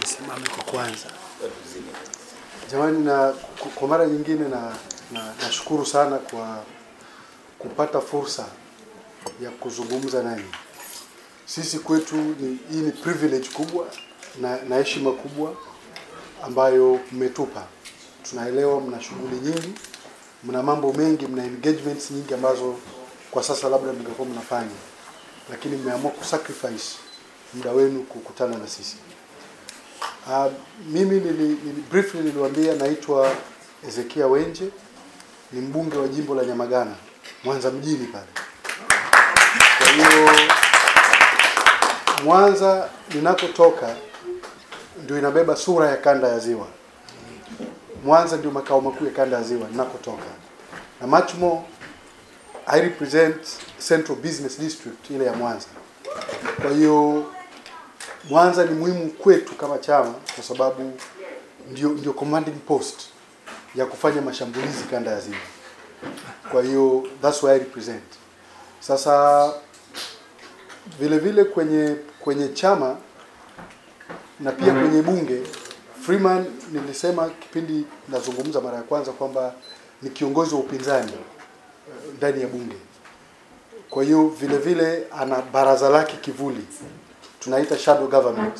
tusimame kwa kwanza. Jamani, na kwa mara nyingine na na nashukuru sana kwa kupata fursa ya kuzungumza nanyi. Sisi kwetu ni, hii ni privilege kubwa na na heshima kubwa ambayo mmetupa. Tunaelewa mna shughuli nyingi, mna mambo mengi, mna engagements nyingi ambazo kwa sasa labda mngekuwa mnafanya, lakini mmeamua kusacrifice muda wenu kukutana na sisi. Uh, mimi nili, nili, briefly niliwaambia naitwa Ezekia Wenje, ni mbunge wa jimbo la Nyamagana Mwanza mjini pale. Kwa hiyo Mwanza ninakotoka ndio inabeba sura ya kanda ya Ziwa. Mwanza ndio makao makuu ya kanda ya Ziwa ninakotoka, na much more I represent Central Business District ile ya Mwanza. Kwa hiyo Mwanza ni muhimu kwetu kama chama kwa sababu ndio, ndio commanding post ya kufanya mashambulizi kanda ya Ziwa. Kwa hiyo that's why I represent. Sasa vile vile kwenye kwenye chama na pia kwenye bunge Freeman, nilisema kipindi nazungumza mara ya kwanza kwamba ni kiongozi wa upinzani ndani ya bunge. Kwa hiyo vile vile ana baraza lake kivuli, tunaita shadow government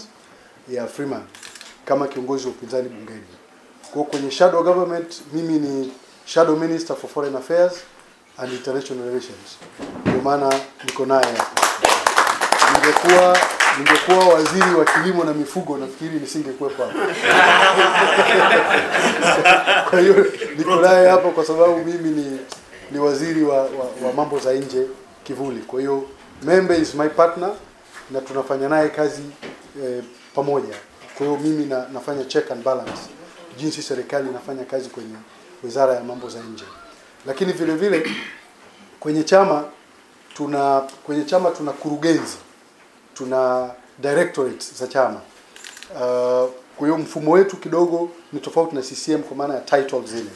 ya Freeman kama kiongozi wa upinzani bungeni. Kwa kwenye shadow government, mimi ni shadow minister for foreign affairs and international relations, ndio maana niko naye hapa. Ningekuwa ningekuwa waziri wa kilimo na mifugo, nafikiri nisingekuwepo hapa. Kwa hiyo niko naye hapa kwa sababu mimi ni ni waziri wa, wa, wa mambo za nje kivuli. Kwa hiyo Membe is my partner na tunafanya naye kazi eh, pamoja. Kwa hiyo mimi na, nafanya check and balance jinsi serikali inafanya kazi kwenye wizara ya mambo za nje, lakini vile vile kwenye chama tuna kwenye chama tuna kurugenzi, tuna directorate za chama. Uh, kwa hiyo mfumo wetu kidogo ni tofauti na CCM kwa maana ya title zile.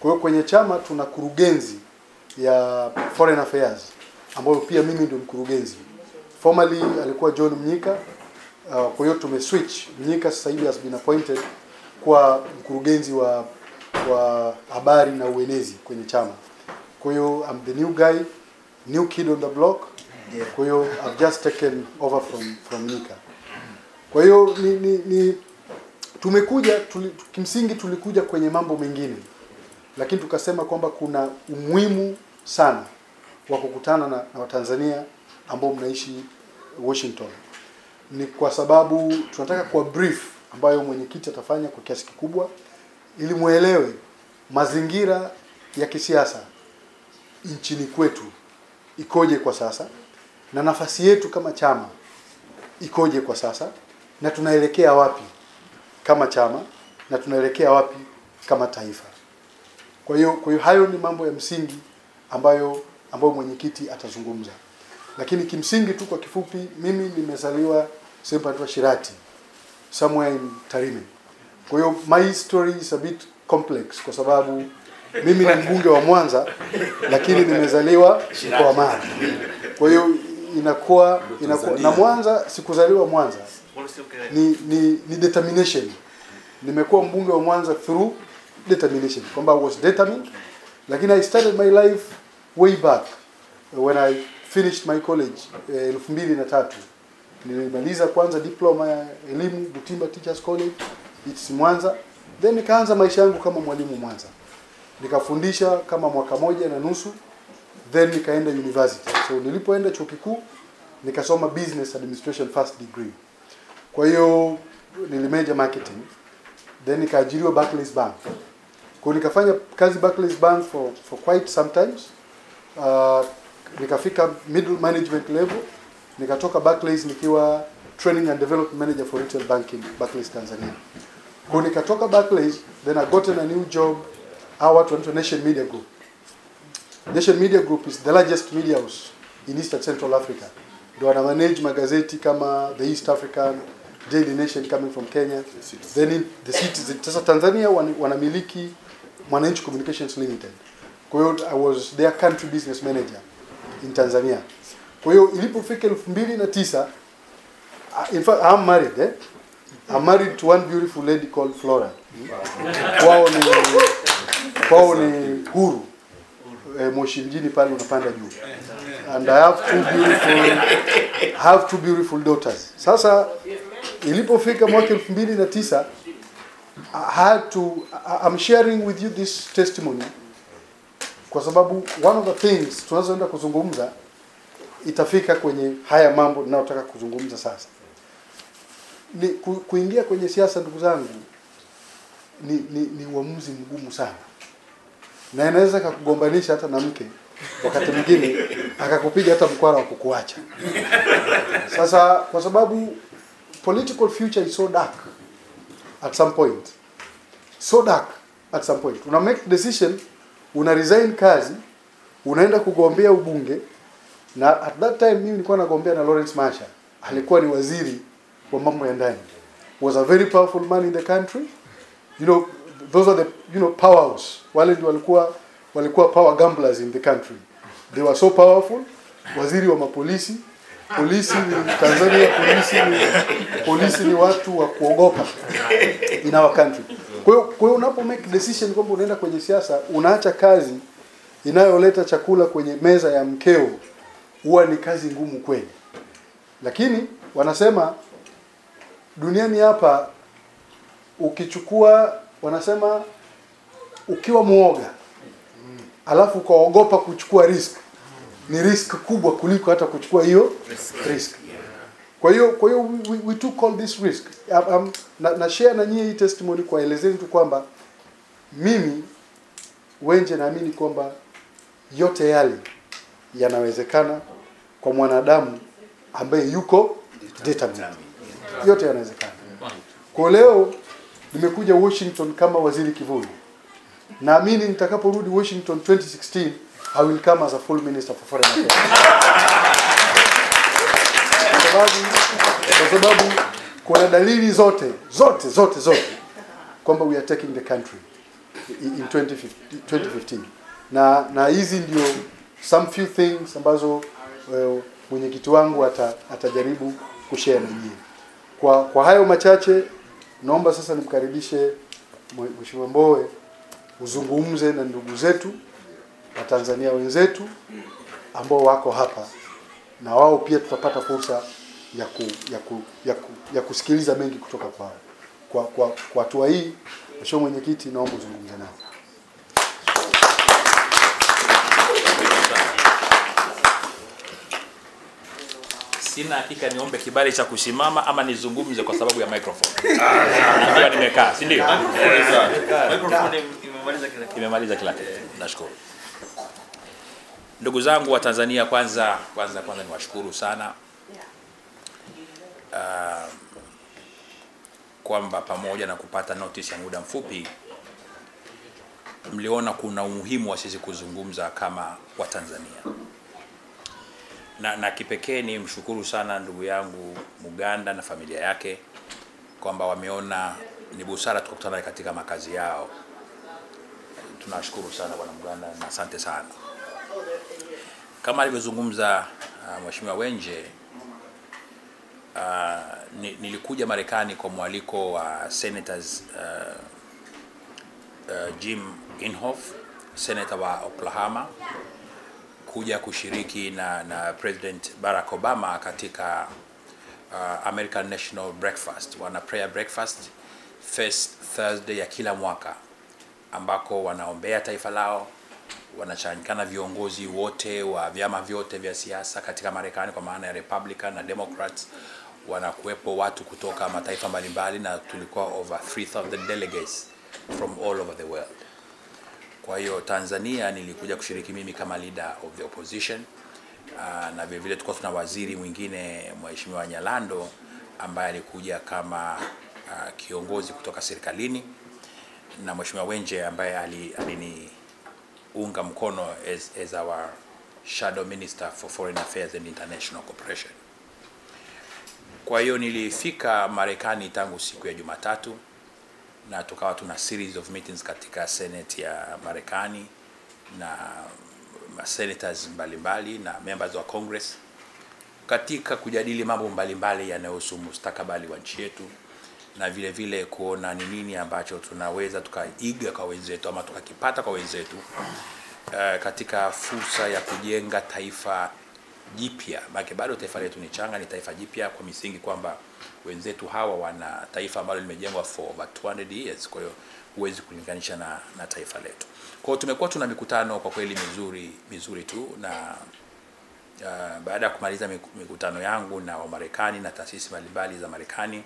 Kwa hiyo kwenye chama tuna kurugenzi ya foreign affairs ambayo pia mimi ndio mkurugenzi. Formerly alikuwa John Mnyika. Uh, kwa hiyo tumeswitch. Mnyika sasa hivi has been appointed kuwa mkurugenzi wa wa habari na uenezi kwenye chama. Kwa hiyo I'm the new guy, new kid on the block. Kwa hiyo I've just taken over from from Mnyika. Kwa hiyo ni, ni, ni tumekuja tuli, kimsingi tulikuja kwenye mambo mengine lakini tukasema kwamba kuna umuhimu sana wa kukutana na, na Watanzania ambao mnaishi Washington. Ni kwa sababu tunataka kwa brief ambayo mwenyekiti atafanya kwa kiasi kikubwa, ili mwelewe mazingira ya kisiasa nchini kwetu ikoje kwa sasa na nafasi yetu kama chama ikoje kwa sasa na tunaelekea wapi kama chama na tunaelekea wapi kama taifa. Kwa hiyo kwa hiyo hayo ni mambo ya msingi ambayo ambayo mwenyekiti atazungumza, lakini kimsingi tu kwa kifupi, mimi nimezaliwa sehemu panaitwa Shirati somewhere in Tarime. Kwa hiyo my story is a bit complex kwa sababu mimi ni mbunge wa Mwanza lakini nimezaliwa mkoa wa Mara. Kwa hiyo inakuwa inakuwa na Mwanza, sikuzaliwa Mwanza, ni ni, ni determination. Nimekuwa mbunge wa Mwanza through determination kwamba I was determined lakini I started my life way back when I finished my college elfu mbili na tatu. Nilimaliza kwanza diploma ya elimu Butimba Teachers College it's Mwanza. Then nikaanza maisha yangu kama mwalimu Mwanza. Nikafundisha kama mwaka moja na nusu then nikaenda university. So nilipoenda chuo kikuu nikasoma business administration first degree. Kwa hiyo nilimeja marketing then nikaajiriwa Barclays Bank. Kwa nikafanya kazi Barclays Bank for for quite sometimes uh, nikafika middle management level nikatoka Barclays nikiwa training and development manager for retail banking Barclays Tanzania. Kwa nikatoka Barclays then I got a new job hawa watu wanaitwa Nation Media Group. Nation Media Group is the largest media house in East and Central Africa. Ndio wana manage magazeti kama The East African Daily Nation coming from Kenya. Then in the Citizen. Sasa Tanzania wan- wanamiliki Mwananchi Communications Limited. Kwa hiyo I was their country business manager in Tanzania kwa hiyo ilipofika elfu mbili na tisa uh, in fact I'm married eh? I'm married to one beautiful lady called Flora. Kwao ni kwao ni Huru. eh, Moshi mjini pale unapanda juu. And I have two beautiful have two beautiful daughters. Sasa ilipofika mwaka 2009 I had to I'm sharing with you this testimony kwa sababu one of the things tunazoenda kuzungumza itafika kwenye haya mambo ninayotaka kuzungumza sasa. Ni ku, kuingia kwenye siasa ndugu zangu ni, ni, ni uamuzi mgumu sana, na inaweza kakugombanisha hata na mke, wakati mwingine akakupiga hata mkwara wa kukuacha. Sasa kwa sababu political future is so dark at some point, so dark at some point, una make decision, una resign kazi, unaenda kugombea ubunge na at that time mimi nilikuwa nagombea na Lawrence Masha, alikuwa ni waziri wa mambo ya ndani, was a very powerful man in the country. You know, those are the you know powers. Wale ndio walikuwa walikuwa power gamblers in the country. They were so powerful. Waziri wa mapolisi, polisi ni Tanzania, polisi ni polisi ni watu wa kuogopa in our country. Kwa hiyo kwa hiyo unapo make decision kwamba unaenda kwenye siasa, unaacha kazi inayoleta chakula kwenye meza ya mkeo huwa ni kazi ngumu kweli, lakini wanasema duniani hapa ukichukua, wanasema ukiwa muoga alafu ukaogopa kuchukua risk, ni risk kubwa kuliko hata kuchukua hiyo risk. Kwa hiyo kwa hiyo we, we, we took all this risk. Um, um, na, na share na nyie hii testimony kuwaelezeni tu kwamba mimi Wenje naamini kwamba yote yale yanawezekana kwa mwanadamu ambaye yuko determined. Yote yanawezekana. Kwa leo nimekuja Washington kama waziri kivuli. Naamini nitakaporudi Washington 2016 I will come as a full minister for foreign affairs. Kwa sababu kuna dalili zote zote zote zote kwamba we are taking the country in 2015, 2015. na na hizi ndio some few things ambazo uh, mwenyekiti wangu ata, atajaribu kushare na nyie. Kwa kwa hayo machache, naomba sasa nimkaribishe Mheshimiwa Mbowe uzungumze na ndugu zetu Watanzania wenzetu ambao wako hapa, na wao pia tutapata fursa ya ku, ya, ku, ya, ku, ya kusikiliza mengi kutoka kwao. Kwa kwa kwa hatua hii, Mheshimiwa Mwenyekiti, naomba uzungumze nao. Sina hakika niombe kibali cha kusimama ama nizungumze kwa sababu ya microphone. Nimekaa, si ndio? Microphone. Imemaliza kila kitu. Nashukuru. Ndugu zangu wa Tanzania, kwanza kwanza kwanza niwashukuru sana uh, kwamba pamoja na kupata notice ya muda mfupi mliona kuna umuhimu wa sisi kuzungumza kama Watanzania na, na kipekee ni mshukuru sana ndugu yangu Muganda na familia yake kwamba wameona ni busara tukakutana katika makazi yao. Tunashukuru sana bwana Muganda na asante sana. Kama alivyozungumza uh, Mheshimiwa Wenje uh, nilikuja Marekani kwa mwaliko wa senators uh, uh, Jim Inhofe, senator wa Oklahoma kuja kushiriki na, na President Barack Obama katika uh, American National Breakfast, wana prayer breakfast first Thursday ya kila mwaka ambako wanaombea taifa lao, wanachanganyikana viongozi wote wa vyama vyote vya siasa katika Marekani kwa maana ya Republican na Democrats, wanakuwepo watu kutoka mataifa mbalimbali, na tulikuwa over 3000 delegates from all over the world. Kwa hiyo Tanzania nilikuja kushiriki mimi kama leader of the opposition uh, na vile vile tulikuwa tuna waziri mwingine Mheshimiwa Nyalando ambaye alikuja kama uh, kiongozi kutoka serikalini na Mheshimiwa Wenje ambaye ali- aliniunga mkono as, as our shadow minister for foreign affairs and international cooperation. Kwa hiyo nilifika Marekani tangu siku ya Jumatatu na tukawa tuna series of meetings katika Senate ya Marekani na senators mbalimbali mbali, na members wa Congress katika kujadili mambo mbalimbali yanayohusu mustakabali wa nchi yetu na vile vile kuona ni nini ambacho tunaweza tukaiga kwa wenzetu ama tukakipata kwa wenzetu uh, katika fursa ya kujenga taifa jipya. Maana bado taifa letu ni changa, ni taifa jipya kwa misingi kwamba wenzetu hawa wana taifa ambalo limejengwa for over 200 years, kwa hiyo huwezi kulinganisha na, na taifa letu. Kwa hiyo tumekuwa tuna mikutano kwa kweli mizuri mizuri tu na uh, baada ya kumaliza mikutano yangu na Wamarekani na taasisi mbalimbali za Marekani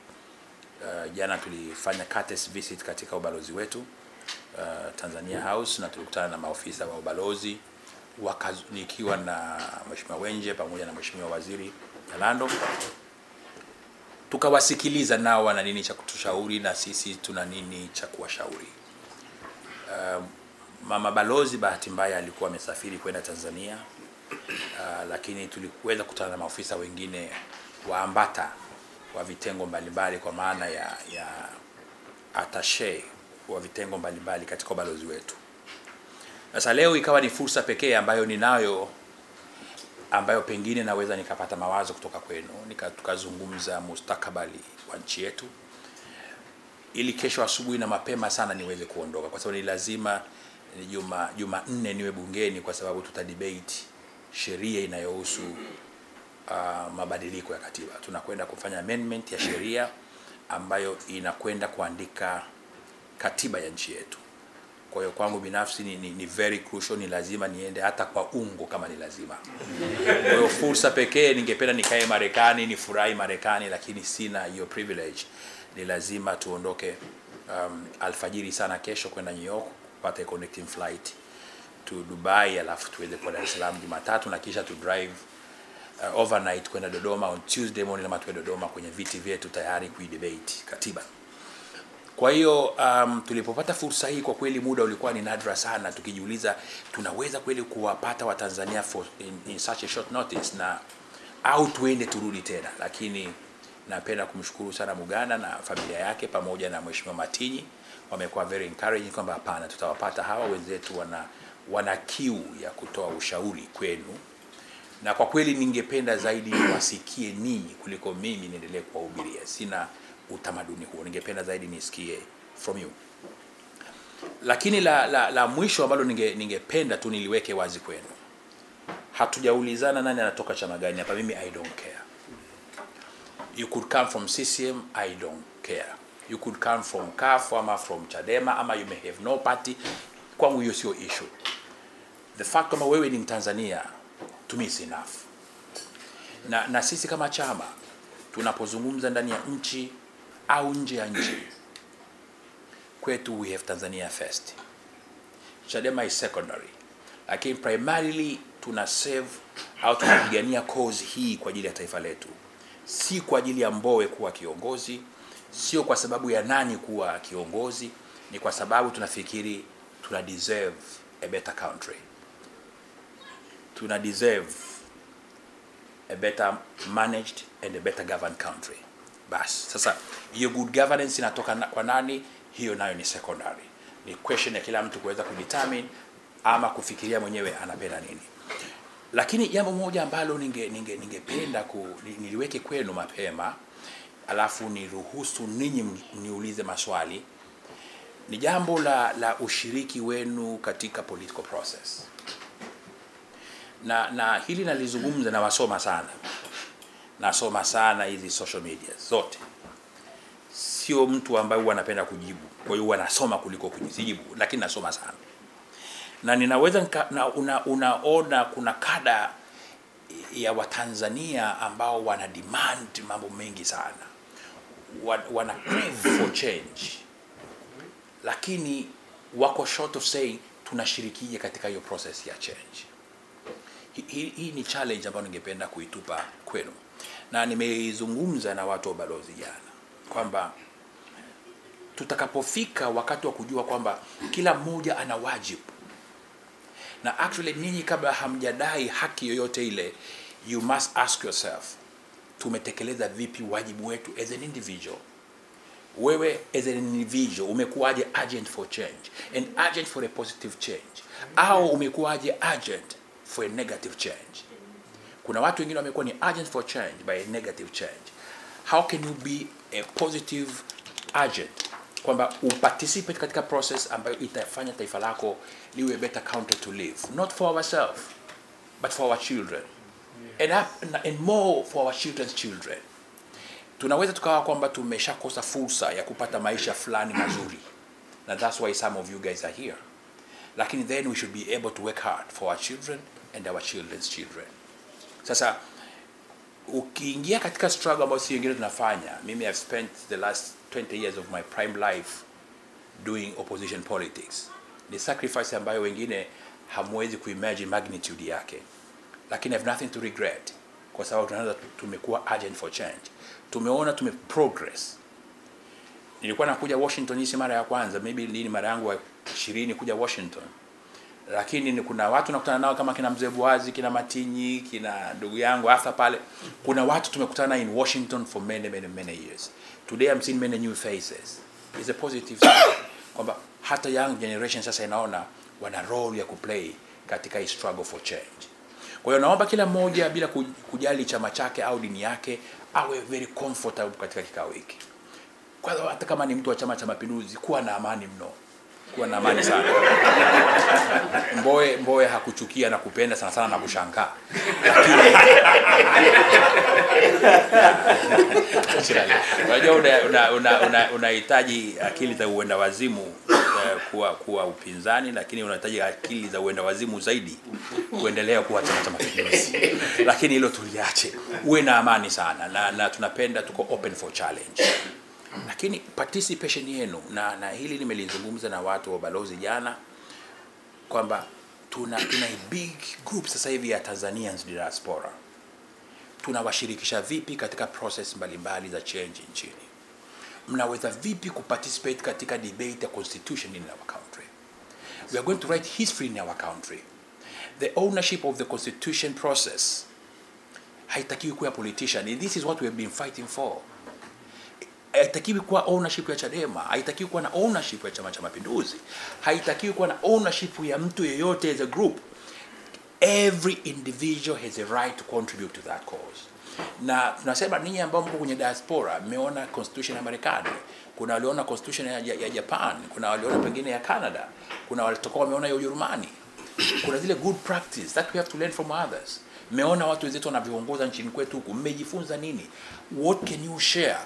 uh, jana tulifanya courtesy visit katika ubalozi wetu uh, Tanzania House na tulikutana na maofisa wa ubalozi wakazunikiwa na Mheshimiwa Wenje pamoja na Mheshimiwa Waziri Nyalando tukawasikiliza nao wana nini cha kutushauri na sisi tuna nini cha kuwashauri. Uh, mama balozi bahati mbaya alikuwa amesafiri kwenda Tanzania uh, lakini tuliweza kukutana na maofisa wengine wa ambata wa vitengo mbalimbali kwa maana ya, ya attache wa vitengo mbalimbali katika ubalozi wetu. Sasa leo ikawa ni fursa pekee ambayo ninayo ambayo pengine naweza nikapata mawazo kutoka kwenu nika tukazungumza mustakabali wa nchi yetu, ili kesho asubuhi na mapema sana niweze kuondoka, kwa sababu ni lazima ni juma Jumanne niwe bungeni, kwa sababu tuta debate sheria inayohusu uh, mabadiliko ya katiba. Tunakwenda kufanya amendment ya sheria ambayo inakwenda kuandika katiba ya nchi yetu. Kwa hiyo kwangu binafsi ni, ni, ni very crucial, ni lazima niende hata kwa ungo kama ni lazima. Kwa hiyo fursa pekee, ningependa nikae Marekani, nifurahi Marekani, lakini sina hiyo privilege. Ni lazima tuondoke um, alfajiri sana kesho kwenda New York kupata connecting flight to Dubai, alafu tuende kwa Dar es Salaam Jumatatu na kisha tu drive uh, overnight kwenda Dodoma on Tuesday morning, ama tuwe Dodoma kwenye viti vyetu tayari kuidebate katiba. Kwa hiyo um, tulipopata fursa hii kwa kweli muda ulikuwa ni nadra sana, tukijiuliza tunaweza kweli kuwapata Watanzania for in, in such a short notice na au tuende turudi tena, lakini napenda kumshukuru sana Mugana na familia yake pamoja na Mheshimiwa Matinyi. Wamekuwa very encouraging kwamba hapana, tutawapata hawa wenzetu, wana wana kiu ya kutoa ushauri kwenu, na kwa kweli ningependa zaidi wasikie ninyi kuliko mimi niendelee kuwahubiria. Sina utamaduni huo, ningependa zaidi nisikie from you. Lakini la, la, la mwisho ambalo ninge, ningependa tu niliweke wazi kwenu, hatujaulizana nani anatoka chama gani hapa. Mimi I don't care. You could come from CCM, I don't care. You could come from CUF ama from Chadema ama you may have no party. Kwangu hiyo sio issue. The fact kama wewe ni Mtanzania to me is enough. Na, na sisi kama chama tunapozungumza ndani ya nchi au nje ya nchi, kwetu we have Tanzania first. Chadema is secondary, lakini primarily tuna save au tunapigania cause hii kwa ajili ya taifa letu, si kwa ajili ya Mbowe kuwa kiongozi, sio kwa sababu ya nani kuwa kiongozi, ni kwa sababu tunafikiri tuna deserve a better country, tuna deserve a better managed and a better governed country. Bas, sasa hiyo good governance inatoka na, kwa nani? Hiyo nayo ni secondary, ni question ya kila mtu kuweza kudetermine ama kufikiria mwenyewe anapenda nini. Lakini jambo moja ambalo ninge ninge ningependa ku, niliweke kwenu mapema, alafu niruhusu ninyi niulize maswali, ni jambo la, la ushiriki wenu katika political process na na hili nalizungumza na wasoma sana, nasoma sana hizi social media zote. Sio mtu ambaye huwa anapenda kujibu, kwa hiyo huwa nasoma kuliko kujibu, lakini nasoma sana. Na ninaweza na, una, unaona kuna kada ya Watanzania ambao wana demand mambo mengi sana, Wa- wana crave for change, lakini wako short of saying tunashirikije katika hiyo process ya change hii hi, ni challenge ambayo ningependa kuitupa kwenu, na nimeizungumza na watu wa ubalozi jana kwamba tutakapofika wakati wa kujua kwamba kila mmoja ana wajibu, na actually ninyi kabla hamjadai haki yoyote ile, you must ask yourself, tumetekeleza vipi wajibu wetu as an individual? Wewe as an individual umekuwaje agent for change, an agent for a positive change, au umekuwaje agent for a negative change. Kuna watu wengine wamekuwa ni agent for change by a negative change. How can you be a positive agent? Kwamba uparticipate katika process ambayo itafanya taifa lako liwe better country to live. Not for ourselves but for our children. And, up, and more for our children's children. Tunaweza tukawa kwamba tumeshakosa fursa ya kupata maisha fulani mazuri. Na that's why some of you guys are here. Lakini then we should be able to work hard for our children and our children's children. Sasa ukiingia katika struggle ambayo si wengine tunafanya mimi have spent the last 20 years of my prime life doing opposition politics. Ni sacrifice ambayo wengine hamwezi kuimagine magnitude yake. Lakini have nothing to regret kwa sababu tunaanza tumekuwa agent for change. Tumeona tume progress. Nilikuwa nakuja washington hii mara ya kwanza maybe ni mara yangu ya ishirini kuja washington lakini ni kuna watu nakutana nao kama kina mzee Buazi, kina Matinyi, kina ndugu yangu hasa pale. Kuna watu tumekutana in Washington for many many many years. Today I'm seeing many new faces. It's a positive sign kwamba hata young generation sasa inaona wana role ya kuplay katika struggle for change. Kwa hiyo naomba kila mmoja bila kujali chama chake au dini yake awe very comfortable katika kikao hiki. Kwa hata kama ni mtu wa Chama cha Mapinduzi, kuwa na amani mno, kuwa na amani sana. Mboe Mboe hakuchukia na kupenda sana sana na kushangaa, unajua una- una- una- una- unahitaji akili za uenda wazimu uh, kuwa kuwa upinzani, lakini unahitaji akili za uenda wazimu zaidi kuendelea kuwa Chama cha Mapinduzi. Lakini hilo tuliache, uwe na amani sana na, na tunapenda tuko open for challenge lakini participation yenu na, na hili nimelizungumza na watu wa balozi jana kwamba tuna, tuna big group sasa hivi ya Tanzanians diaspora. Tunawashirikisha vipi katika process mbalimbali za change nchini? Mnaweza vipi kuparticipate katika debate ya constitution in our country? We are going to write history in our country. The ownership of the constitution process haitakiwi kuwa politician. And this is what we have been fighting for haitakiwi kuwa ownership ya Chadema, haitakiwi kuwa na ownership ya Chama cha Mapinduzi, haitakiwi kuwa na ownership ya mtu yeyote as a group. Every individual has a right to contribute to that cause. Na tunasema ninyi ambao mko kwenye diaspora, mmeona constitution ya Marekani, kuna waliona constitution ya, ya, ya Japan, kuna waliona pengine ya Canada, kuna walitoka wameona ya Ujerumani. Kuna zile good practice that we have to learn from others. Mmeona watu wenzetu wanavyoongoza nchini kwetu huku, mmejifunza nini? What can you share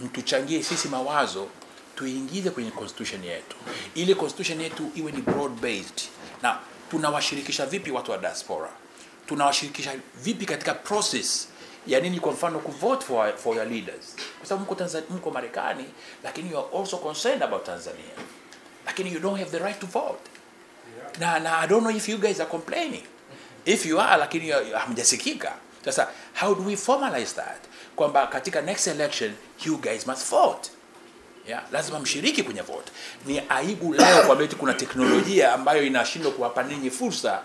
mtuchangie sisi mawazo tuingize kwenye constitution yetu. Ili constitution yetu iwe ni broad based na tunawashirikisha vipi watu wa diaspora? Tunawashirikisha vipi katika process ya nini kwa mfano kuvote for, for your leaders? Kwa sababu mko Tanzania, mko Marekani lakini you are also concerned about Tanzania. Lakini you don't have the right to vote. Na, na I don't know if you guys are complaining. If you are lakini hamjasikika. Sasa how do we formalize that kwamba katika next election you guys must vote. Yeah, lazima mshiriki kwenye vote. Ni aibu leo kwamba eti kuna teknolojia ambayo inashindwa kuwapa ninyi fursa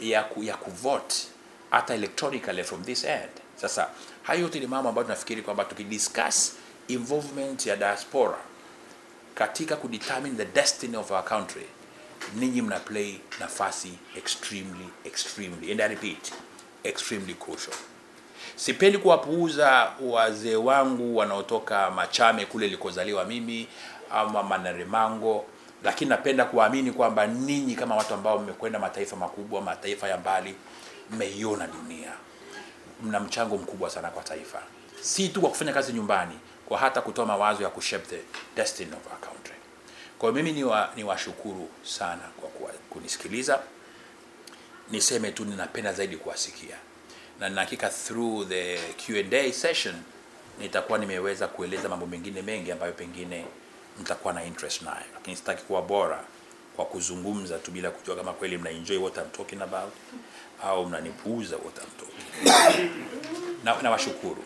ya, ku, ya kuvote hata electronically from this end. Sasa hayo yote ni mambo ambayo tunafikiri kwamba tukidiscuss involvement ya diaspora katika kudetermine the destiny of our country ninyi mna play nafasi extremely extremely and I repeat extremely crucial sipendi kuwapuuza wazee wangu wanaotoka Machame kule nilikozaliwa mimi ama Manaremango, lakini napenda kuwaamini kwamba ninyi kama watu ambao mmekwenda mataifa makubwa, mataifa ya mbali, mmeiona dunia, mna mchango mkubwa sana kwa taifa, si tu kwa kufanya kazi nyumbani, kwa hata kutoa mawazo ya kushape the destiny of our country. Kwa mimi ni ni washukuru sana kwa kunisikiliza. Niseme tu ninapenda zaidi kuwasikia na nina through the Q&A session nitakuwa nimeweza kueleza mambo mengine mengi ambayo pengine mtakuwa na interest nayo, lakini sitaki kuwa bora kwa kuzungumza tu bila kujua kama kweli mna enjoy what I'm talking about au mnanipuuza what I'm talking na, na washukuru.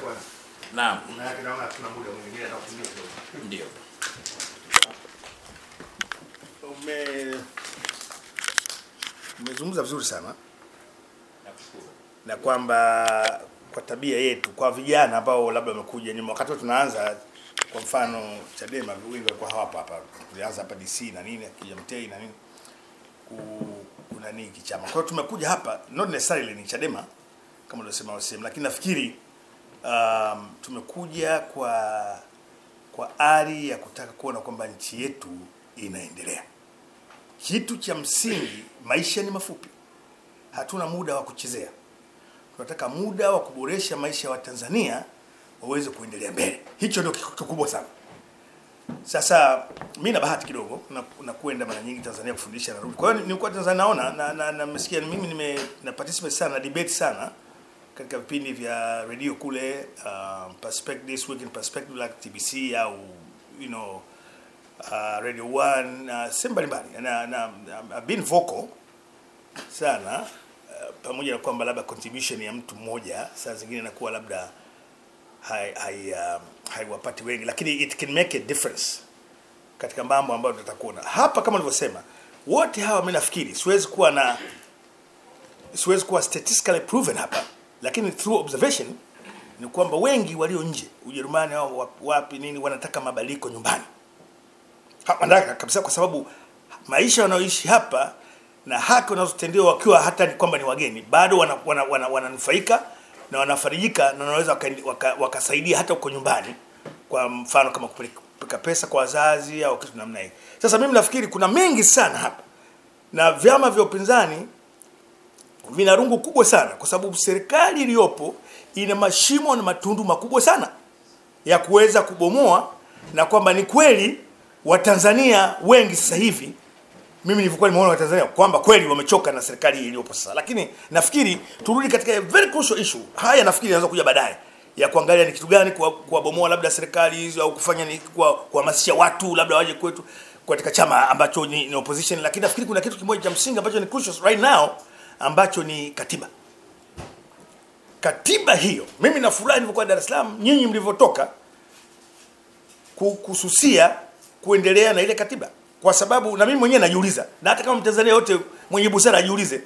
Kuanza. Naam, ndio. Ume umezungumza vizuri sana na kwamba kwa tabia yetu kwa vijana ambao labda wamekuja nyuma, wakati tunaanza, kwa mfano Chadema wengi walikuwa hawapa hapa, tulianza hapa DC na nini, akija Mtei na nini, ku, nini kichama. chama. Kwa hiyo tumekuja hapa not necessarily ni Chadema kama ulivyosema wasem, lakini nafikiri um, tumekuja kwa kwa ari ya kutaka kuona kwamba nchi yetu inaendelea. Kitu cha msingi, maisha ni mafupi, hatuna muda wa kuchezea. Tunataka muda wa kuboresha maisha ya Watanzania waweze kuendelea mbele. Hicho ndio kikubwa sana. Sasa mi na bahati kidogo na, na kwenda mara nyingi Tanzania kufundisha narudi. Kwa hiyo nilikuwa Tanzania naona na, na, na mesikia mimi nime na participate sana na debate sana katika vipindi vya redio kule um, Perspective This Week in Perspective like TBC au you know uh, Radio 1 uh, sehemu mbalimbali na, na I've been vocal sana uh, pamoja na kwamba labda contribution ya mtu mmoja saa zingine inakuwa labda hai, hai, um, haiwapati wengi, lakini it can make a difference katika mambo ambayo tutakuona hapa. Kama nilivyosema, wote hawa mimi nafikiri siwezi kuwa na siwezi kuwa statistically proven hapa, lakini through observation ni kwamba wengi walio nje Ujerumani au wapi nini wanataka mabadiliko nyumbani. Wanataka kabisa, kwa sababu maisha wanaoishi hapa na haki wanazotendewa wakiwa hata ni kwamba ni wageni bado wananufaika wana, wana, wana na wanafarijika na wanaweza wakasaidia waka, waka hata huko nyumbani, kwa mfano kama kupeleka pesa kwa wazazi au kitu namna hii. Sasa mimi nafikiri kuna mengi sana hapa. Na vyama vya upinzani vina rungu kubwa sana, kwa sababu serikali iliyopo ina mashimo na matundu makubwa sana ya kuweza kubomoa, na kwamba ni kweli Watanzania wengi sasa hivi, mimi nilivyokuwa nimeona Watanzania kwamba kweli wamechoka na serikali iliyopo sasa, lakini nafikiri turudi katika very crucial issue. Haya nafikiri yanaweza kuja baadaye ya kuangalia ni kitu gani kuwa- kuwabomoa labda serikali hizo au kufanya ni kuhamasisha watu labda waje kwetu katika chama ambacho ni, ni opposition, lakini nafikiri kuna kitu kimoja cha msingi ambacho ni crucial right now ambacho ni katiba. Katiba hiyo, mimi nafurahi nilivyokuwa Dar es Salaam, nyinyi mlivyotoka ku- kususia kuendelea na ile katiba, kwa sababu na mimi mwenyewe najiuliza, na hata kama Mtanzania yote mwenye busara ajiulize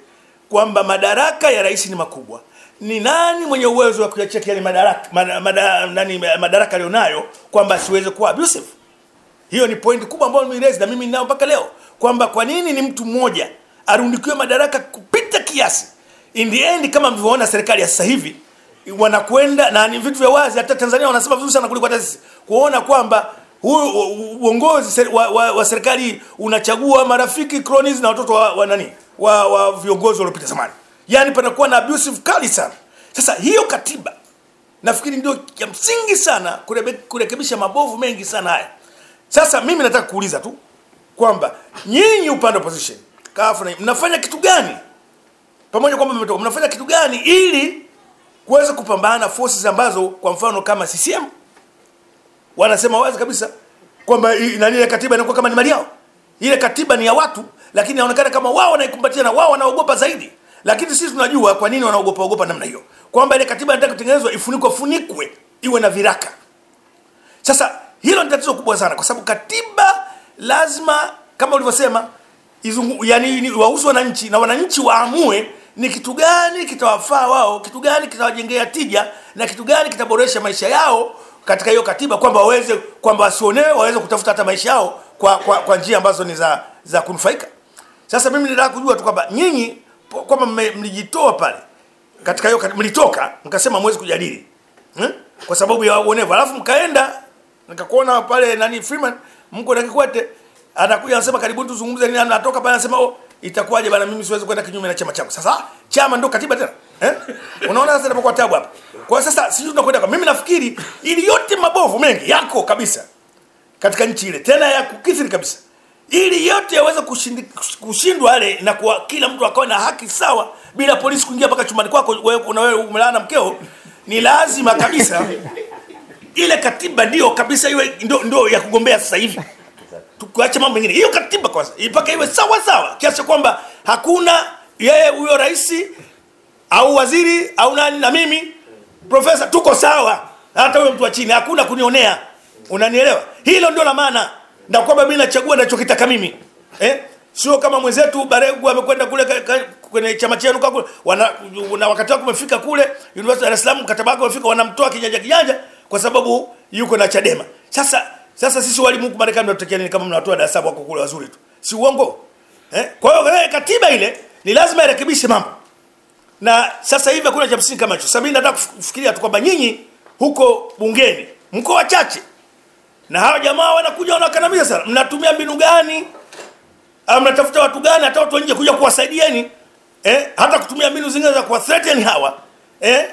kwamba madaraka ya rais ni makubwa. Ni nani mwenye uwezo wa kuyacheki yale madaraka mada, mada, nani, madaraka alionayo kwamba asiweze kuwa abusive? Hiyo ni point kubwa ambayo nimeraise na mimi ninao mpaka leo kwamba kwa nini ni mtu mmoja arundikiwe madaraka kupita kiasi. In the end kama mlivyoona serikali ya sasa hivi wanakwenda na ni vitu vya wazi, hata Tanzania wanasema vizuri sana kuliko hata sisi, kuona kwamba huyu uongozi wa, wa, wa serikali unachagua marafiki cronies na watoto wa, wa nani wa, wa viongozi waliopita zamani, yani panakuwa na abusive kali sana. Sasa hiyo katiba nafikiri ndio ya msingi sana kurekebisha mabovu mengi sana haya. Sasa mimi nataka kuuliza tu kwamba nyinyi upande wa opposition kafu na mnafanya kitu gani pamoja kwamba mmetoka, mnafanya kitu gani ili kuweza kupambana na forces ambazo kwa mfano kama CCM wanasema wazi kabisa kwamba nani ile katiba inakuwa kama ni mali yao. Ile katiba ni ya watu, lakini inaonekana kama wao wanaikumbatia na wao wanaogopa zaidi. Lakini sisi tunajua kwa nini wanaogopa ogopa namna hiyo, kwamba ile katiba inataka kutengenezwa ifunikwe funikwe iwe na viraka. Sasa hilo ni tatizo kubwa sana, kwa sababu katiba lazima kama ulivyosema izungu, yani ni wahusu wananchi na wananchi waamue ni kitu gani kitawafaa wao, kitu gani kitawajengea tija na kitu gani kitaboresha maisha yao katika hiyo katiba, kwamba waweze kwamba wasionewe, waweze kutafuta hata maisha yao kwa, kwa, kwa njia ambazo ni za za kunufaika. Sasa mimi nilitaka kujua tu kwamba nyinyi kwamba mlijitoa pale katika hiyo mlitoka mkasema mwezi kujadili hmm? kwa sababu ya uonevu, alafu mkaenda nikakuona pale nani Freeman mko na Kikwete anakuja anasema karibuni tuzungumze nini, anatoka pale anasema oh, itakuwaje bana, mimi siwezi kwenda kinyume na chama changu. Sasa chama ndio katiba tena eh? Unaona sasa inapokuwa tabu hapa. Kwa sasa sisi tunakwenda kwa, mimi nafikiri ili yote mabovu mengi yako kabisa katika nchi ile tena ya kukithiri kabisa, ili yote yaweze kushindwa yale na kuwa kila mtu akawa na haki sawa bila polisi kuingia mpaka chumbani kwako, wewe una wewe umelala na mkeo, ni lazima kabisa ile katiba ndio kabisa iwe ndio ya kugombea sasa hivi tukiacha mambo mengine, hiyo katiba kwanza. Mpaka iwe sawa sawa. Kiasi kwamba hakuna yeye huyo rais au waziri au nani na mimi. Profesa tuko sawa, hata huyo mtu wa chini hakuna kunionea, unanielewa? Hilo ndio la maana, na kwamba mimi nachagua nachokitaka mimi. Eh? Sio kama mwenzetu Baregu amekwenda kule kwenye chama chenu kwa wana, na wakati wake umefika kule University of Dar es Salaam, mkataba wake umefika, wanamtoa kijanja kijanja kwa sababu yuko na Chadema. Sasa sasa sisi walimu huku Marekani tunatokea nini kama mnawatoa darasa wako kule wazuri tu, si uongo? Eh? Kwa hiyo eh, katiba ile ni lazima irekebishe mambo. Na sasa hivi hakuna cha msingi kama hicho. Sasa mimi nataka kufikiria tu kwamba nyinyi huko bungeni mko wachache. Na hawa jamaa wanakuja wanakandamiza sana. Mnatumia mbinu gani? Au mnatafuta watu gani hata watu nje kuja kuwasaidieni? Eh, hata kutumia mbinu zingine za kuwa threaten hawa. Eh,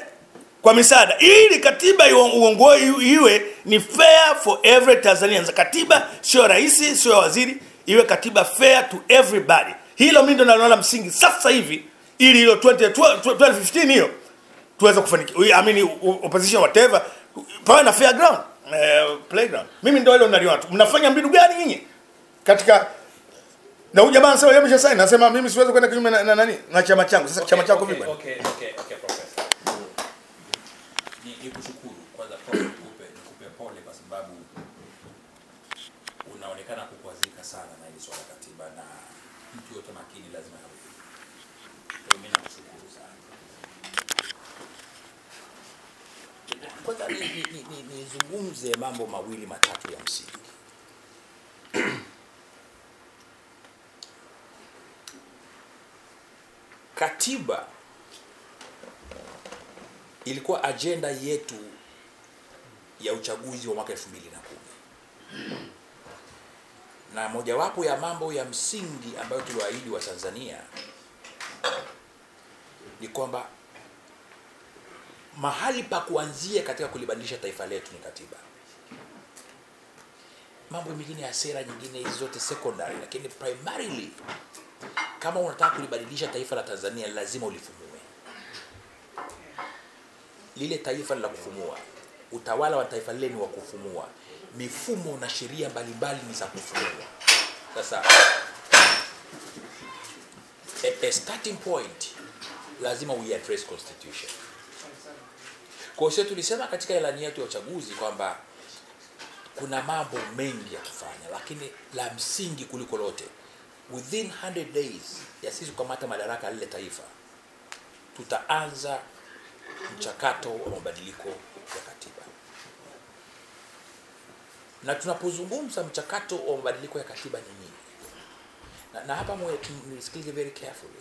kwa misaada ili katiba uongoe uongo iwe ni fair for every Tanzanian. Katiba sio rais, sio waziri, iwe katiba fair to everybody. Hilo mimi ndo naona msingi sasa hivi, ili hilo 2015 hiyo tuweze kufanikiwa. I mean opposition whatever, pawe na fair ground eh, playground. Mimi ndo hilo naliona tu. Mnafanya mbinu gani nyinyi katika na huyu jamaa anasema yeye ameshasaini, anasema mimi siwezi kwenda kinyume na, na nani na chama changu. Sasa chama chako vipi? Okay, okay, okay, professor. Ni, kushukuru kwanza kwa nikupe nikupe pole kwa sababu unaonekana kukwazika sana na hili swala katiba na mtu yote makini lazima hiyo mimi nakushukuru sana. Kwanza nizungumze ni, ni, ni, mambo mawili matatu ya msingi. Katiba ilikuwa ajenda yetu ya uchaguzi wa mwaka 2010 na mojawapo ya mambo ya msingi ambayo tuliwaahidi wa Tanzania ni kwamba mahali pa kuanzia katika kulibadilisha taifa letu ni katiba. Mambo mengine ya sera nyingine zote secondary, lakini primarily kama unataka kulibadilisha taifa la Tanzania lazima ulifumue lile taifa la kufumua. Utawala wa taifa lile ni wa kufumua. Mifumo na sheria mbalimbali ni za kufumua. Sasa a, a starting point lazima we address constitution. Kwa hiyo tulisema katika ilani yetu ya uchaguzi kwamba kuna mambo mengi ya kufanya, lakini la msingi kuliko lote, within 100 days ya sisi kukamata madaraka lile taifa, tutaanza mchakato wa mabadiliko ya katiba. Na tunapozungumza mchakato wa mabadiliko ya katiba ni nini? Na, na hapa mwe nisikilize very carefully.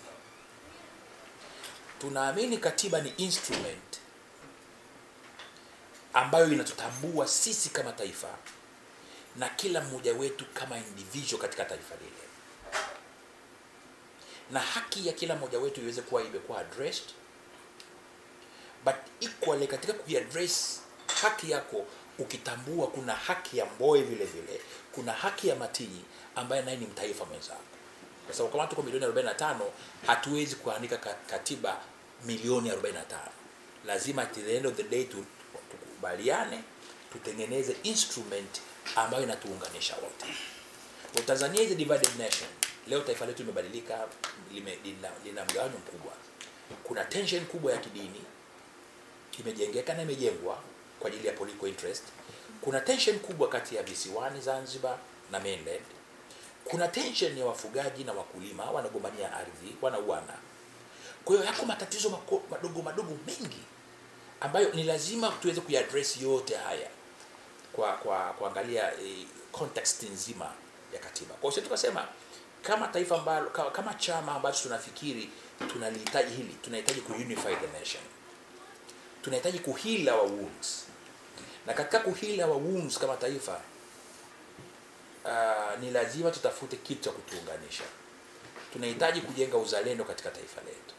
Tunaamini katiba ni instrument ambayo inatutambua sisi kama taifa na kila mmoja wetu kama individual katika taifa lile, na haki ya kila mmoja wetu iweze kuwa imekuwa addressed but equally katika kuiaddress haki yako ukitambua kuna haki ya mboe vile vile, kuna haki ya Matinyi ambaye naye ni mtaifa mwenzako, kwa sababu kama tuko milioni 45 hatuwezi kuandika katiba milioni 45. Lazima at the end of the day tukubaliane, tutengeneze instrument ambayo inatuunganisha wote. Tanzania is a divided nation. Leo taifa letu limebadilika, lime, lina, lina mgawanyo mkubwa. Kuna tension kubwa ya kidini imejengeka na imejengwa kwa ajili ya political interest. Kuna tension kubwa kati ya visiwani Zanzibar na mainland. Kuna tension ya wafugaji na wakulima wanagombania ardhi, wanauana. Kwa hiyo yako matatizo mako, madogo madogo mengi ambayo ni lazima tuweze kuyaddress yote haya kwa kwa kuangalia eh, context nzima ya katiba. Kwa hiyo tukasema kama taifa ambalo kama, chama ambacho tunafikiri tunalihitaji hili, tunahitaji kuunify the nation tunahitaji kuhila wa wounds. Na katika kuhila our wounds kama taifa uh, ni lazima tutafute kitu cha kutuunganisha. Tunahitaji kujenga uzalendo katika taifa letu.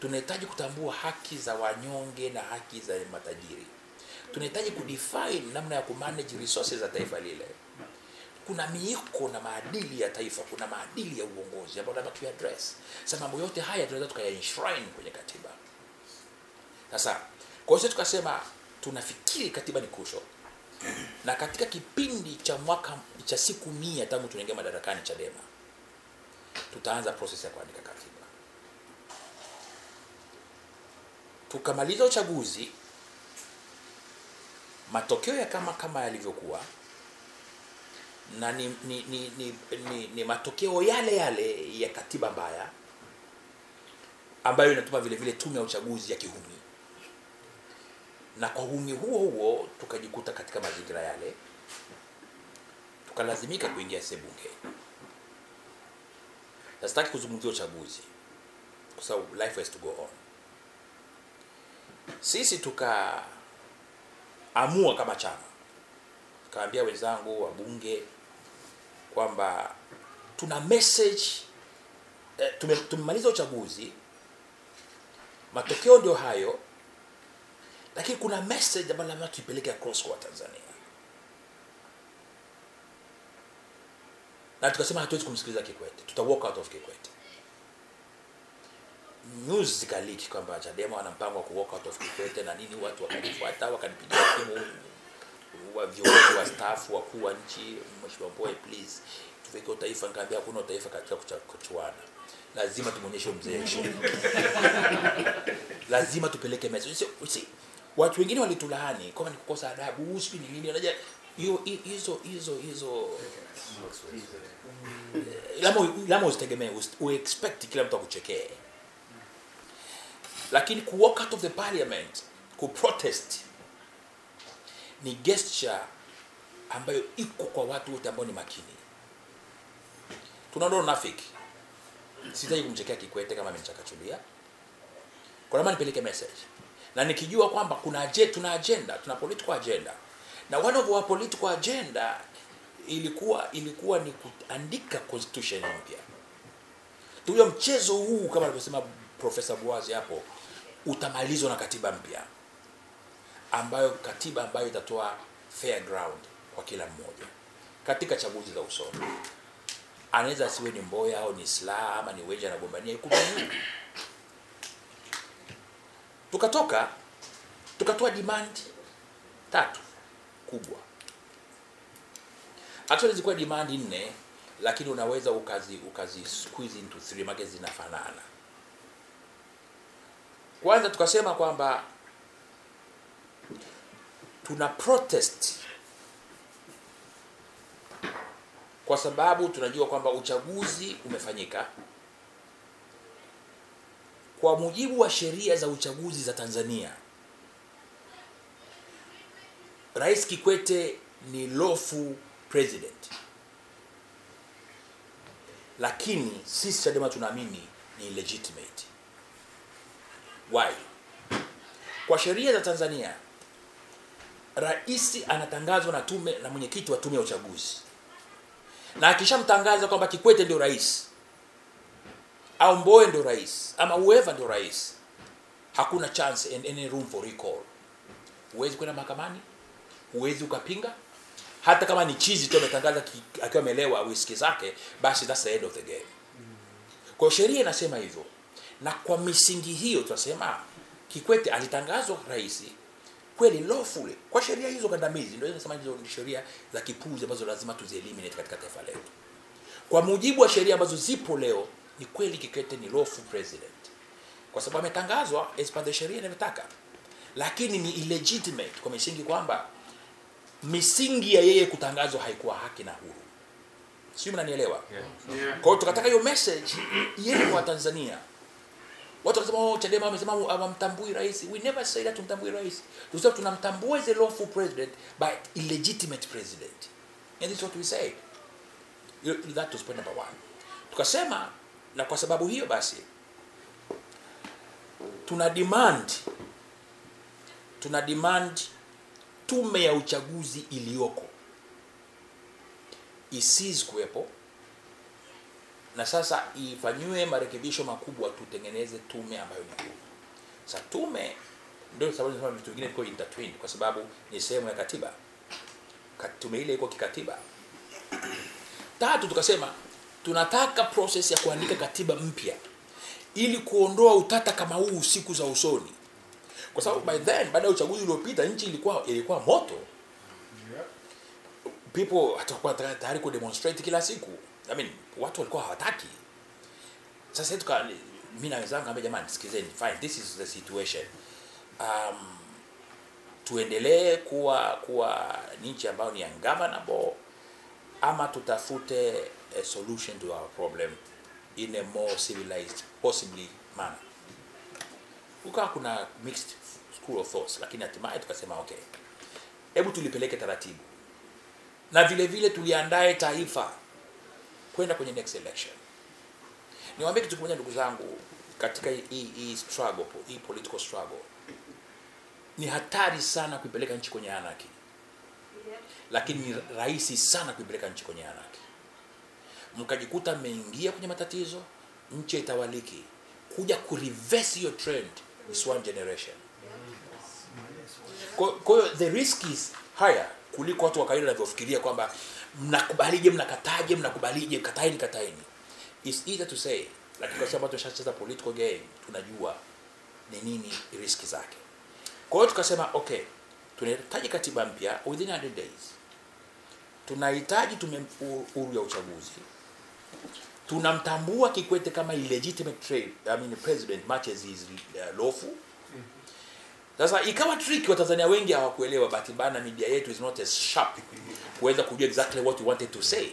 Tunahitaji kutambua haki za wanyonge na haki za matajiri. Tunahitaji kudefine namna ya kumanage resources za taifa lile. Kuna miiko na maadili ya taifa kuna maadili ya uongozi ambayo lazima tuyaddress sasa mambo yote haya tunaweza tukayaenshrine kwenye katiba sasa kwa hiyo tukasema tunafikiri katiba ni kusho na katika kipindi cha mwaka cha siku mia tangu tunaingia madarakani Chadema, tutaanza proses ya kuandika katiba. Tukamaliza uchaguzi, matokeo ya kama kama yalivyokuwa na ni, ni, ni, ni, ni, ni matokeo yale yale ya katiba mbaya ambayo inatupa vile vile tume ya uchaguzi ya kihuni na kwa uhuni huo huo tukajikuta katika mazingira yale, tukalazimika kuingia sebunge. Na sitaki kuzungumzia uchaguzi, kwa sababu life has to go on. Sisi tukaamua kama chama, tukaambia wenzangu wa bunge kwamba tuna message eh, tumemaliza uchaguzi, matokeo ndio hayo, lakini kuna message ambayo lazima tuipeleke across kwa Tanzania, na tukasema hatuwezi kumsikiliza Kikwete, tuta walk out of Kikwete. News zikaliki kwamba Chadema wana mpango wa ku walk out of Kikwete na nini, watu wakanifuata wakanipigia simu wa viongozi wa staff wakuu wa nchi, Mheshimiwa Mbowe, please tuweke utaifa. Nikamwambia hakuna utaifa katika kuchuana, lazima tumuonyeshe mzee lazima tupeleke message. Watu wengine walitulaani kama ni kukosa adabu, sijui ni nini, unajua hiyo hizo hizo hizo lama lama usitegemee usi- uexpect kila mtu akuchekee, lakini ku walk out of the parliament ku protest ni gesture ambayo iko kwa watu wote ambao ni makini. Tunaondoa unafiki. Sitaki kumchekea Kikwete kama amenichakachulia. Kwa maana nipeleke message. Na nikijua kwamba kuna tuna agenda, tuna political agenda. Na one of our political agenda ilikuwa ilikuwa ni kuandika constitution mpya. Tuyo mchezo huu kama alivyosema Profesa Buazi hapo utamalizwa na katiba mpya ambayo katiba ambayo itatoa fair ground kwa kila mmoja katika chaguzi za usoni. Anaweza asiwe ni Mboya au ni Slaa ama ni Weja anagombania ikubaliwe. Tukatoka tukatoa demand tatu kubwa. Actually zilikuwa demand nne, lakini unaweza ukazi ukazi squeeze into three, maana zinafanana. Kwanza tukasema kwamba tuna protest kwa sababu tunajua kwamba uchaguzi umefanyika kwa mujibu wa sheria za uchaguzi za Tanzania. Rais Kikwete ni lawful president, lakini sisi Chadema tunaamini ni legitimate. Why? Kwa sheria za Tanzania rais anatangazwa na tume na mwenyekiti wa tume ya uchaguzi, na akishamtangaza kwamba Kikwete ndio rais au Mbowe ndio rais ama whoever ndio rais, hakuna chance and any room for recall. Huwezi kwenda mahakamani, huwezi ukapinga, hata kama ni chizi tu ametangaza ki- akiwa amelewa whisky zake, basi that's the end of the game. Kwa sheria inasema hivyo, na kwa misingi hiyo tunasema Kikwete alitangazwa rais kweli lawfully kwa sheria hizo kandamizi, ndio nasema hizo ni sheria za kipuzi ambazo lazima tuzieliminate katika taifa letu. Kwa mujibu wa sheria ambazo zipo leo, ni kweli Kikwete ni lawful president kwa sababu ametangazwa as per the sheria inavyotaka, lakini ni illegitimate kwa misingi kwamba misingi ya yeye kutangazwa haikuwa haki na huru. Sio, mnanielewa? Yeah. Kwa hiyo tukataka hiyo message yeye kwa Tanzania. Watu wanasema oh, Chadema wamesema hawamtambui rais. We never say that tumtambui rais. Tunasema tunamtambua as a lawful president but illegitimate president. And this is what we say. That was point number one. Tukasema na kwa sababu hiyo basi tuna demand tuna demand tume ya uchaguzi iliyoko isizi kuwepo na sasa ifanyiwe marekebisho makubwa, tutengeneze tume ambayo ni huru. Sasa tume ndio sababu vitu vingine viko intertwined, kwa sababu ni sehemu ya katiba. Ka- Tume ile iko kikatiba. Tatu, tukasema tunataka process ya kuandika katiba mpya ili kuondoa utata kama huu siku za usoni, kwa sababu by then, baada ya uchaguzi uliopita, nchi ilikuwa ilikuwa moto people hatakuwa tayari ku demonstrate kila siku. I mean, watu walikuwa hawataki. Sasa tuka mimi na wenzangu ambia jamani, sikizeni, fine, this is the situation. Um, tuendelee kuwa kuwa nchi ambayo ni ungovernable ama tutafute a solution to our problem in a more civilized possibly manner. Kukawa kuna mixed school of thoughts, lakini hatimaye tukasema okay, hebu tulipeleke taratibu na vile vile tuliandae taifa kwenda kwenye next election. Niwaambie kitu kimoja ndugu zangu, katika hii- hii struggle hii political struggle ni hatari sana kuipeleka nchi kwenye anarchy lakini ni rahisi sana kuipeleka nchi kwenye anarchy mkajikuta mmeingia kwenye matatizo nchi itawaliki kuja kureverse hiyo trend is one generation. Kwa hiyo the risk is higher kuliko watu wa wanavyofikiria kwamba mnakubalije mnakataje mnakubalije kataini kataini is easier to say lakini kwa sababu tushacheza political game tunajua ni nini riski zake. Kwa hiyo tukasema okay tunahitaji katiba mpya within 100 days. Tunahitaji tume huru ya uchaguzi tunamtambua Kikwete kama illegitimate trade, I mean president much as he is uh, lawful. Sasa ikawa tricky watanzania wengi hawakuelewa bahati mbaya na media yetu is not as sharp kuweza kujua exactly what you wanted to say.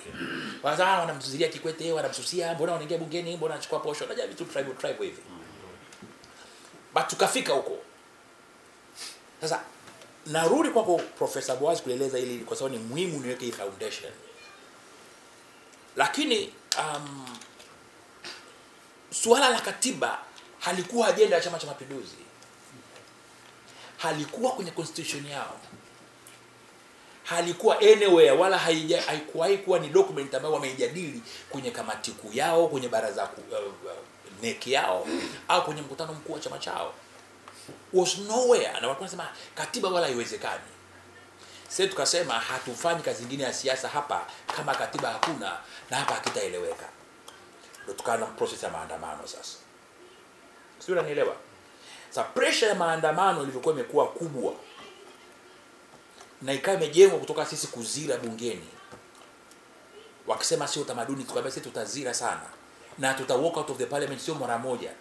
Wanasema, ah, wanamzuzilia kikwete wanamsusia mbona wanaingia bungeni mbona anachukua posho najua vitu tribal tribal hivi. But tukafika huko. Sasa narudi kwako profesa boaz kueleza hili kwa sababu ni muhimu niweke hii foundation. Lakini um, suala la katiba halikuwa ajenda ya chama cha mapinduzi. Halikuwa kwenye constitution yao. Halikuwa anywhere wala haikuwahi kuwa ni document ambayo wameijadili kwenye kamati kuu yao kwenye baraza kuu uh, uh, neki yao au kwenye mkutano mkuu wa chama chao. Was nowhere. Na walikuwa wanasema katiba wala haiwezekani sisi tukasema hatufanyi kazi nyingine ya siasa hapa kama katiba hakuna na hapa hakitaeleweka. Ndio tukaanza process ya maandamano sasa. Sio unanielewa? Sasa pressure ya maandamano ilivyokuwa imekuwa kubwa na ikawa imejengwa kutoka sisi kuzira bungeni wakisema sio utamaduni tukaambia sisi tutazira sana na tuta walk out of the parliament sio mara moja.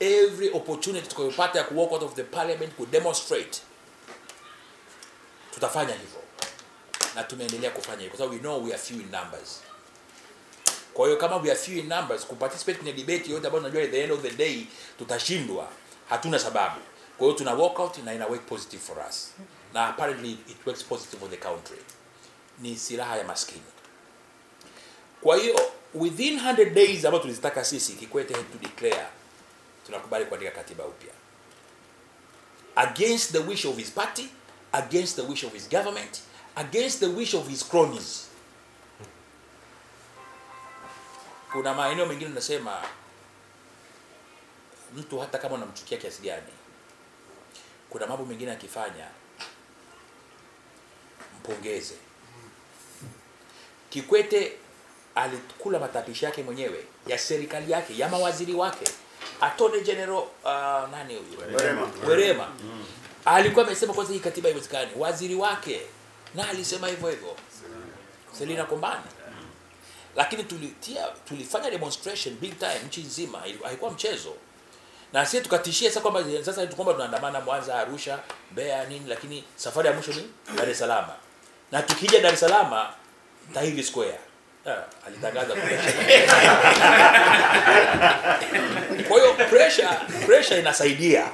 Every opportunity tukayopata ya ku walk out of the parliament ku demonstrate tutafanya hivyo na tumeendelea kufanya hivyo kwa sababu we know we are few in numbers. Kwa hiyo kama we are few in numbers kuparticipate kwenye debate yote ambayo tunajua at the end of the day tutashindwa. Hatuna sababu. Kwa hiyo tuna walk out na ina work positive for us. Na apparently it works positive for the country. Ni silaha ya maskini. Kwa hiyo within 100 days ambayo tulizitaka sisi kikwete had to declare tunakubali kuandika katiba upya. Against the wish of his party against the wish of his government against the wish of his cronies. Kuna maeneo mengine nasema mtu hata kama unamchukia kiasi gani kuna mambo mengine akifanya mpongeze. Kikwete alikula matapishi yake mwenyewe ya serikali yake ya mawaziri wake. Attorney general uh, nani huyu? Werema. werema. Mm. alikuwa amesema kwanza hii katiba haiwezekani. Waziri wake na alisema hivyo hivyo. Selina kombani. Lakini tulitia tulifanya demonstration big time nchi nzima. Haikuwa mchezo. Na sisi tukatishia sasa kwamba sasa kwamba tunaandamana Mwanza, Arusha, Mbeya nini, lakini safari ya mwisho ni Dar es Salaam, na tukija Dar es Salaam Tahiri Square. Ha, alitangaza pressure. kwa hiyo pressure pressure inasaidia.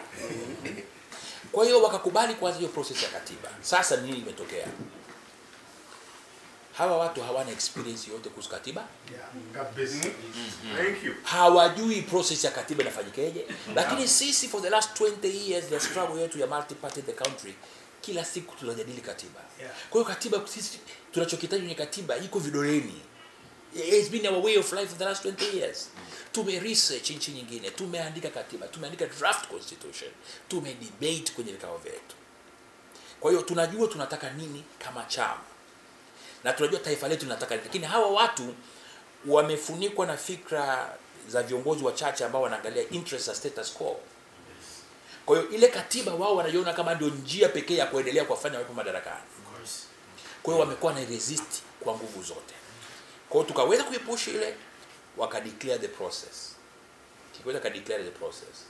Kwa hiyo wakakubali kuanza hiyo process ya katiba. Sasa nini imetokea? Hawa watu hawana experience yote kuhusu katiba, Kabisa. Thank you. hawajui process ya katiba inafanyikeje lakini sisi for the last 20 years the struggle yetu ya multi party the country kila siku tunajadili katiba yeah. kwa hiyo katiba sisi tunachokitaji kwenye katiba iko vidoleni it's been our way of life for the last 20 years tume research nchi nyingine tumeandika katiba tumeandika draft constitution tume debate kwenye vikao vyetu. Kwa hiyo tunajua tunataka nini kama chama. Na tunajua taifa letu linataka nini. Lakini hawa watu wamefunikwa na fikra za viongozi wachache ambao wanaangalia interest za status quo. Kwa hiyo ile katiba wao wanaiona kama ndio njia pekee ya kuendelea kuwafanya wapo madarakani. Kwa hiyo wamekuwa na resist kwa nguvu zote. Kwa hiyo tukaweza kuipush ile waka declare the process. Kikweza akadeclare the process.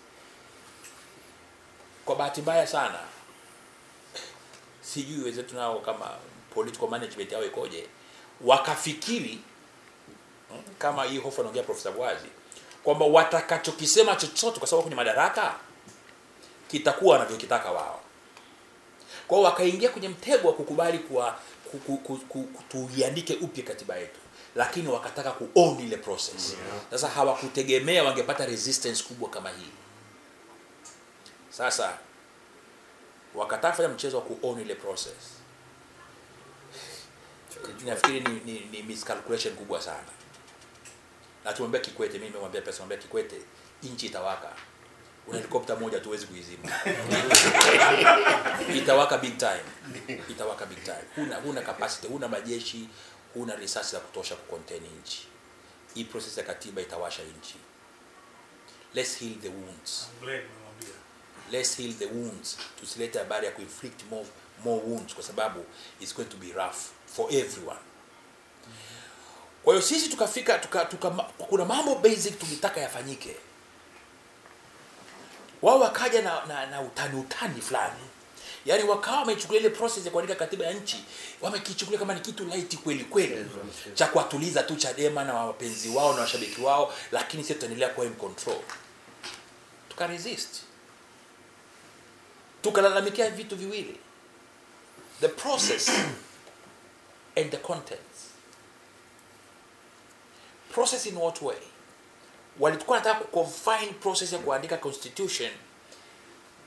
Kwa bahati mbaya sana sijui wenzetu nao kama political management yao ikoje wakafikiri mm, kama hii hofu anaongea profesa Bwazi kwamba watakachokisema chochote kwa sababu kwenye madaraka kitakuwa wanavyokitaka wao. Kwao wakaingia kwenye mtego wa kukubali kuwa ku- ku- ku- ku- ku- tuiandike upya katiba yetu lakini wakataka kuown ile process. Sasa yeah. hawakutegemea wangepata resistance kubwa kama hii. Sasa wakataka fanya mchezo wa kuown ile process. Nafikiri ni, ni, ni miscalculation kubwa sana. Na tumwambia kikwete mimi nimemwambia pesa mwambia kikwete nchi itawaka. Una helikopta moja tuwezi kuizima. Itawaka big time. Itawaka big time. Huna huna capacity huna majeshi huna risasi za kutosha kucontain nchi hii process ya katiba itawasha nchi let's heal the wounds. Let's heal the wounds. Tusilete habari ya kuinflict more, more wounds kwa sababu it's going to be rough for everyone. Kwa hiyo sisi tukafika tuka, tuka, kuna mambo basic tulitaka yafanyike. Wao wakaja na, na, na utani utani fulani yaani wakawa wamechukulia ile process ya kuandika katiba ya nchi wamekichukulia kama ni kitu light kweli kweli. Cha kuwatuliza tu chadema na wapenzi wao na washabiki wao lakini sisi tutaendelea kuwa in control. Tukaresist tukalalamikia vitu viwili. The process and the contents. Process in what way? Walikuwa wanataka kuconfine process ya kuandika constitution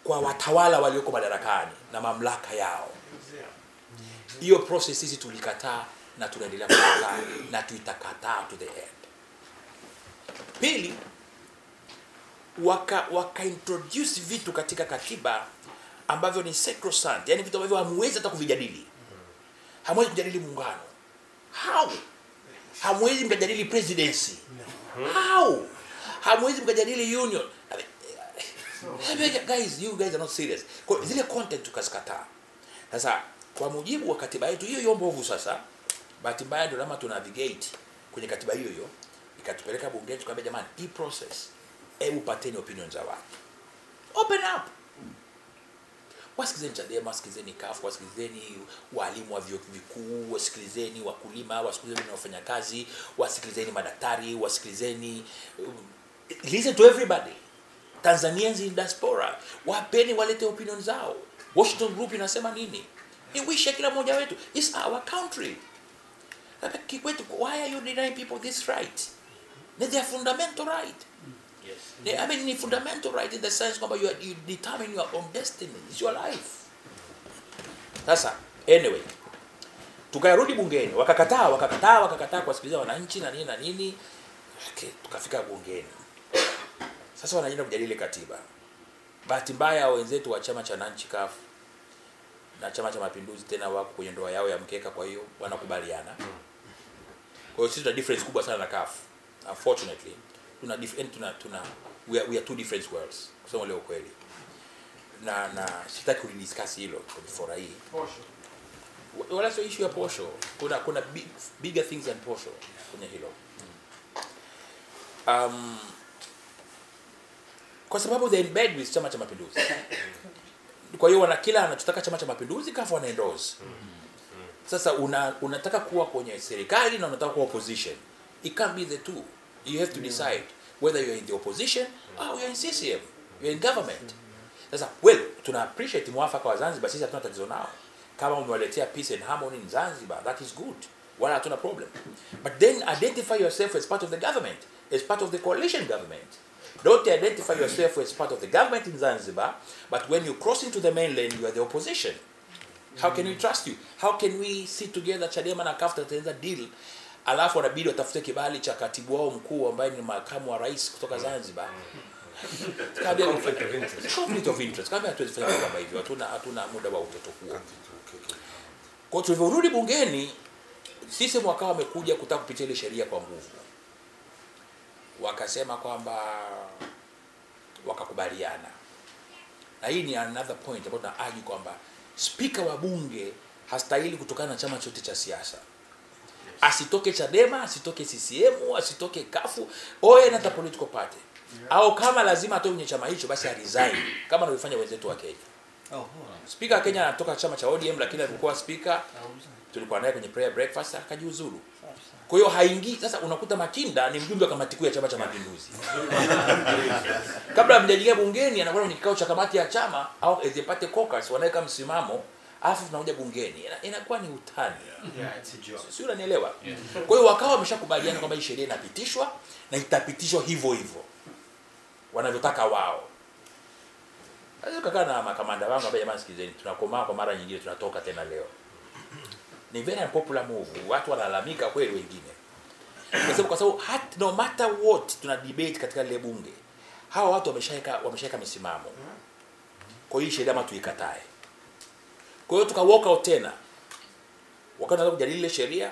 kwa watawala walioko madarakani na mamlaka yao. Hiyo process sisi tulikataa na tunaendelea kukataa na tuitakataa to the end. Pili waka waka introduce vitu katika katiba ambavyo ni sacrosanct yani vitu ambavyo hamwezi hata kuvijadili. Hamwezi kujadili muungano. How? Hamwezi mkajadili presidency. How? Hamwezi mkajadili union. I mean, guys you guys are not serious. Kwa zile content tukazikataa. Sasa kwa mujibu wa katiba yetu hiyo hiyo sasa bahati mbaya ndio lama tuna navigate kwenye katiba hiyo hiyo ikatupeleka bungeni tukaambia jamani hii process hebu pateni opinion za watu. Open up. Wasikilizeni chadema wasikilizeni wasikilizeni walimu wa vikuu wasikilizeni wakulima wasikilizeni wafanyakazi wasikilizeni madaktari wasikilizeni um, listen to everybody tanzanians in diaspora wapeni walete opinion zao. Washington group inasema nini? Ni wish ya kila mmoja wetu. Is our country. Kikwete, why are you denying people this right? Ni their fundamental right. Yes. I mean, ni fundamental right in the sense kwamba you, you determine your own destiny. It's your life. Sasa anyway tukarudi bungeni. Wakakataa wakakataa wakakataa kuwasikiliza wananchi na nini na nini. Okay, tukafika bungeni sasa wanaenda kujadili katiba. Bahati mbaya wenzetu wa chama cha nanchi kafu na chama cha mapinduzi tena wako kwenye ndoa yao ya mkeka kwa hiyo wanakubaliana. Kwa hiyo sisi tuna difference kubwa sana na kafu unfortunately. Tuna different, tuna tuna we are, we are two different worlds kusema leo kweli na na sitaki kulidiscuss hilo kwenye fora hii. Wa- wala sio issue ya posho. Kuna kuna big, bigger things than posho kwenye hilo. Um, kwa sababu they embed with chama cha mapinduzi. Kwa hiyo wana kila anachotaka chama cha mapinduzi kafu wanaendorse sasa una, unataka kuwa kwenye serikali na unataka kuwa opposition. It can't be the two. You have to decide whether you are in the opposition or you are in CCM. You are in government. Sasa well tuna appreciate mwafaka wa Zanzibar. Sisi hatuna tatizo nao. Kama umewaletea peace and harmony in Zanzibar that is good. Wala hatuna problem. But then identify yourself as part of the government as part of the coalition government don't identify yourself as part of the government in Zanzibar but when you cross into the mainland you are the opposition. How can we trust you? How can we sit together chadema na CUF tutatengeneza deal alafu wanabidi watafute kibali cha katibu wao mkuu ambaye ni makamu wa rais kutoka zanzibar? Kaambia- conflict of interest. Kaambia hatuwezi fanya kama hivyo hatuna hatuna muda wa utoto huo. Kwa tulivyorudi bungeni sisi mwaka wamekuja kutaka kupitia ile sheria kwa nguvu wakasema kwamba wakakubaliana. Na hii ni another point ambayo tunaaji kwamba spika wa bunge hastahili kutokana na chama chote cha siasa. Asitoke chadema asitoke ccm asitoke kafu oye hata political party. Yeah. au kama lazima atoke kwenye chama hicho basi aresign kama anavyofanya wenzetu wa kenya. Oh, spika wa kenya anatoka chama cha odm lakini alikuwa spika tulikuwa naye kwenye prayer breakfast akajiuzulu kwa hiyo haingii sasa unakuta makinda ni mjumbe wa kamati kuu ya chama cha mapinduzi. Kabla mjajilia bungeni anakwenda kwenye kikao cha kamati ya chama au ezepate caucus wanaweka msimamo alafu tunakuja bungeni. Inakuwa ni utani. Si unanielewa? Kwa hiyo wakawa wameshakubaliana kwamba hii sheria inapitishwa na itapitishwa hivyo hivyo wanavyotaka wao. Kakaa na makamanda wangu ambaye jamani sikizeni tunakomaa kwa mara nyingine tunatoka tena leo ni very unpopular move. Watu wanalalamika kweli wengine. Kwa sababu kwa sababu hat- no matter what tuna debate katika lile bunge. Hawa watu wameshaweka wameshaweka misimamo. Kwa hiyo sheria ama tuikatae. Kwa hiyo tuka walk out tena. Wakati tunataka kujadili ile sheria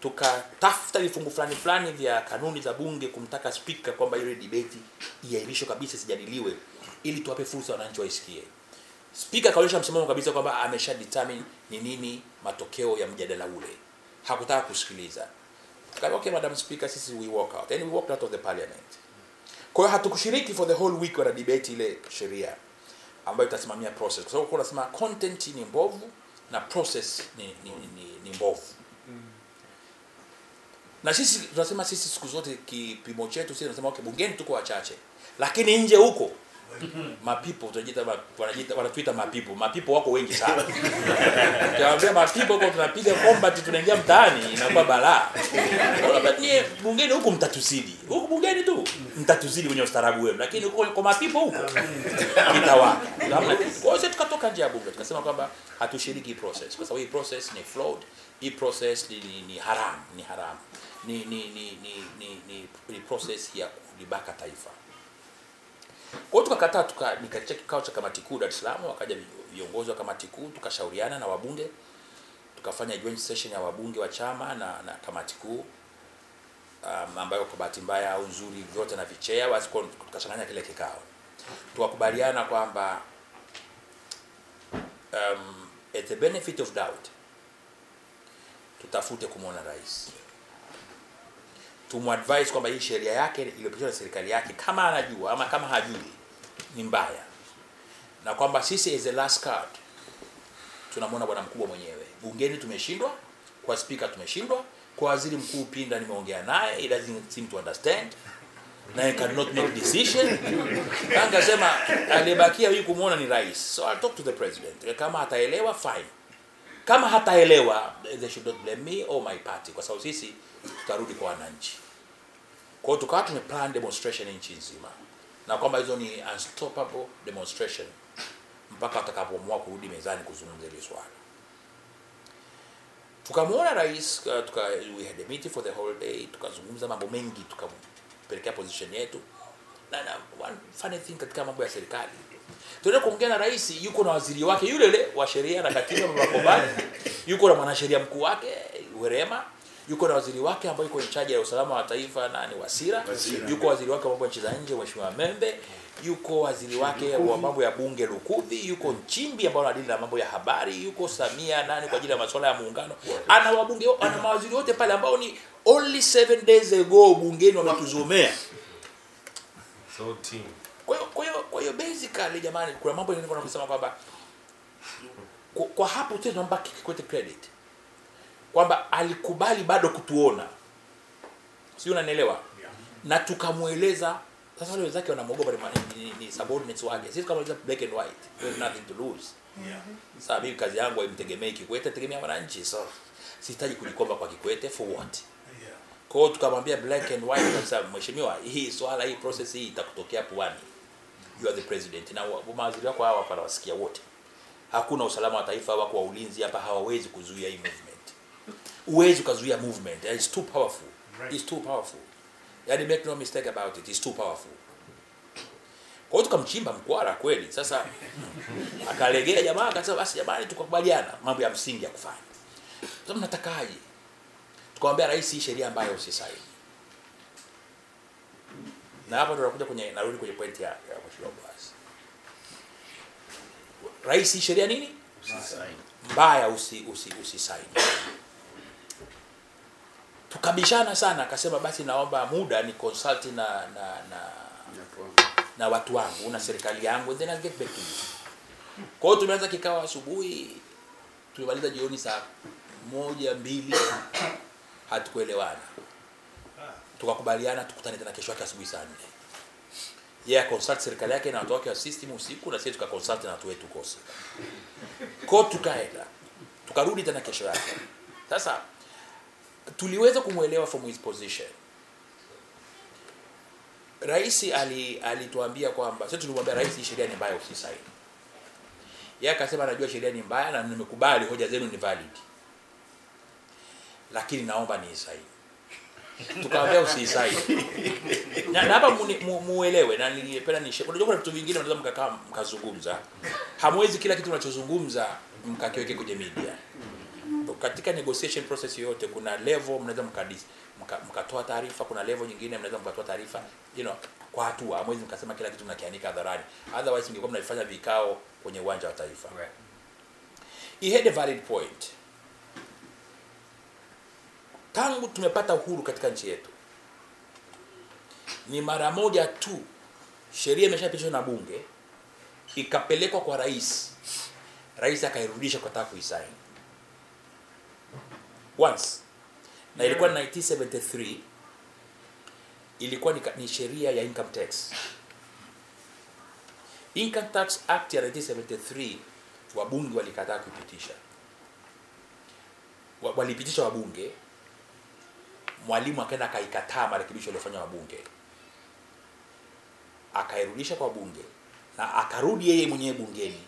tukatafuta vifungu fulani fulani vya kanuni za bunge kumtaka spika kwamba ile debate iahirishwe kabisa sijadiliwe ili tuwape fursa wananchi waisikie spika akaonyesha msimamo kabisa kwamba amesha determine ni nini matokeo ya mjadala ule. Hakutaka kusikiliza. Tukaambia, okay madam speaker sisi we walk out. And we walked out of the parliament. Kwa hiyo hatukushiriki for the whole week wana debate ile sheria ambayo itasimamia process. Kwa sababu kuna nasema content ni mbovu na process ni, ni, ni, ni mbovu. Na sisi tunasema sisi siku zote kipimo chetu sisi tunasema okay bungeni tuko wachache. Lakini nje huko mapipo tunajiita wanajiita wanatuita mapipo mapipo wako wengi sana. Ukiwaambia mapipo huko tunapiga combat tunaingia mtaani inakuwa balaa. Unaona, nyie bungeni huku mtatuzidi huku bungeni tu. Mtatuzidi kwenye ustarabu wenu. Lakini huko kwa mapipo huko kitawa hamna. Kwa hiyo tukatoka nje ya bunge tukasema kwamba hatushiriki hii process. Kwa sababu hii process ni flawed. Hii process ni, ni, ni haram ni haram. Ni ni ni ni, ni, ni, ni process ya kulibaka taifa kwa hiyo tukakataa tuka, nikaitisha kikao cha kamati kuu Dar es Salaam, wakaja viongozi wa kamati kuu, tukashauriana na wabunge, tukafanya joint session ya wabunge wa chama na, na kamati kuu um, ambayo kwa bahati mbaya au nzuri vyote na vichea, basi kwa- tukachanganya kile kikao, tukakubaliana kwamba um, at the benefit of doubt tutafute kumwona rais tumadvise kwamba hii sheria yake iliyopitishwa na serikali yake kama anajua ama kama hajui ni mbaya. Na kwamba sisi as the last card tunamwona bwana mkubwa mwenyewe. Bungeni tumeshindwa kwa spika tumeshindwa kwa waziri mkuu pinda nimeongea naye he doesn't seem to understand na he cannot make decision. Kanga akasema aliyebakia huyu kumwona ni rais. So I'll talk to the president. Kama ataelewa fine. Kama hataelewa they should not blame me or my party kwa sababu sisi tutarudi kwa wananchi kwa hiyo tukawa tumeplan demonstration nchi nzima. Na kwamba hizo ni unstoppable demonstration mpaka watakapoamua kurudi mezani kuzungumza hili swala. Tukamwona rais uh, tuka, we had a meeting for the whole day tukazungumza mambo mengi tukapelekea position yetu. Na, na one funny thing katika mambo ya serikali. Tuende kuongea na rais yuko na waziri wake yule yule wa sheria na katiba Mabakobani, yuko na mwanasheria mkuu wake Werema yuko na waziri wake ambaye yuko in charge ya usalama wa taifa na ni Wasira, yuko waziri wake wa mambo ya nchi za nje Mheshimiwa Membe, yuko waziri wake wa mambo ya bunge Lukuvi, yuko Nchimbi ambao anadili na mambo ya habari, yuko Samia nani kwa ajili ya masuala ya muungano. Ana wabunge ana mawaziri wote pale ambao ni only seven days ago bungeni wametuzomea. So team. Kwa hiyo kwa hiyo kwa hiyo basically jamani, kuna mambo yanayokuwa nakusema kwamba kwa, kwa hapo tu naomba Kikwete credit kwamba alikubali bado kutuona, si unanielewa? Na tukamweleza sasa, wale wenzake wanamwogopa ni, ni, ni subordinates wake, sisi tukamweleza black and white, we have nothing to lose. Sasa mimi kazi yangu haimtegemei Kikwete, tegemea wananchi, so sihitaji kujikomba kwa Kikwete for what? Kwa hiyo tukamwambia black and white kabisa, mheshimiwa, hii swala hii process hii itakutokea puani. You are the president na mawaziri wako hawa hapa nawasikia wote. Hakuna usalama wa taifa wako wa ulinzi hapa, hawawezi kuzuia hii movement. Huwezi ukazuia movement. It's too powerful. right. It's too powerful. Yani make no mistake about it. It's too powerful. Kwa hiyo tukamchimba mkwara kweli. Sasa akalegea jamaa akasema basi jamani tukakubaliana mambo ya msingi ya kufanya. Sasa mnatakaje? tukamwambia rais hii sheria ambayo usisaini na hapo ndo nakuja kwenye narudi kwenye pointi ya, ya mheshimiwa Boaz rais hii sheria nini mbaya usi, usi, usisaini tukabishana sana akasema basi naomba muda ni consult na na na, na watu wangu na serikali yangu then I'll get back to you. Kwa hiyo tumeanza kikao asubuhi tumemaliza jioni saa moja mbili hatukuelewana. Tukakubaliana tukutane tena kesho yake asubuhi saa nne. Yeye yeah, consult serikali yake na watu wake wa system usiku na sisi tukaconsult na watu wetu kosa. Ko tukaenda tukarudi tena kesho yake. Sasa tuliweza kumwelewa from his position. Rais ali alituambia kwamba sisi tulimwambia rais hii sheria ni mbaya usisaini. Yeye akasema najua sheria ni mbaya na nimekubali hoja zenu ni valid. Lakini naomba niisaini. Tukaambia usiisaini. Na hapa muelewe na nilipenda ni unajua kuna vitu vingine mnaweza mkakaa mkazungumza. Hamwezi kila kitu mnachozungumza mkakiweke kwenye media katika negotiation process yoyote kuna level mnaweza mkadis mka- mkatoa taarifa kuna level nyingine mnaweza mkatoa taarifa you know kwa hatua. Hamwezi mkasema kila kitu mnakianika hadharani. Otherwise mngekuwa mnafanya vikao kwenye uwanja wa taifa. Right. he had a valid point. Tangu tumepata uhuru katika nchi yetu ni mara moja tu sheria imeshapitishwa na bunge ikapelekwa kwa rais. Rais akairudisha kwa taka kuisaini once. Na ilikuwa 1973 ilikuwa ni, ni sheria ya income tax. Income tax act ya 1973 wabunge walikataa kuipitisha. Walipitisha wabunge. Mwalimu akaenda akaikataa marekebisho aliofanya wabunge. Akairudisha kwa bunge na akarudi yeye mwenyewe bungeni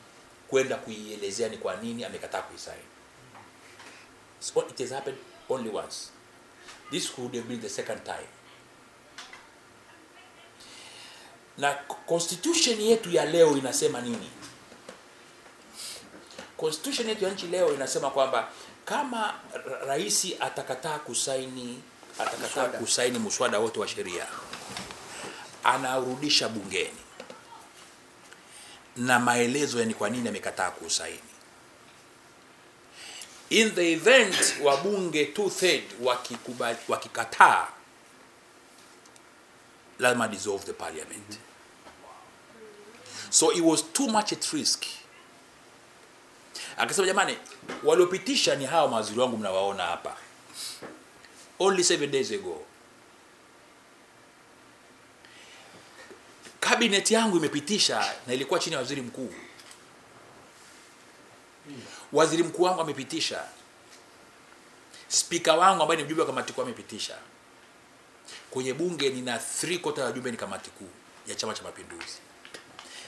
kwenda kuielezea ni kwa nini amekataa kuisaini so it has happened only once. This could have been the second time. Na constitution yetu ya leo inasema nini? Constitution yetu ya nchi leo inasema kwamba kama raisi rais atakataa kusaini atakataa kusaini muswada wote wa sheria anaurudisha bungeni. Na maelezo ya ni kwa nini amekataa kusaini in the event wabunge two third wakikubali wakikataa lazima dissolve the parliament. So it was too much at risk. Akasema jamani waliopitisha ni hawa mawaziri wangu mnawaona hapa. Only seven days ago kabineti yangu imepitisha na ilikuwa chini ya waziri mkuu waziri mkuu wangu amepitisha. Spika wangu ambaye ni mjumbe wa kamati kuu amepitisha. Kwenye bunge nina three quarter ya wajumbe ni kamati kuu ya chama cha mapinduzi.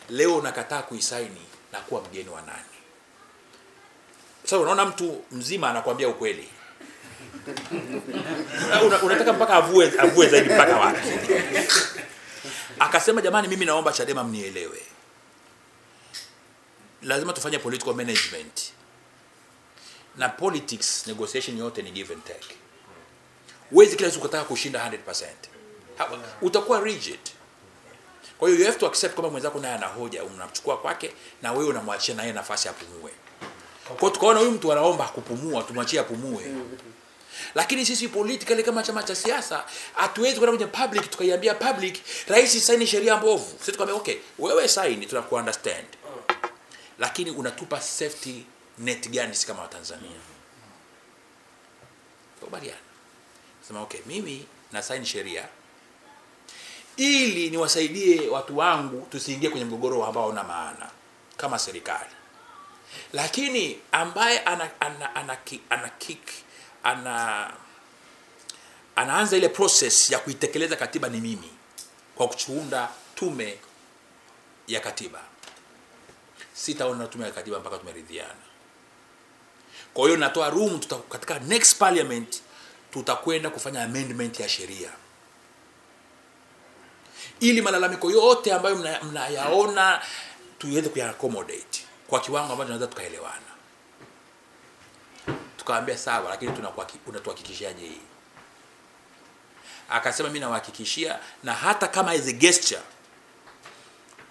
Leo nakataa kuisaini na kuwa mgeni wa nani. Sasa unaona mtu mzima anakuambia ukweli. Una, unataka mpaka avue avue zaidi mpaka wapi? Akasema jamani mimi naomba chadema mnielewe. Lazima tufanye political management na politics negotiation yote ni give and take. Huwezi kila siku kutaka kushinda 100% Ha- utakuwa rigid. Kwa hiyo you have to accept kwamba mwenzako naye ana hoja unamchukua kwake na wewe unamwachia naye nafasi apumue. Kwa tukaona huyu mtu anaomba kupumua tumwachie apumue. Lakini sisi politically kama chama cha siasa hatuwezi kwenda kwenye public tukaiambia public rais saini sheria mbovu. Sisi tukamwambia okay wewe saini tunaku understand lakini unatupa safety net gani sisi kama watanzania? Tukubaliana sema okay mimi na saini sheria ili niwasaidie watu wangu tusiingie kwenye mgogoro ambao una maana kama serikali. Lakini ambaye ana ana ana, ana kick ana anaanza ile process ya kuitekeleza katiba ni mimi kwa kuchunda tume ya katiba. Sitaona tume ya katiba mpaka tumeridhiana kwa hiyo natoa room tuta, katika next parliament tutakwenda kufanya amendment ya sheria. Ili malalamiko yote ambayo mnayaona mna- tuweze kuyaaccommodate. Kwa kiwango ambacho tunaweza tukaelewana. Tukaambia sawa lakini unatuhakikishiaje hii? Akasema mi nawahakikishia na hata kama as a gesture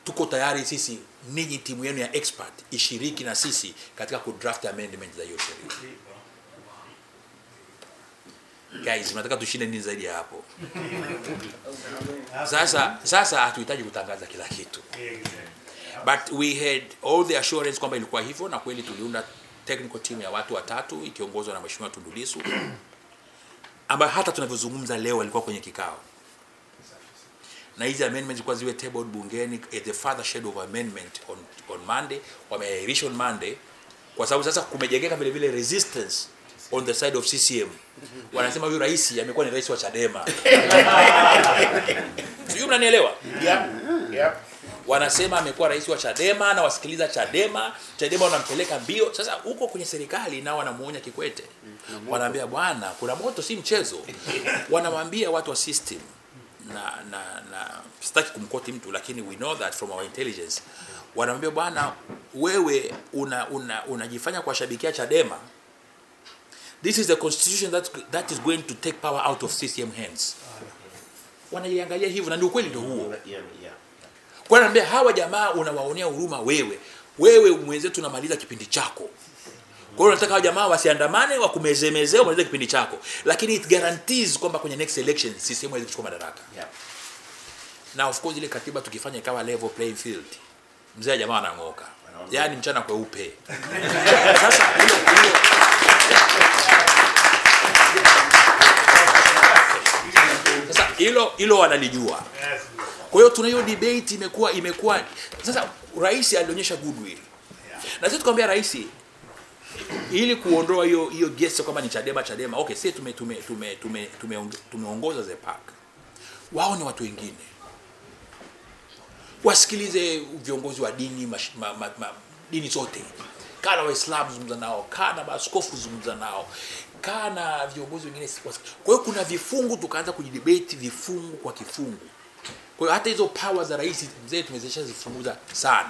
tuko tayari sisi ninyi timu yenu ya expert ishiriki na sisi katika kudraft amendment za hiyo sheria. Guys mnataka tushinde nini zaidi ya hapo? Sasa sasa hatuhitaji kutangaza kila kitu. But we had all the assurance kwamba ilikuwa hivyo na kweli tuliunda technical team ya watu watatu ikiongozwa na mheshimiwa Tundu Lissu ambayo hata tunavyozungumza leo alikuwa kwenye kikao na hizi amendments zilikuwa ziwe tabled bungeni at the further shadow of amendment on, on Monday, wameahirisha on Monday kwa sababu sasa kumejengeka vile vile resistance on the side of CCM. Wanasema huyu rais amekuwa ni rais wa Chadema. Sijui mnanielewa? wanasema amekuwa rais wa Chadema na wasikiliza Chadema, Chadema wanampeleka mbio. Sasa huko kwenye serikali nao wanamuonya Kikwete, wanaambia bwana, kuna moto, si mchezo. Wanamwambia watu wa system na na na sitaki kumkoti mtu, lakini we know that from our intelligence, wanamwambia bwana, wewe una una unajifanya kuwashabikia Chadema. This is the constitution that that is going to take power out of CCM hands. Wanaiangalia hivyo na ndio ukweli ndio huo. Kwa naambia hawa jamaa unawaonea huruma wewe. Wewe mwenzetu unamaliza kipindi chako. Kwa hiyo nataka jamaa wasiandamane wa kumezemezea umalize kipindi chako. Lakini it guarantees kwamba kwenye next election CCM haiwezi kuchukua madaraka. yeah. Na of course ile katiba tukifanya ikawa level playing field. Mzee jamaa anang'oka. Yaani mchana kweupe. Sasa hilo hilo Sasa hilo hilo wanalijua. Kwa hiyo tuna hiyo debate imekuwa imekuwa sasa rais alionyesha goodwill. Na sisi tukamwambia rais ili kuondoa hiyo hiyo gesi kwamba ni Chadema Chadema. Okay, sisi tume tume tume tume tumeongoza tume, tume the park. Wao ni watu wengine. Wasikilize viongozi wa dini mash, ma, ma, ma, dini zote. Kana Waislamu zungumza nao, kana maaskofu zungumza nao, kana viongozi wengine. Kwa hiyo kuna vifungu tukaanza kujidebate vifungu kwa kifungu. Kwa hiyo hata hizo power za rais mzee tumezishazifunguza sana.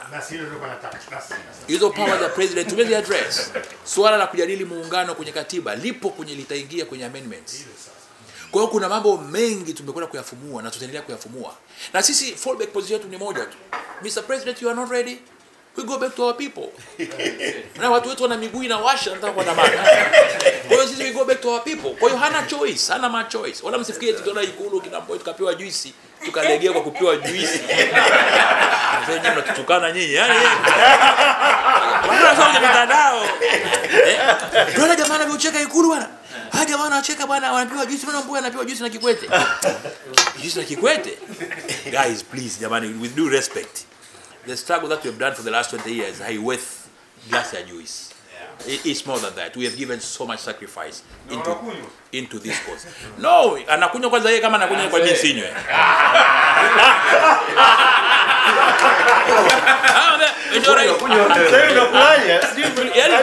Hizo power za president tumezi address. Swala la kujadili muungano kwenye katiba lipo kwenye litaingia kwenye amendments. Kwa hiyo kuna mambo mengi tumekwenda kuyafumua na tutaendelea kuyafumua. Na sisi fallback position yetu ni moja tu. Mr. President you are not ready. We go back to our people. Na watu wetu wana miguu inawasha nataka kuandamana. Kwa hiyo sisi we go back to our people. Kwa hiyo hana choice, hana ma choice. Wala msifikirie tukiona ikulu kinambo tukapewa juisi tukalegea kwa kupewa juisi. Sasa nyinyi mnatutukana nyinyi. Yaani wanasema kwenye mitandao. Eh? bwana jamaa anavyocheka ikulu bwana. Haja jamaa anacheka bwana wanapewa juisi bwana mboya anapewa juisi na Kikwete. Juisi na Kikwete. Guys please jamani with due respect. The struggle that we have done for the last 20 years haiworth glass ya juice. It- It's more than that. We have given so much sacrifice into, into this cause. No, anakunywa kwanza yeye kama anakunywa kwa jinsi sinywe? Ah, rais- Yaani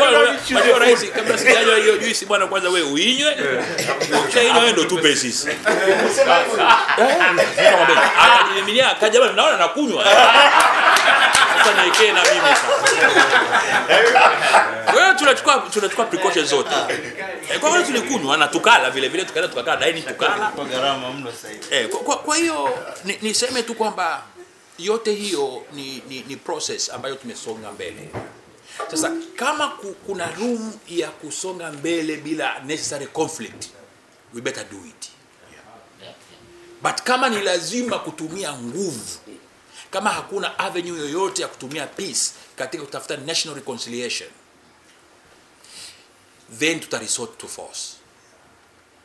kabla hiyo juice bwana kwanza wewe uinywe. Ukishainywa wewe ndo tupe sisi. Akajimiminia kaja naona nakunywa. Sasa niwekee na mimi sasa. Wewe tunachukua tunachukua precautions zote. Eh, Kwa hiyo tulikunywa na tukala vile vile tukaenda tukakaa dining tukala. Kwa gharama mno sasa hivi. Eh, kwa, kwa, hiyo hiyo ni- niseme tu kwamba yote hiyo ni, ni, ni process ambayo tumesonga mbele. Sasa kama ku, kuna room ya kusonga mbele bila necessary conflict, we better do it. But kama ni lazima kutumia nguvu, kama hakuna avenue yoyote ya kutumia peace katika kutafuta national reconciliation, then tuta resort to force,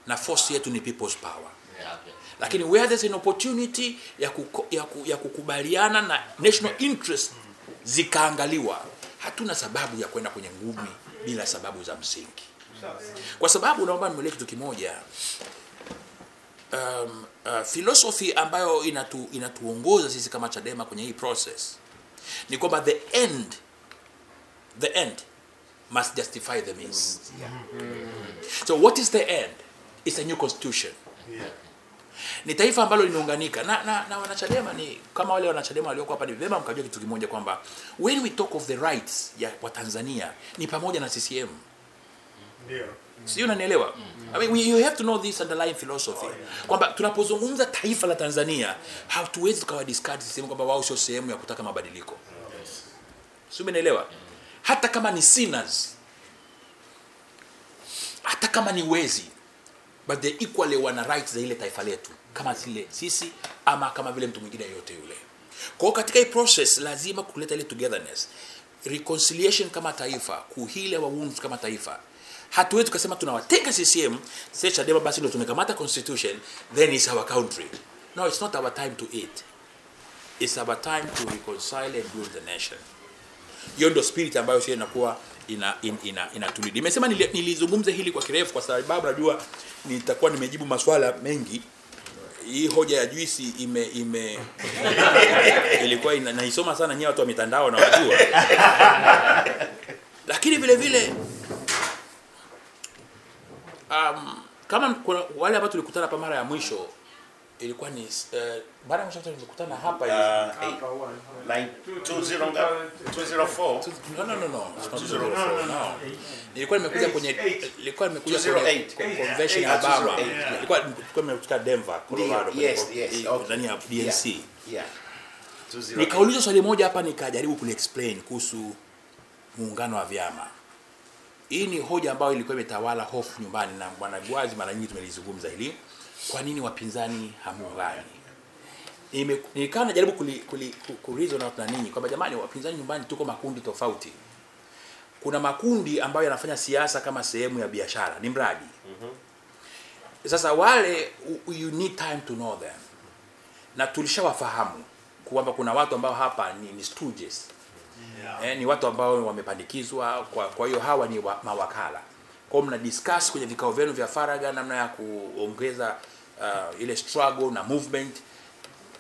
na force yetu ni people's power. Lakini where there's an opportunity ya, kuko, ya, ku, ya kukubaliana na national interest zikaangaliwa, hatuna sababu ya kwenda kwenye ngumi bila sababu za msingi, kwa sababu naomba nimelee kitu kimoja. Um, uh, philosophy ambayo inatu, inatuongoza sisi kama Chadema kwenye hii process ni kwamba the end the end must justify the means. So what is the end? It's a new constitution. Yeah. ni taifa ambalo limeunganika na, na, na wanachadema ni kama wale wanachadema walioko hapa ni vyema mkajua kitu kimoja kwamba when we talk of the rights ya watanzania ni pamoja na ccm sio unanielewa I mean, we, you have to know this underlying philosophy. Kwamba tunapozungumza taifa la tanzania hatuwezi tukawa discard CCM kwamba wao sio sehemu ya kutaka mabadiliko. Sio umeelewa? hata kama ni sinners hata kama ni wezi but they equally wana rights za ile taifa letu kama zile sisi ama kama vile mtu mwingine yeyote yule. Kwa katika hii process lazima kuleta ile togetherness reconciliation kama taifa kuhile wa wounds kama taifa hatuwezi tukasema tunawatenga CCM sasa Chadema basi ndio tumekamata constitution then is our country. No it's not our time to eat. It's our time to reconcile and build the nation. Hiyo ndio spirit ambayo sio inakuwa ina ina, ina, ina nimesema nilizungumze hili kwa kirefu kwa sababu najua nitakuwa nimejibu maswala mengi. Hii hoja ya juisi ime ime ilikuwa ina, naisoma sana nyewe watu wa mitandao na wajua lakini vile vile um, kama kuna wale ambao tulikutana hapa mara ya mwisho ilikuwa ni uh, mara ya mwisho tulikutana hapa Uh, ngapi? Two zero four. No, no, no, no. 204, no. Nilikuwa nimekuja kwenye nilikuwa nimekuja kwenye convention ya Obama. Nilikuwa nilikuwa nimekuja Denver, Colorado. Yes, yes. Ndani ya DNC. Yeah. Nikaulizwa swali moja hapa nikajaribu kuliexplain kuhusu muungano wa vyama. Hii ni hoja ambayo ilikuwa imetawala hofu nyumbani na bwana Gwazi mara nyingi tumelizungumza hili. Kwa nini wapinzani hamuungani? Nilikaa najaribu kuli, kuli, ku- kureason out na ninyi kwamba jamani, wapinzani nyumbani tuko makundi tofauti. Kuna makundi ambayo yanafanya siasa kama sehemu ya biashara, ni mradi. mm-hmm. Sasa wale you need time to know them, na tulishawafahamu kwamba kuna watu ambao hapa ni, ni stooges eh, ni watu ambao wamepandikizwa. Kwa, kwa hiyo hawa ni wa, mawakala. Kwa mna discuss kwenye vikao vyenu vya faraga namna ya kuongeza uh, ile struggle na movement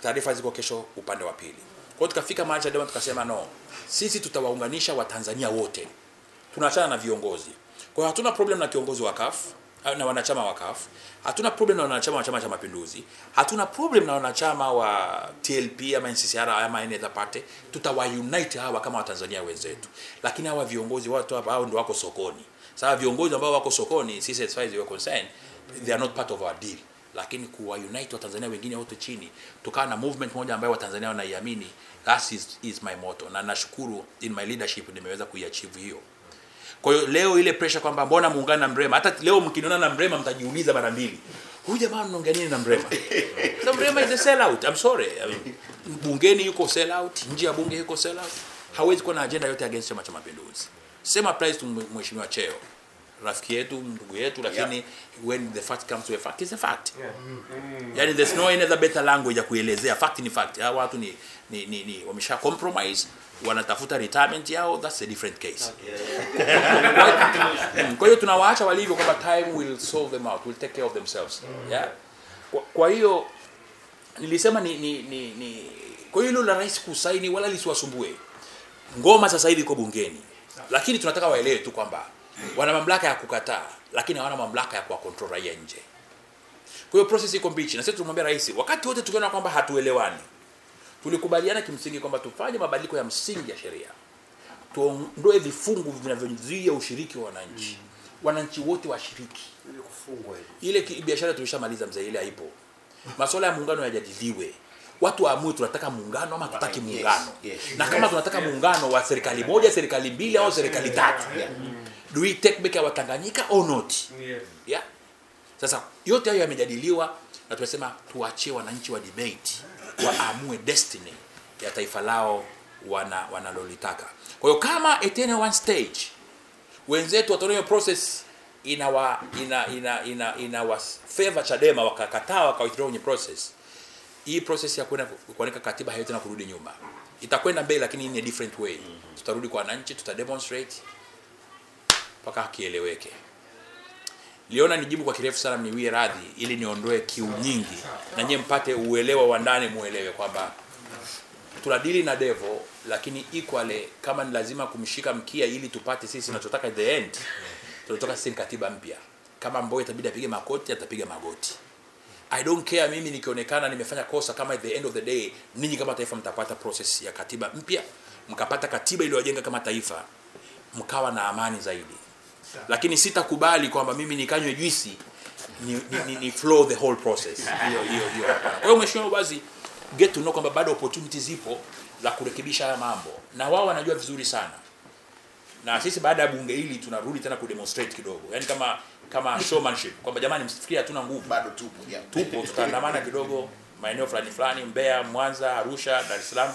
taarifa ziko kesho upande wa pili. Kwa hiyo tukafika mahali tukasema no, sisi tutawaunganisha Watanzania wote, tunaachana na viongozi. Kwa hiyo hatuna problem na kiongozi wa CUF na wanachama wa CUF, hatuna problem na wanachama wa Chama cha Mapinduzi, hatuna problem na wanachama wa TLP ama NCCR ama any other party. Tutawaunite hawa kama Watanzania wenzetu, lakini hawa viongozi watu hapa hao ndio wako sokoni. Sasa viongozi ambao wako sokoni, sisi as far as we are concerned, they are not part of our deal. Lakini kuwa unite watanzania wengine wote chini tukawa na movement moja ambayo watanzania wanaiamini that is, is my motto. Na nashukuru in my leadership nimeweza kuiachieve hiyo kwa hiyo leo ile pressure kwamba mbona muungane na Mrema? Hata leo mkiniona na Mrema mtajiuliza mara mbili huyu jamaa mnaongea nini na Mrema? So Mrema is a sellout. I'm sorry. I mean, bungeni yuko sellout nje ya bunge yuko sellout. Hawezi kuwa na agenda yote against chama cha mapinduzi. Same applies to mheshimiwa Cheo rafiki yetu ndugu yetu lakini when the fact comes to a fact is a fact. Yeah. yani there's no any other better language ya kuelezea. Fact ni fact. Hawa watu ni, ni, ni, ni wamesha compromise wanatafuta retirement yao that's a different case. Mm, kwa hiyo tunawaacha walivyo kwamba time will solve them out will take care of themselves. Mm. yeah. Kwa, kwa hiyo nilisema ni, ni, ni, ni kwa hiyo hilo la rais kusaini wala lisiwasumbue. Ngoma sasa hivi iko bungeni. Lakini tunataka waelewe tu kwamba wana mamlaka ya kukataa lakini hawana mamlaka ya kuwakontrol raia nje. Kwa hiyo process iko mbichi na sisi tumwambia rais wakati wote tukiona kwamba hatuelewani tulikubaliana kimsingi kwamba tufanye mabadiliko ya msingi ya sheria. Tuondoe vifungu vinavyozuia ushiriki wa wananchi. Wananchi wote washiriki. Ile biashara tulishamaliza mzee ile haipo. Masuala ya muungano yajadiliwe watu waamue tunataka muungano ama tutaki muungano yes. yes, na kama tunataka yes, muungano wa serikali moja serikali mbili au serikali tatu do we take back our Tanganyika or not yeah. Yeah? Sasa yote hayo yamejadiliwa na tumesema tuachie wananchi wa debate waamue destiny ya taifa lao wana wanalolitaka. Kwa hiyo kama at any one stage wenzetu wataona hiyo process inawa ina ina ina, ina wa favor Chadema wakakataa waka withdraw kwenye process hii process ya kwenda kuandika katiba haiwezi tena kurudi nyuma, itakwenda mbele, lakini in a different way. Tutarudi kwa wananchi, tuta demonstrate mpaka akieleweke. Liona nijibu kwa kirefu sana, mniwie radhi ili niondoe kiu nyingi na nyie mpate uelewa wa ndani, muelewe kwamba tunadili na devo, lakini equally kama ni lazima kumshika mkia ili tupate sisi tunachotaka the end, tunatoka sisi katiba mpya. Kama Mbowe itabidi apige makoti, atapiga magoti. I don't care mimi nikionekana nimefanya kosa, kama at the end of the day ninyi kama taifa mtapata process ya katiba mpya, mkapata katiba iliyojenga kama taifa, mkawa na amani zaidi. Lakini sitakubali kwamba mimi nikanywe juisi ni, ni, ni, ni flow the whole process. Hiyo hiyo hiyo. Kwa hiyo mheshimiwa basi get to know kwamba bado opportunities zipo za kurekebisha haya mambo, na wao wanajua vizuri sana na sisi baada ya bunge hili tunarudi tena kudemonstrate kidogo, yani kama kama showmanship kwamba jamani, msifikirie hatuna nguvu bado tupo yeah. tupo tutaandamana kidogo maeneo fulani fulani Mbeya, Mwanza, Arusha, Dar es Salaam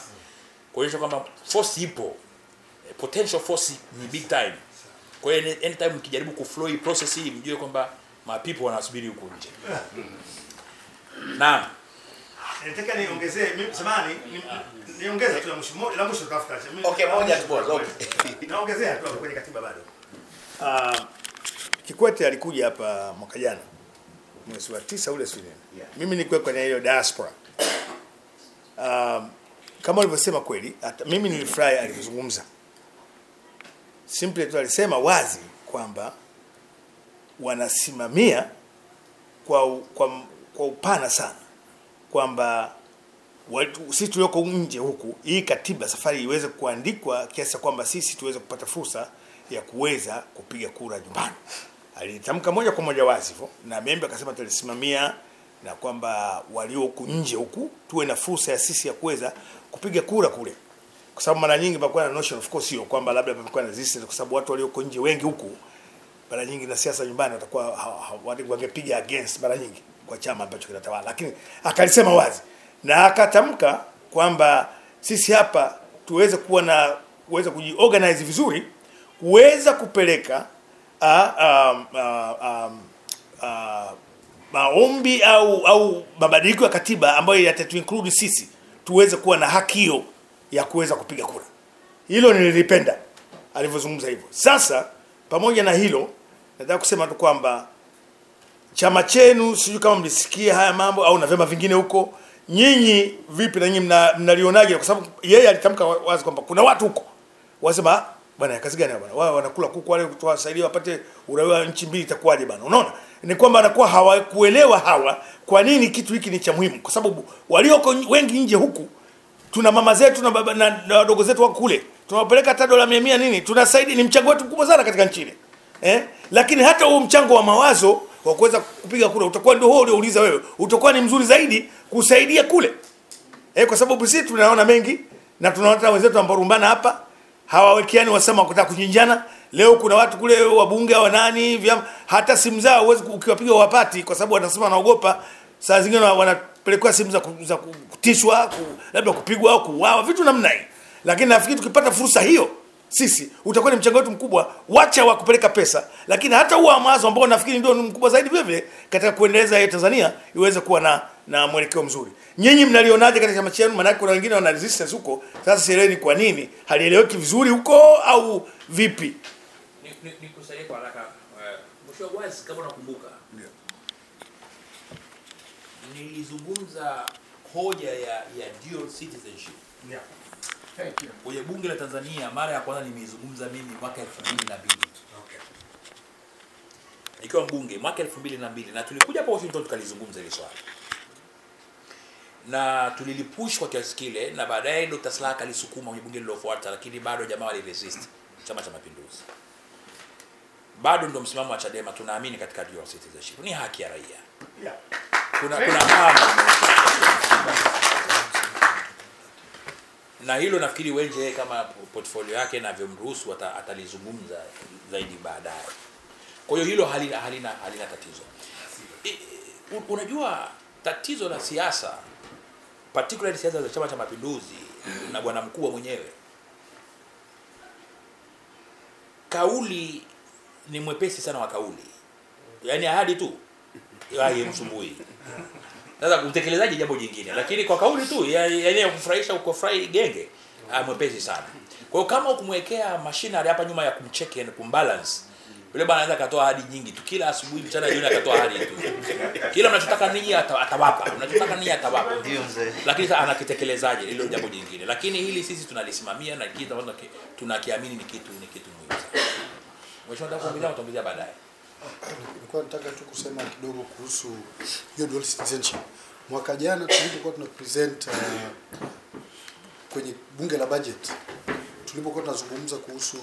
kuonyesha kwamba force ipo, Eh, potential force ni big time. Kwa hiyo any- anytime mkijaribu kuflow hii process hii, mjue kwamba mapipo wanasubiri huko nje. Naam, Nataka niongezee mimi samani niongeze tu la mwisho moja la mwisho tafuta. Okay, moja tu boss, okay. Naongezea tu kwenye katiba bado. Ah, Kikwete alikuja hapa mwaka jana mwezi wa tisa ule sio Yeah. mimi nilikuwa kwenye hiyo diaspora. Um, kama ulivyosema kweli, hata mimi nilifurahi alivyozungumza. Simply tu alisema wazi kwamba wanasimamia kwa, kwa, kwa upana sana kwamba sisi tulioko nje huku, hii katiba safari iweze kuandikwa kiasi kwamba sisi tuweze kupata fursa ya kuweza kupiga kura nyumbani. Alitamka moja kwa moja wazi hivyo, na Membe akasema tutalisimamia na kwamba walio huku nje huku tuwe na fursa ya sisi ya kuweza kupiga kura kule, kwa sababu mara nyingi pakuwa na notion of course hiyo kwamba labda pamekuwa na resistance, kwa sababu watu walioko nje wengi huku mara nyingi na siasa nyumbani watakuwa wangepiga against mara nyingi kwa chama ambacho kinatawala, lakini akalisema wazi na akatamka kwamba sisi hapa tuweze kuwa na uweze kujiorganize vizuri kuweza kupeleka a, a, um, a, maombi au au mabadiliko ya katiba ambayo yatatu include sisi tuweze kuwa na haki hiyo ya kuweza kupiga kura. Hilo nililipenda alivyozungumza hivyo. Sasa pamoja na hilo, nataka kusema tu kwamba chama chenu, sijui kama mlisikia haya mambo au na vyama vingine huko, nyinyi vipi na nyinyi mna- mnalionaje? Kwa sababu yeye alitamka wazi kwamba kuna watu huko wasema "Ah, bwana kazi gani bwana, wao wanakula kuku wale tuwasaidia wapate uraia wa nchi mbili, itakuwaje bwana? Unaona, ni kwamba anakuwa hawakuelewa hawa kwa nini kitu hiki ni cha muhimu, kwa sababu walioko wengi nje huku tuna mama zetu na baba na, na wadogo zetu wako kule, tunawapeleka hata dola mia mia nini, tunasaidia. Ni mchango wetu mkubwa sana katika nchi eh? Lakini hata huo mchango wa mawazo wa kuweza kupiga kura utakuwa ndio huo uliouliza wewe, utakuwa ni mzuri zaidi kusaidia kule eh, kwa sababu sisi tunaona mengi na tunaona wenzetu ambao rumbana hapa hawawekeani wasema kutaka kuchinjana. Leo kuna watu kule wabunge wa nani vyama, hata simu zao uwezi ukiwapiga wapati, kwa sababu wanasema wanaogopa. Saa zingine wana- wanapelekewa simu za, za kutishwa ku, labda kupigwa au kuuawa, vitu namna hii. Lakini nafikiri tukipata fursa hiyo sisi utakuwa ni mchango wetu mkubwa, wacha wa kupeleka pesa, lakini hata huo mawazo ambao nafikiri ndio ni mkubwa zaidi vile vile katika kuendeleza hiyo Tanzania iweze kuwa na na mwelekeo mzuri. Nyinyi mnalionaje katika chama chenu? Maana kuna wengine wana resistance huko. Sasa sielewi kwa nini halieleweki vizuri huko au vipi? Ni- ni- Nikusaidie kwa haraka eh, Mheshimiwa wazi, kama unakumbuka nilizungumza hoja ya ya dual citizenship yeah. kwenye bunge la Tanzania. Mara ya kwanza nimeizungumza mimi mwaka elfu mbili na mbili ikiwa mbunge mwaka elfu mbili na mbili na tulikuja hapa Washington tukalizungumza hili swali na tulilipush kwa kiasi kile, na baadaye Dr. Slaa alisukuma kwenye bunge lililofuata, lakini bado jamaa waliresist Chama cha Mapinduzi. Bado ndio msimamo wa Chadema, tunaamini katika dual citizenship, ni haki ya raia. Kuna kuna mama na hilo nafikiri Wenje kama portfolio yake inavyomruhusu ata- atalizungumza zaidi baadaye. Kwa hiyo hilo halina, halina, halina tatizo. Unajua tatizo la siasa particularly siasa za Chama cha Mapinduzi na bwana mkubwa mwenyewe, kauli ni mwepesi sana wa kauli, yaani ahadi tu haimsumbui. Sasa utekelezaji jambo jingine, lakini kwa kauli tu ya- yaani ya kufurahisha ukofurahi genge amwepesi mwepesi sana. Kwa hiyo kama ukumwekea machinery hapa nyuma ya kumcheck and kumbalance yule bwana anaweza akatoa ahadi nyingi tu, kila asubuhi, mchana, jioni akatoa ahadi tu. Kila mnachotaka ninyi atawapa, mnachotaka ninyi atawapa Ndio mzee. lakini sasa anakitekelezaje hilo jambo jingine lakini hili sisi tunalisimamia na kitu tunakiamini ni kitu ni kitu muhimu sana mheshimiwa kuongezea utaongezea baadaye Nilikuwa nataka tu kusema kidogo kuhusu hiyo dual citizenship. Mwaka jana tulipokuwa tuna present uh, kwenye bunge la budget, tulipokuwa tunazungumza kuhusu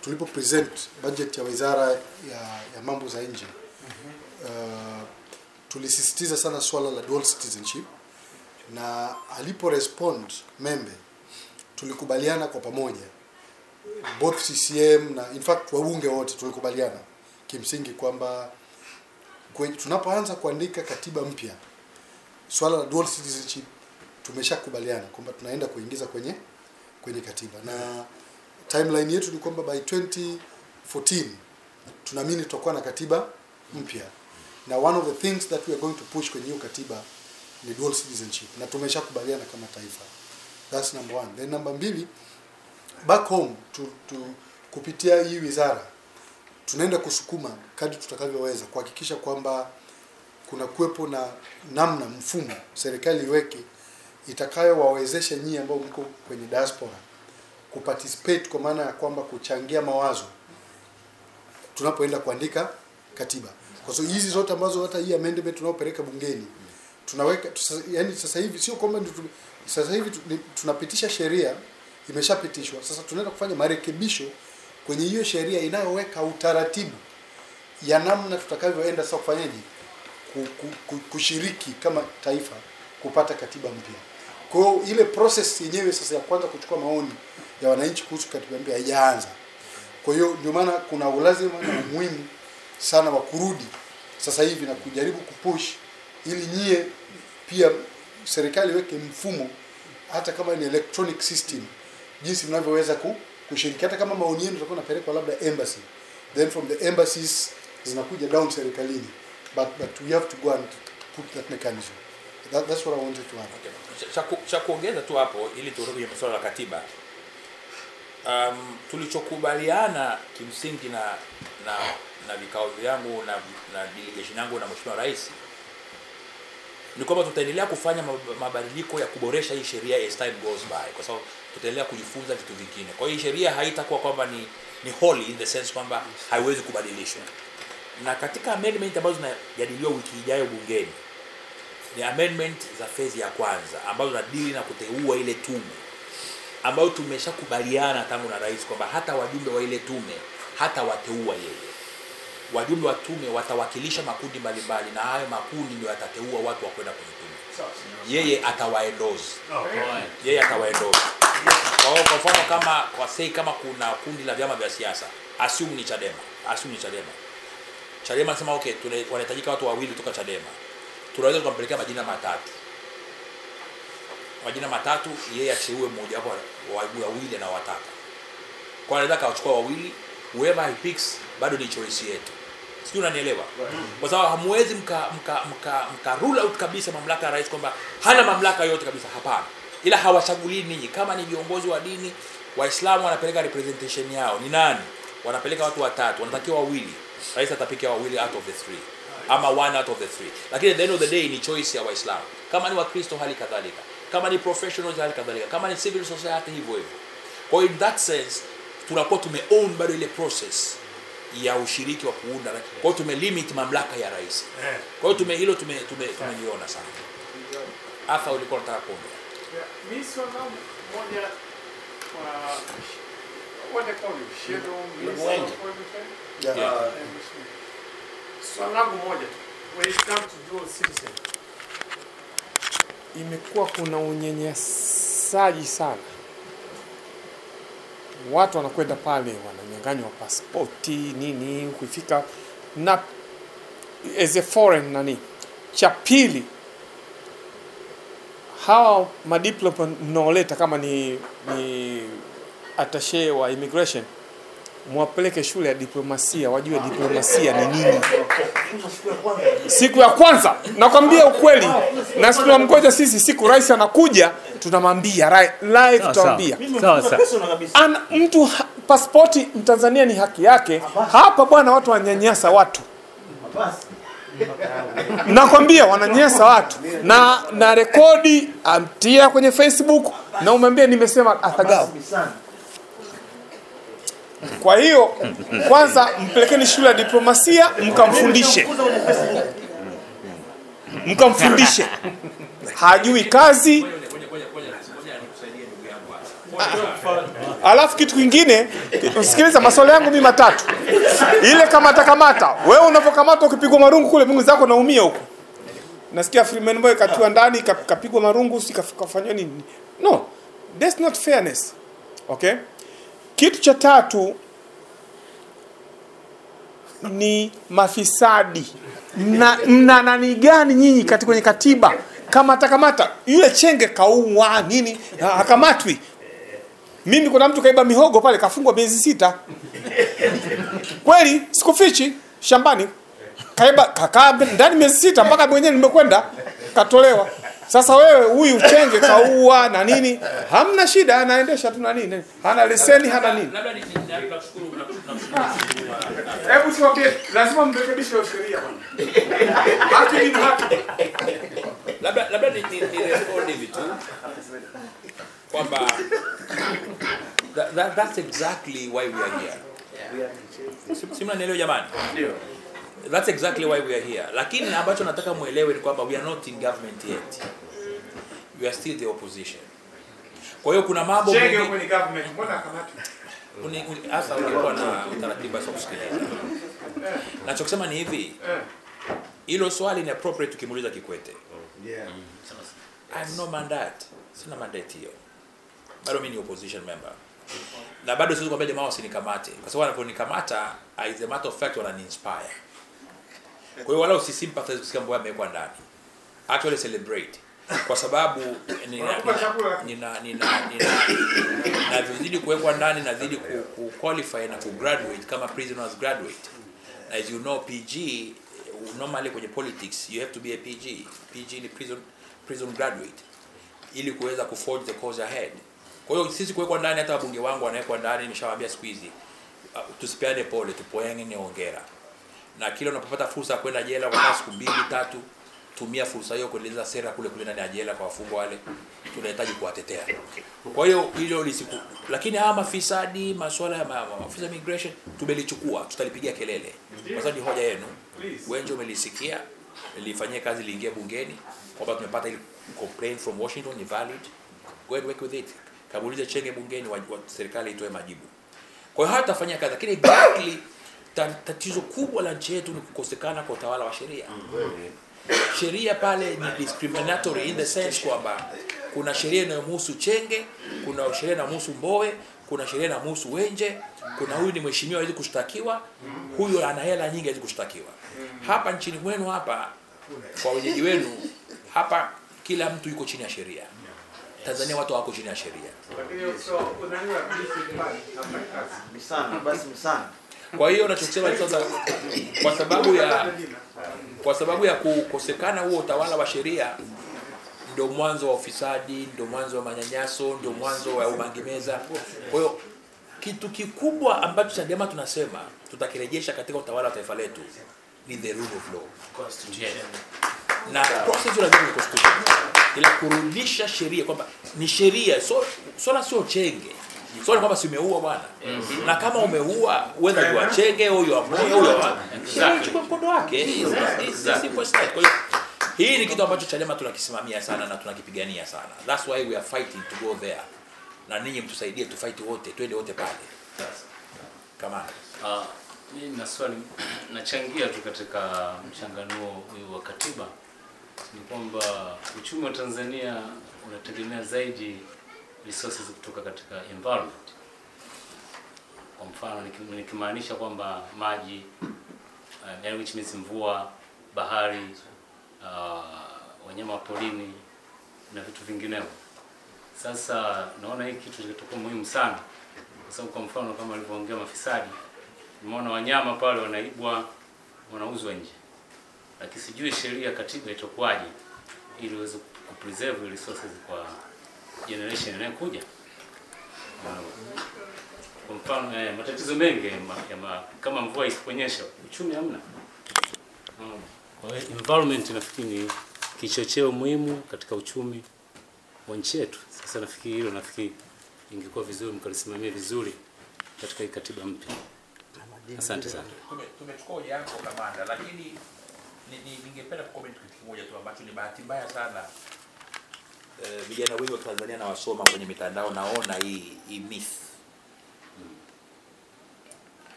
tulipo present budget ya wizara ya, ya mambo za nje uh, tulisisitiza sana swala la dual citizenship na alipo respond Membe tulikubaliana kwa pamoja. Both CCM na in fact wabunge wote tulikubaliana kimsingi kwamba tunapoanza kuandika katiba mpya swala la dual citizenship tumeshakubaliana kwamba tunaenda kuingiza kwenye kwenye katiba na timeline yetu ni kwamba by 2014 tunaamini tutakuwa na katiba mpya na one of the things that we are going to push kwenye hiyo katiba ni dual citizenship na tumeshakubaliana kama taifa. That's number one. Then number mbili, back home tu, tu, kupitia hii wizara tunaenda kusukuma kadri tutakavyoweza kuhakikisha kwamba kuna kuwepo na namna mfumo serikali iweke itakayowawezesha nyinyi ambao mko kwenye diaspora kuparticipate kwa maana ya kwamba kuchangia mawazo tunapoenda kuandika katiba. Kwa sababu hizi zote ambazo hata hii amendment tunaopeleka bungeni tunaweka tusa, yani sasa hivi sio kwamba sasa hivi tunapitisha sheria imeshapitishwa. Sasa tunaenda kufanya marekebisho kwenye hiyo sheria inayoweka utaratibu ya namna tutakavyoenda sasa kufanyaje ku- ku- ku- kushiriki kama taifa kupata katiba mpya. Kwa hiyo ile process yenyewe sasa ya kwanza kuchukua maoni ya wananchi kuhusu katiba mpya haijaanza. Kwa hiyo ndio maana kuna ulazima na umuhimu sana wa kurudi sasa hivi na kujaribu kupush ili nyie pia serikali iweke mfumo hata kama ni electronic system jinsi mnavyoweza ku, kushiriki hata kama maoni yenu tutakuwa napelekwa labda embassy. Then from the embassies zinakuja down serikalini. But but we have to go and put that mechanism. That, that's what I wanted to add. Cha cha kuongeza tu hapo ili tuondoke kwenye masuala ya katiba. Um, tulichokubaliana kimsingi na na na vikao vyangu na na delegation yangu na mheshimiwa rais ni kwamba tutaendelea kufanya mabadiliko ya kuboresha hii sheria as time goes by. Kwa sababu tutaendelea kujifunza vitu vingine. Kwa hiyo sheria haitakuwa kwamba ni ni holy in the sense kwamba haiwezi kubadilishwa. Na katika amendment ambazo zinajadiliwa wiki ijayo bungeni ni amendment za fezi ya kwanza ambazo zinadili na kuteua ile tume ambayo tumeshakubaliana tangu na rais kwamba hata wajumbe wa ile tume hata wateua yeye. Wajumbe wa tume watawakilisha makundi mbalimbali na hayo makundi ndio yatateua watu wa kwenda kwenye yeye atawaendozi yeye atawaendozi kwa hiyo kwa mfano kama kwa sei kama kuna kundi la vyama vya siasa assume ni chadema assume ni chadema. Chadema nasema okay wanahitajika watu wawili kutoka chadema. Tunaweza tukampelekea majina matatu. Majina matatu yeye acheue mmoja wapo wa wa- wawili na wataka kwa anaweza akawachukua wawili. Whoever he picks bado ni choice yetu sijui unanielewa. Kwa sababu hamwezi mka mka mka, mka kabisa mamlaka ya rais kwamba hana mamlaka yote kabisa. Hapana. Ila hawachagulii ninyi. Kama ni viongozi wa dini waislamu wanapeleka representation yao. Ni nani? Wanapeleka watu watatu. Wanatakiwa wawili. Rais atapikia wawili out of the three. Ama one out of the three. Lakini at the end of the day ni choice ya waislamu. Kama ni wakristo hali kadhalika. Kama ni professionals hali kadhalika. Kama ni civil society hivyo hivyo. Kwa in that sense tunakuwa tumeown bado ile process ya ushiriki wa kuunda kwa hiyo tumelimit mamlaka ya rais kwa hiyo tume hilo tume tume tumeliona sana hasa ulikuwa unataka kuongea Mimi moja kwa shadow minister. Eh, langu moja tu. When it comes to dual citizen. Imekuwa kuna unyenyesaji sana. Watu wanakwenda pale wananyang'anywa pasipoti nini, kuifika na as a foreign nani. Cha pili, hawa madiploma mnaoleta kama ni, ni atashe wa immigration mwapeleke shule ya diplomasia wajue diplomasia ni nini. Siku ya kwanza nakwambia ukweli na tunamgoja sisi siku rais anakuja tunamwambia live ana mtu pasipoti mtanzania ni haki yake. Hapa bwana watu wananyanyasa watu. Nakwambia wananyanyasa watu. Na na rekodi amtia kwenye facebook na umwambia nimesema athagao. Kwa hiyo kwanza mpelekeni shule ya diplomasia mkamfundishe. Mkamfundishe. Hajui kazi alafu kitu kingine sikiliza maswali yangu mi matatu. Ile kamata kamata wewe unavyokamata ukipigwa marungu kule mungu zako naumia huko. Nasikia Freeman Boy katiwa ndani kap- kapigwa marungu si kafanywa nini? No that's not fairness. Okay? Kitu cha tatu ni mafisadi. Mna, mna nani gani nyinyi kati kwenye katiba? Kamata kamata. Yule chenge kaua nini? Ha- hakamatwi mimi kuna mtu kaiba mihogo pale kafungwa miezi sita. Kweli sikufichi. Shambani. Kaiba kakaa ndani miezi sita mpaka mwenyewe nimekwenda katolewa. Sasa wewe huyu uchenge kaua na nini, hamna shida, anaendesha tu na nini, hana leseni hana nini. Hebu tuambie, lazima mrekebishe sheria bwana. Haki ni haki. labda labda ni, ni, ni respond hivi tu kwamba that, that, that's exactly why we are here. Si- mnanielewa jamani? That's exactly why we are here. Lakini ambacho nataka muelewe ni kwamba we are not in government yet. We are still the opposition. Kwa hiyo kuna mambo hasa ungekuwa na utaratibu wa kusikiliza. Nachokisema ni hivi, hilo swali ni appropriate tukimuuliza Kikwete. yeah. I have no mandate, sina mandate hiyo, bado mimi ni opposition member. Na bado siwezi kuambia jamaa wasinikamate, kwa sababu wanaponikamata as a matter of fact wananiinspire. Kwa hiyo wala usisympathize kusikia mambo yamewekwa ndani, actually celebrate. Kwa sababu nina, nina, nina, nina, navyozidi kuwekwa ndani nazidi ku, ku qualify na ku graduate kama prisoners graduate. Na as you know PG normally kwenye politics you have to be a PG PG ni prison prison graduate. Ili kuweza ku forge the cause ahead kwa hiyo sisi kuwekwa ndani hata wabunge wangu wanawekwa ndani nimeshawaambia siku hizi uh, tusipeane pole tupoeni ni hongera na kila unapopata fursa ya kwenda jela kwa siku mbili tatu tumia fursa hiyo kuendeleza sera kule kule ndani ya jela kwa wafungwa wale tunahitaji kuwatetea. Kwa hiyo hilo lisiku lakini haya mafisadi masuala ya ma- ma- maafisa immigration tumelichukua tutalipigia kelele. Kwa sababu ni hoja yenu. Wenje umelisikia lifanyie kazi liingie bungeni kwamba tumepata ile complaint from Washington ni valid. Go and work with it kamuulize chenge bungeni wa, wa serikali itoe majibu kwa hiyo hatafanyia kazi lakini exactly tatizo kubwa la nchi yetu ni kukosekana kwa utawala wa sheria sheria pale ni discriminatory in the sense kwamba kuna sheria inayomhusu Chenge, kuna sheria inayomhusu Mbowe, kuna sheria inayomhusu Wenje, kuna huyu ni mheshimiwa hawezi kushtakiwa, huyu ana hela nyingi hawezi kushtakiwa. Hapa nchini mwenu hapa, kwa wenyeji wenu hapa, kila mtu yuko chini ya sheria. Tanzania watu hawako chini ya sheria. Msana, basi msana. Kwa hiyo nachosema sasa, kwa sababu ya kwa sababu ya kukosekana huo utawala wa sheria, ndio mwanzo wa ufisadi, ndio mwanzo wa manyanyaso, ndio mwanzo wa umangimeza. Kwa hiyo kitu kikubwa ambacho Chadema tunasema tutakirejesha katika utawala wa taifa letu ni the rule of law na process lazima constitution, ila kurudisha sheria kwamba ni sheria, so swala sio chenge. Swala kwamba si umeua bwana. Na kama umeua whether you are chenge au you are Moi au you are sheria ichukue mkondo wake. Simple kwa hiyo hii ni kitu ambacho Chadema tunakisimamia sana na tunakipigania sana. That's why we are fighting to go there. Na ninyi mtusaidie tufight wote twende wote pale. Kama Ah, mimi na swali nachangia tu katika mchanganuo huu wa katiba ni kwamba uchumi wa Tanzania unategemea zaidi resources kutoka katika environment. Kwa mfano nikimaanisha kwamba maji uh, which means mvua, bahari, uh, wanyama wa porini na vitu vinginevyo. Sasa naona hii kitu kitakuwa muhimu sana kwa sababu kwa mfano kama alivyoongea mafisadi, nimeona wanyama pale wanaibwa wanauzwa nje, lakini sijui sheria katiba itakuwaje ili uweze kupreserve resources kwa generation inayokuja. Kwa mfano eh, matatizo mengi ya ma, kama mvua isiponyesha uchumi hamna. Kwa hiyo environment nafikiri ni kichocheo muhimu katika uchumi wa nchi yetu. Sasa nafikiri hilo nafikiri ingekuwa vizuri mkalisimamia vizuri katika hii katiba mpya. Asante sana. Tumechukua hoja yako kamanda, lakini ni- ni- ningependa kucomment kitu kimoja tu ambacho ni bahati mbaya sana Eh, vijana wengi wa Tanzania na wasoma kwenye mitandao naona hii hii myth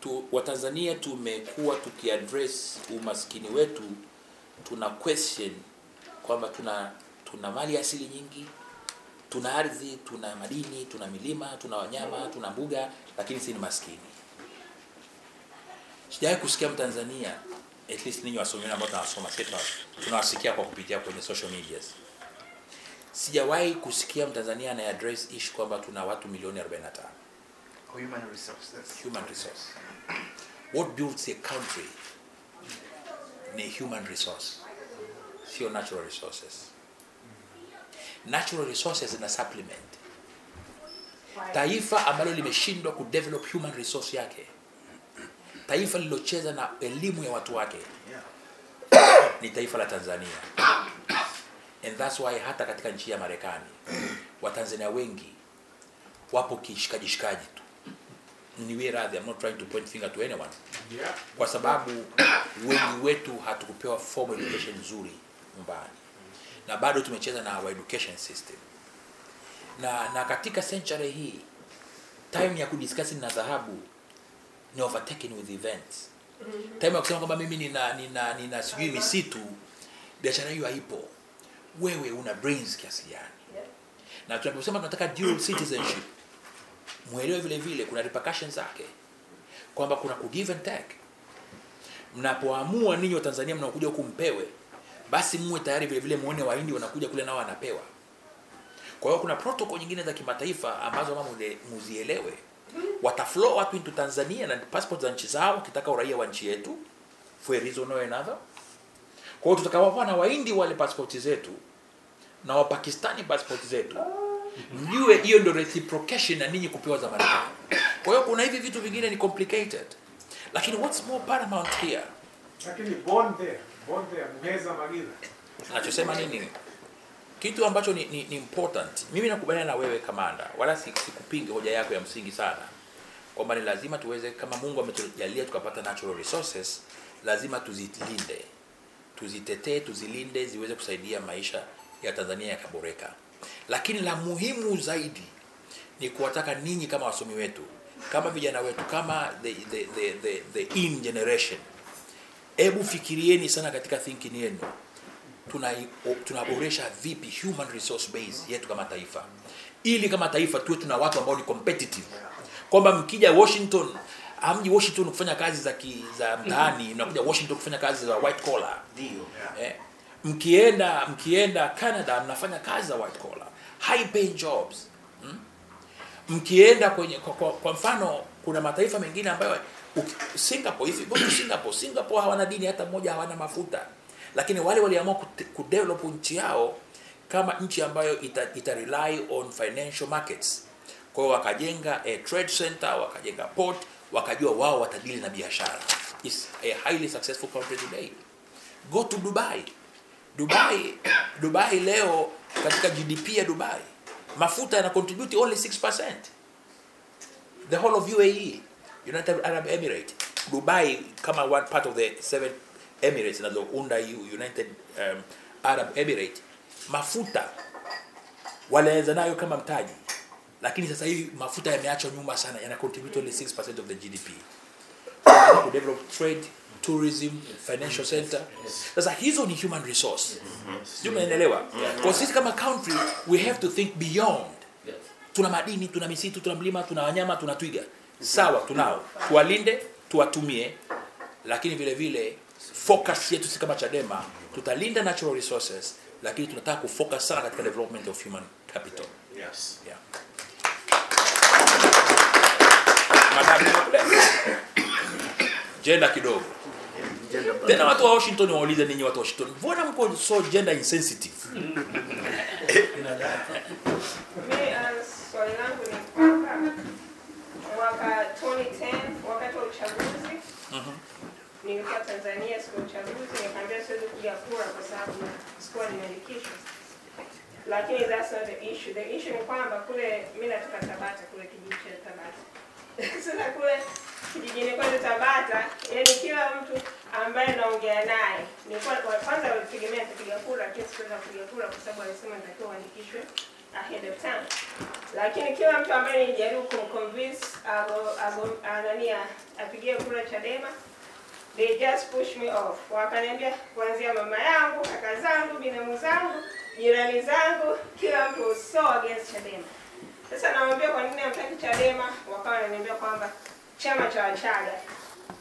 tu, Watanzania tumekuwa tukiaddress umaskini wetu, tuna question kwamba tuna tuna mali asili nyingi, tuna ardhi, tuna madini, tuna milima, tuna wanyama, tuna mbuga, lakini si ni maskini. Sijawahi kusikia Mtanzania at least ninyi wasomi ambao tunasoma sisi tunawasikia kwa kupitia kwenye social medias. Sijawahi kusikia Mtanzania ana address issue kwamba tuna watu milioni 45 Human resources. human resource. What builds a country ni human resource, sio natural resources. Natural resources na supplement. Taifa ambalo limeshindwa kudevelop human resource yake, taifa lililocheza na elimu ya watu wake ni taifa la Tanzania. And that's why hata katika nchi ya Marekani Watanzania wengi wapo kishikaji shikaji tu. Niwe radhi, I'm not trying to point finger to anyone Yeah. kwa sababu wengi wetu hatukupewa formal education nzuri nyumbani na bado tumecheza na our education system na na katika century hii time ya kudiscuss na dhahabu ni overtaken with events. Time ya kusema kwamba mimi nina nina nina sijui misitu biashara hiyo haipo. Wewe una brains kiasi gani? Na tunaposema tunataka dual citizenship mwelewe vile vile kuna repercussions zake kwamba kuna ku give and take. Mnapoamua ninyi wa Tanzania mnaokuja huku mpewe basi muwe tayari vile vile muone wahindi wanakuja kule nao wanapewa. Kwa hiyo kuna protocol nyingine za kimataifa ambazo mama muzielewe wataflow watu into Tanzania na passport za nchi zao wakitaka uraia wa nchi yetu for a reason or another. Kwa hiyo tutakapokuwa na waindi wale passport zetu na wapakistani passport zetu. Mjue hiyo ndio reciprocation na ninyi kupewa za Marekani. Kwa hiyo kuna hivi vitu vingine ni complicated, lakini what's more paramount here, lakini born there born there Muheza Magila. Anachosema nini, kitu ambacho ni, ni, ni important. Mimi nakubaliana na wewe kamanda, wala si- sikupinge hoja yako ya msingi sana kwamba ni lazima tuweze, kama Mungu ametujalia tukapata natural resources, lazima tuzilinde, tuzitetee, tuzilinde, ziweze kusaidia maisha ya Tanzania yakaboreka. Lakini la muhimu zaidi ni kuwataka ninyi kama wasomi wetu, kama vijana wetu, kama the, the, the, the, the in generation, hebu fikirieni sana katika thinking yenu tuna- tunaboresha vipi human resource base yetu kama taifa? Ili kama taifa tuwe tuna watu ambao ni competitive. Kwamba mkija washington amji washington kufanya kazi za ki, za mtaani mnakuja washington kufanya kazi za white collar. Ndio. eh, mkienda mkienda canada mnafanya kazi za white collar. High paying jobs. Hmm? mkienda kwenye kwa, kwa, kwa mfano kuna mataifa mengine ambayo singapore if you go to singapore? Singapore hawana dini hata moja hawana mafuta lakini wale waliamua kudevelop nchi yao kama nchi ambayo ita, ita rely on financial markets. Kwa hiyo wakajenga a trade center wakajenga port wakajua wao watadili na biashara. Is a highly successful country today. Go to dubai. Dubai dubai leo katika gdp ya dubai mafuta yana contribute only 6% the whole of uae united arab emirates dubai kama one part of the seven emirates zinazounda U- united um, arab emirates mafuta walianza nayo kama mtaji lakini sasa hivi mafuta yameachwa nyuma sana yana contribute only 6% of the gdp ku develop trade tourism financial center. Sasa hizo ni human resource. Sio umeelewa? Kwa sisi kama country we have to think beyond. Tuna madini tuna misitu tuna mlima tuna wanyama tuna twiga. Sawa tunao. Tuwalinde tuwatumie lakini vile vile focus yetu si kama chadema tutalinda natural resources lakini tunataka kufocus sana katika development of human capital. Yes. yeah. Jenda kidogo. Tena watu wa washington waulize ninyi watu wa washington mbona mko so gender insensitive? Uh, swali langu ni kwamba mwaka 2010 wakati wa uchaguzi nilikuwa Tanzania siku ya uchaguzi, nikaambia siwezi kupiga kura kwa sababu sikuwa nimeandikishwa, lakini that's not the issue. The issue ni kwamba kule mimi natoka Tabata, kule kijiji cha Tabata. Sasa kule kijijini kwetu Tabata, yani kila mtu ambaye naongea naye nilikuwa wa kwanza walitegemea kupiga kura, lakini sikuweza kupiga kura kwa sababu alisema nitakiwa uandikishwe ahead of time. Lakini kila mtu ambaye nilijaribu kumconvince ago, ago, nani apigie kura Chadema they just push me off. Wakaniambia kuanzia mama yangu, kaka zangu, binamu zangu, jirani zangu, kila mtu so against Chadema. Sasa nawaambia kwa nini hamtaki Chadema, wakawa wananiambia kwamba chama cha Wachaga.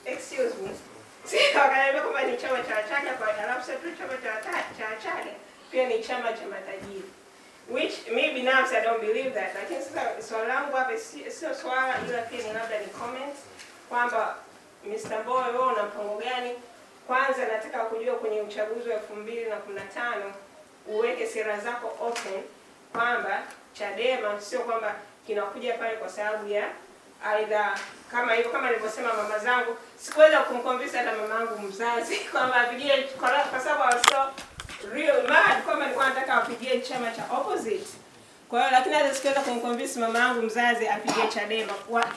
Excuse me. Si wakaniambia kwamba ni chama cha Wachaga kwa alafu sasa chama cha cha Wachaga pia ni chama cha matajiri. Which me binafsi I don't believe that. Lakini sasa swali langu hapa sio swala ila pia ni labda ni comment kwamba Mr. Mbowe wewe una mpango gani kwanza nataka kujua kwenye uchaguzi wa elfu mbili na kumi na tano uweke sera zako open kwamba Chadema sio kwamba kinakuja pale kwa sababu ya aidha kama hivyo, kama nilivyosema, mama zangu sikuweza kumconvince hata yangu mzazi kwamba apigie kwa sababu I so real mad kwamba nilikuwa nataka apigie chama cha opposite. Kwa hiyo lakini hata sikuweza kumconvince mama yangu mzazi apigie Chadema.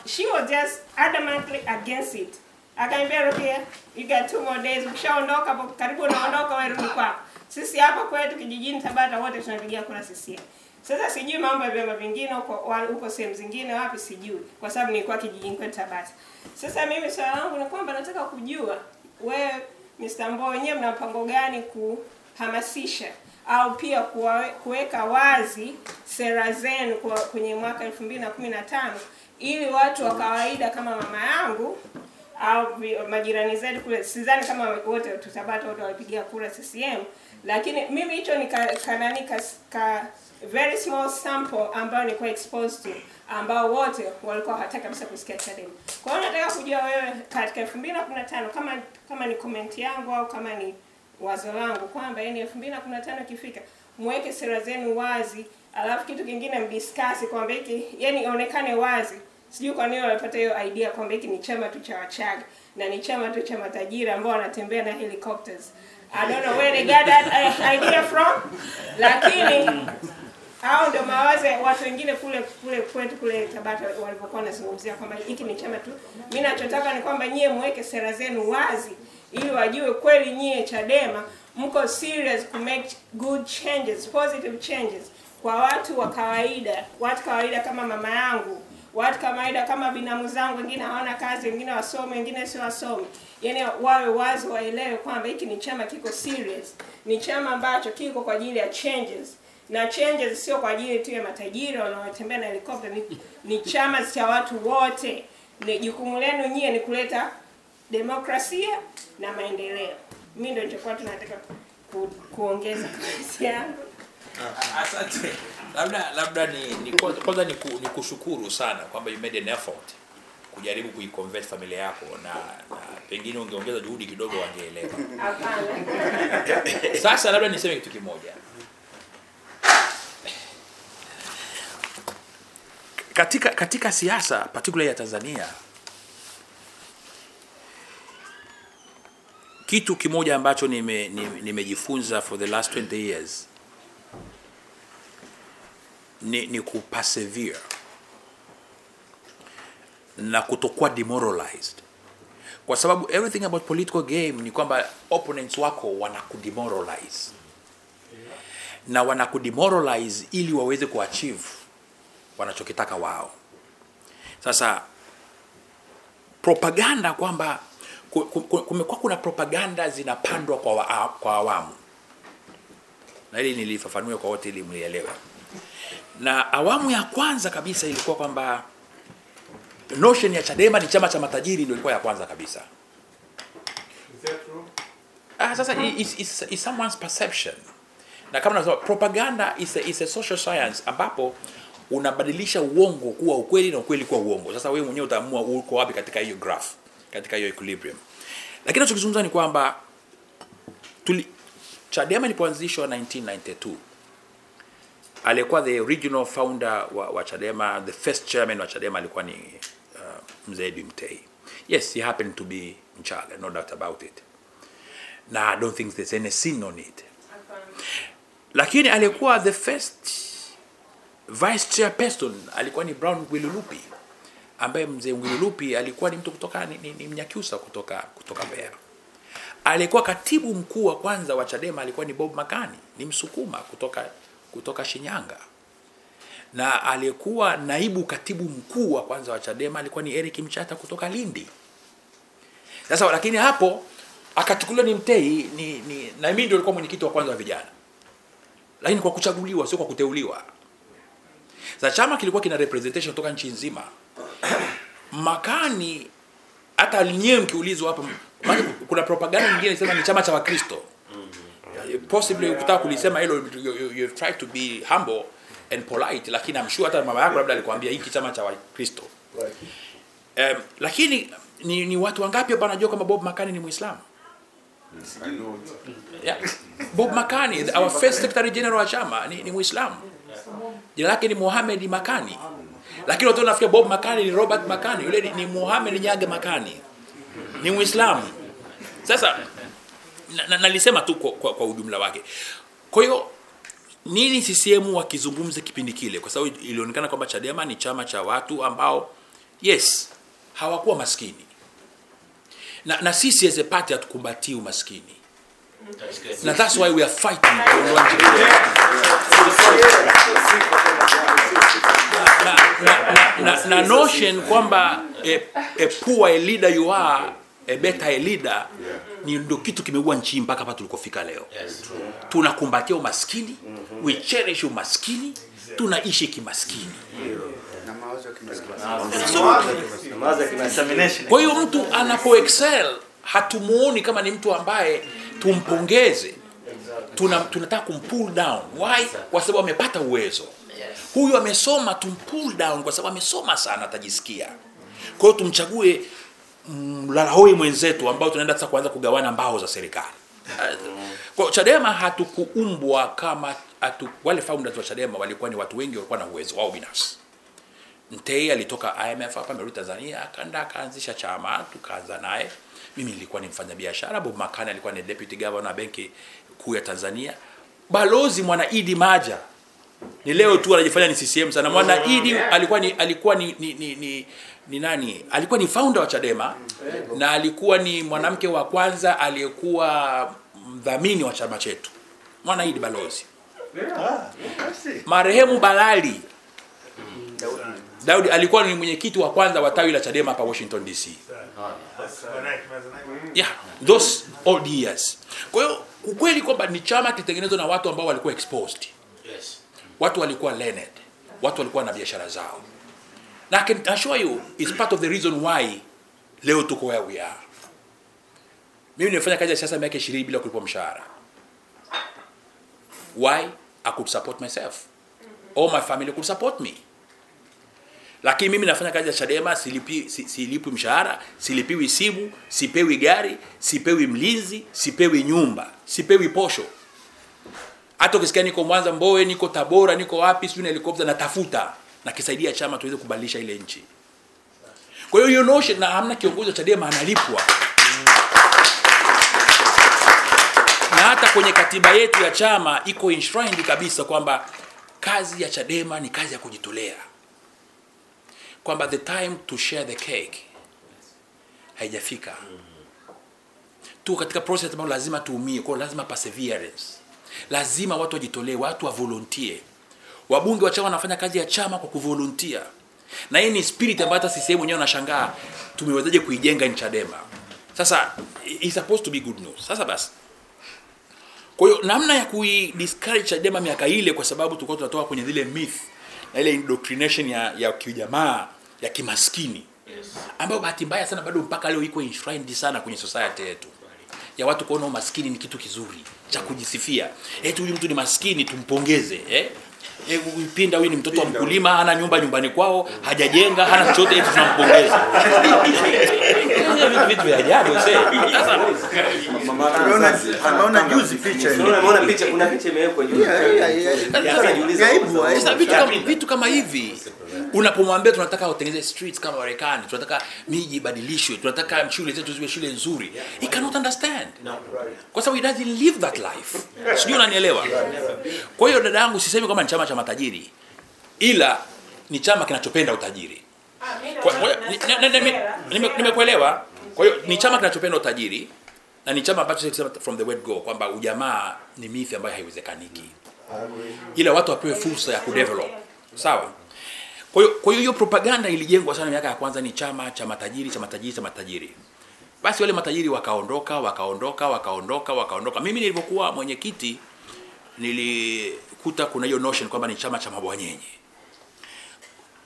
She was just adamantly against it. Akaniambia Rukia, you got two more days. Ukishaondoka hapo karibu unaondoka wewe rudi kwako. Sisi hapa kwetu kijijini Tabata wote tunapigia kura CCM. Sasa sijui mambo ya vyama vingine huko huko sehemu zingine wapi sijui kwa sababu nilikuwa kijijini kwetu Tabata. Sasa mimi swali langu ni kwamba nataka kujua wewe Mr. Mbowe wenyewe mna mpango gani kuhamasisha au pia kuweka wazi sera zenu kwenye mwaka 2015 ili watu wa kawaida kama mama yangu au majirani zetu kule, sidhani kama wote tutabata wote walipigia kura CCM, lakini mimi hicho ni ka, kanani ka, ka very small sample ambayo nilikuwa exposed to ambao wote walikuwa hawataka kabisa kusikia Chadema. Kwa hiyo nataka kujua wewe katika 2015 kama kama ni comment yangu au kama ni wazo langu kwamba yani 2015 ikifika muweke sera zenu wazi, alafu kitu kingine mdiskasi kwamba hiki yani ionekane wazi. Sijui kwa nini wanapata hiyo idea kwamba hiki ni chama tu cha Wachaga na ni chama tu cha matajiri ambao wanatembea na helicopters. I don't know where they got that idea from, lakini hao ndio mawazo watu wengine kule kule kwetu kule Tabata walivyokuwa wanazungumzia kwamba hiki ni chama tu. Mimi nachotaka ni kwamba nyie muweke sera zenu wazi ili wajue kweli nyie Chadema mko serious ku make good changes, positive changes kwa watu wa kawaida, watu kawaida kama mama yangu, watu kawaida kama binamu zangu, wengine hawana kazi, wengine wasome, wengine sio wasome. Yaani wawe wazi, waelewe kwamba hiki ni chama kiko serious, ni chama ambacho kiko kwa ajili ya changes na changes sio kwa ajili tu ya matajiri wanaotembea na helikopta. Ni, ni chama cha watu wote. Ni jukumu lenu nyie ni kuleta demokrasia na maendeleo. Mimi ndio nilichokuwa tunataka ku, kuongeza kazi yangu. Asante. Labda labda ni, ni kwanza ni, ku, ni kushukuru sana kwamba you made an effort kujaribu kuiconvert familia yako na, na pengine ungeongeza juhudi kidogo wangeelewa. Sasa labda niseme kitu kimoja. Katika katika siasa particularly ya Tanzania kitu kimoja ambacho nimejifunza nime- nime- nimejifunza for the last 20 years ni, ni kupersevere na kutokuwa demoralized. Kwa sababu everything about political game ni kwamba opponents wako wanakudemoralize. Na wanakudemoralize ili waweze kuachieve wanachokitaka wao. Sasa propaganda kwamba ku- ku- ku- kumekuwa kuna propaganda zinapandwa kwa, wa, kwa awamu. Na hili nilifafanua kwa wote ili mlielewe na awamu ya kwanza kabisa ilikuwa kwamba notion ya Chadema ni chama cha matajiri ndio ilikuwa ya kwanza kabisa. Ah, sasa i- is, is, is someone's perception. Na kama nasema propaganda is a, is a social science ambapo unabadilisha uongo kuwa ukweli na ukweli kuwa uongo. Sasa wewe mwenyewe utaamua uko wapi katika hiyo graph, katika hiyo equilibrium. Lakini nachokizungumza ni kwamba tuli Chadema ilipoanzishwa 1992 aliyekuwa the original founder wa, wa Chadema, the first chairman wa Chadema alikuwa ni uh, Mzee Edwin Mtei. Yes, he happened to be Mchaga, no doubt about it. Na I don't think there's any sin on it. Lakini alikuwa the first vice chairperson alikuwa ni Brown Gwilulupi ambaye mzee Gwilulupi alikuwa ni mtu kutoka ni, ni, ni Mnyakyusa kutoka kutoka Mbeya. Alikuwa katibu mkuu wa kwanza wa Chadema alikuwa ni Bob Makani, ni Msukuma kutoka kutoka Shinyanga. Na aliyekuwa naibu katibu mkuu wa kwanza wa Chadema alikuwa ni Eric Mchata kutoka Lindi. Sasa lakini hapo akachukuliwa ni Mtei ni, ni na mimi ndio nilikuwa mwenyekiti wa kwanza wa vijana. Lakini kwa kuchaguliwa sio kwa kuteuliwa. Sasa chama kilikuwa kina representation kutoka nchi nzima. Makani hata nyewe mkiulizwa hapa kuna propaganda nyingine inasema ni chama cha Wakristo. Possibly ukitaka kulisema hilo you, you, you try to be humble and polite lakini I'm sure hata mama yako labda alikwambia hiki chama cha Wakristo. Um, lakini ni, ni watu wangapi hapa wanajua kwamba Bob Makani ni Muislamu? yeah. Bob Makani our first secretary general wa chama ni, ni Muislamu. Jina lake ni Mohamed Makani. Lakini watu wanafikia Bob Makani ni Robert Makani. Yule ni, ni Mohamed Nyage Makani. Ni Muislamu. Sasa na- na- nalisema tu kwa, kwa, kwa ujumla wake. Kwa hiyo nini CCM wakizungumza kipindi kile? Kwa sababu ilionekana kwamba Chadema ni chama cha watu ambao yes hawakuwa maskini. Na, na sisi as a party hatukumbatii umaskini. Na that's why we are fighting. Na, na, na, na, na, na notion kwamba a, a poor leader you are a better a leader yeah. ni ndio kitu kimeua nchi mpaka hapa tulikofika leo. Yes, tunakumbatia umaskini mm -hmm. we cherish umaskini tunaishi kimaskini. Kwa hiyo mtu anapo excel hatumuoni kama ni mtu ambaye tumpongeze. Tuna, tunataka kumpull down. Why? Kwa sababu amepata uwezo. Huyu amesoma tumpull down kwa sababu amesoma sana atajisikia. Kwa hiyo tumchague mlalahoi mwenzetu ambao tunaenda sasa kuanza kugawana mbao za serikali kwa chadema hatukuumbwa kama hatu, wale founders wa chadema walikuwa ni watu wengi walikuwa na uwezo wao binafsi Mtei alitoka IMF hapa amerudi Tanzania akaenda akaanzisha chama tukaanza naye. Mimi nilikuwa ni mfanyabiashara, Bob Makani alikuwa ni deputy governor wa benki kuu ya Tanzania. Balozi Mwana Idi Maja ni leo tu anajifanya ni CCM sana. Mwana Idi alikuwa ni alikuwa ni ni, ni, ni, ni nani? Alikuwa ni founder wa Chadema na alikuwa ni mwanamke wa kwanza aliyekuwa mdhamini wa chama chetu. Mwana Idi balozi. Marehemu Balali Daudi alikuwa ni mwenyekiti wa kwanza wa tawi la Chadema hapa Washington DC. Yeah, those old years. Kwa hiyo ukweli kwamba ni chama kitengenezwa na watu ambao walikuwa exposed. Watu walikuwa learned. Watu walikuwa na biashara zao. Na I can assure you it's part of the reason why leo tuko where we are. Mimi nimefanya kazi ya siasa miaka 20 bila kulipwa mshahara. Why? I could support myself. All my family could support me lakini mimi nafanya kazi ya Chadema silipi, si- silipwi mshahara, silipiwi simu, sipewi gari, sipewi mlinzi, sipewi nyumba, sipewi posho. Hata ukisikia niko Mwanza, mboe niko Tabora, niko wapi, sijui na helikopta natafuta na kisaidia chama tuweze kubadilisha ile nchi. Kwa hiyo hiyo notion na hamna kiongozi wa Chadema analipwa. Na hata kwenye katiba yetu ya chama iko enshrined kabisa kwamba kazi ya Chadema ni kazi ya kujitolea kwamba the time to share the cake haijafika tu katika process ambayo lazima tuumie kwa lazima perseverance lazima watu wajitolee watu wa volunteer wabunge wa chama wanafanya kazi ya chama kwa kuvolunteer. Na hii ni spirit ambayo hata sisi wenyewe wanashangaa tumewezaje kuijenga ni Chadema. Sasa it's supposed to be good news. Sasa basi. Kwa hiyo namna ya kuidiscourage Chadema miaka ile kwa sababu tulikuwa tunatoka kwenye zile myth na ile indoctrination ya, ya kijamaa ya kimaskini. Yes, ambayo bahati mbaya sana bado mpaka leo iko enshrined sana kwenye society yetu. Ya watu kuona umaskini ni kitu kizuri cha kujisifia. Eti huyu mtu ni maskini tumpongeze eh Eh, Pinda huyu ni mtoto wa mkulima, hana nyumba nyumbani kwao, hajajenga, hana chochote, eti tunampongeza. Vitu vya ajabu sasa. Sasa Ameona juzi picha ile. Unaona picha, kuna picha imewekwa juu. Sasa vitu kama, vitu kama hivi unapomwambia tunataka utengeneze streets kama Marekani, tunataka miji ibadilishwe, tunataka shule zetu ziwe shule nzuri, he cannot understand kwa sababu he doesn't live that life. Sijui unanielewa? Kwa hiyo dada yangu, sisemi kama ni chama cha matajiri, ila ni chama kinachopenda utajiri. Nimekuelewa. Kwa hiyo ni chama kinachopenda utajiri na ni chama ambacho sasa from the word go kwamba ujamaa ni mithi ambayo haiwezekaniki, ila watu wapewe fursa ya kudevelop. Sawa. Kwa hiyo hiyo propaganda ilijengwa sana miaka ya kwanza, ni chama cha matajiri cha matajiri cha matajiri. Basi wale matajiri wakaondoka wakaondoka wakaondoka wakaondoka. Mimi nilipokuwa mwenyekiti nilikuta kuna hiyo notion kwamba ni chama cha mabwanyenye.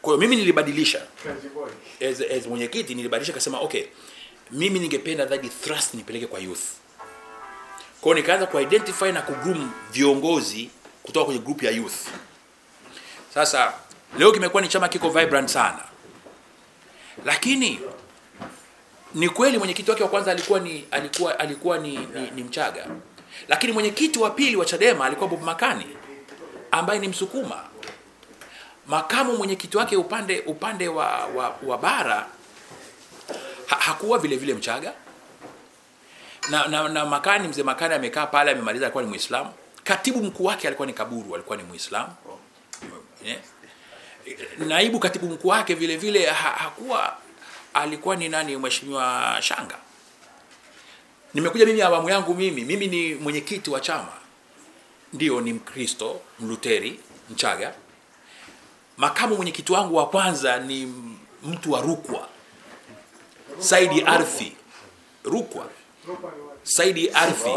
Kwa hiyo mimi nilibadilisha as, as mwenyekiti nilibadilisha kasema okay, mimi ningependa zaidi thrust nipeleke kwa youth. Kwa nikaanza ku identify na kugroom viongozi kutoka kwenye group ya youth. Sasa leo kimekuwa ni chama kiko vibrant sana, lakini ni kweli mwenyekiti wake wa kwanza alikuwa ni alikuwa alikuwa ni, ni, ni Mchaga, lakini mwenyekiti wa pili wa Chadema alikuwa Bob Makani ambaye ni Msukuma. Makamu mwenyekiti wake upande upande wa, wa, wa bara ha, hakuwa vile vile Mchaga na, na, na Makani, mzee Makani amekaa pale amemaliza, alikuwa ni Muislamu. Katibu mkuu wake alikuwa ni Kaburu, alikuwa ni Muislamu yeah. Naibu katibu mkuu wake vile vile ha, hakuwa alikuwa ni nani, mheshimiwa Shanga. Nimekuja mimi awamu yangu mimi, mimi ni mwenyekiti wa chama, ndio ni Mkristo Mluteri Mchaga. Makamu mwenyekiti wangu wa kwanza ni mtu wa Rukwa, Saidi Arfi, Rukwa, Saidi Arfi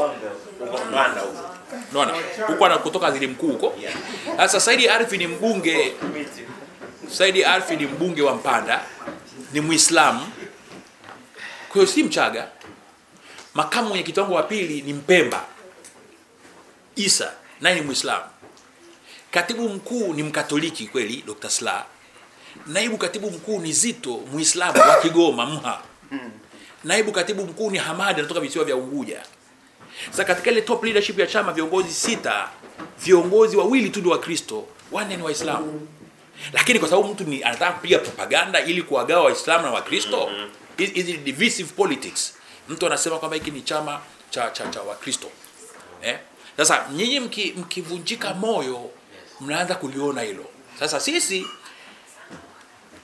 huko. Waziri mkuu huko. Sasa Saidi Arfi ni mbunge Saidi Arfi ni mbunge wa Mpanda, ni Muislamu. Kwa hiyo si Mchaga. Makamu mwenyekiti wangu wa pili ni Mpemba. Isa naye ni Muislamu. Katibu mkuu ni Mkatoliki kweli Dr. Sla. Naibu katibu mkuu ni Zito Muislamu wa Kigoma Mha. Naibu katibu mkuu ni Hamadi anatoka visiwa vya Unguja. Sasa katika ile top leadership ya chama viongozi sita, viongozi wawili tu ndio Wakristo, wanne ni Waislamu. Lakini kwa sababu mtu ni anataka kupiga propaganda ili kuwagawa Waislamu na Wakristo, hizi hizi divisive politics. Mtu anasema kwamba hiki ni chama cha cha, cha Wakristo. Eh? Sasa nyinyi mkivunjika mki, moyo mnaanza kuliona hilo. Sasa sisi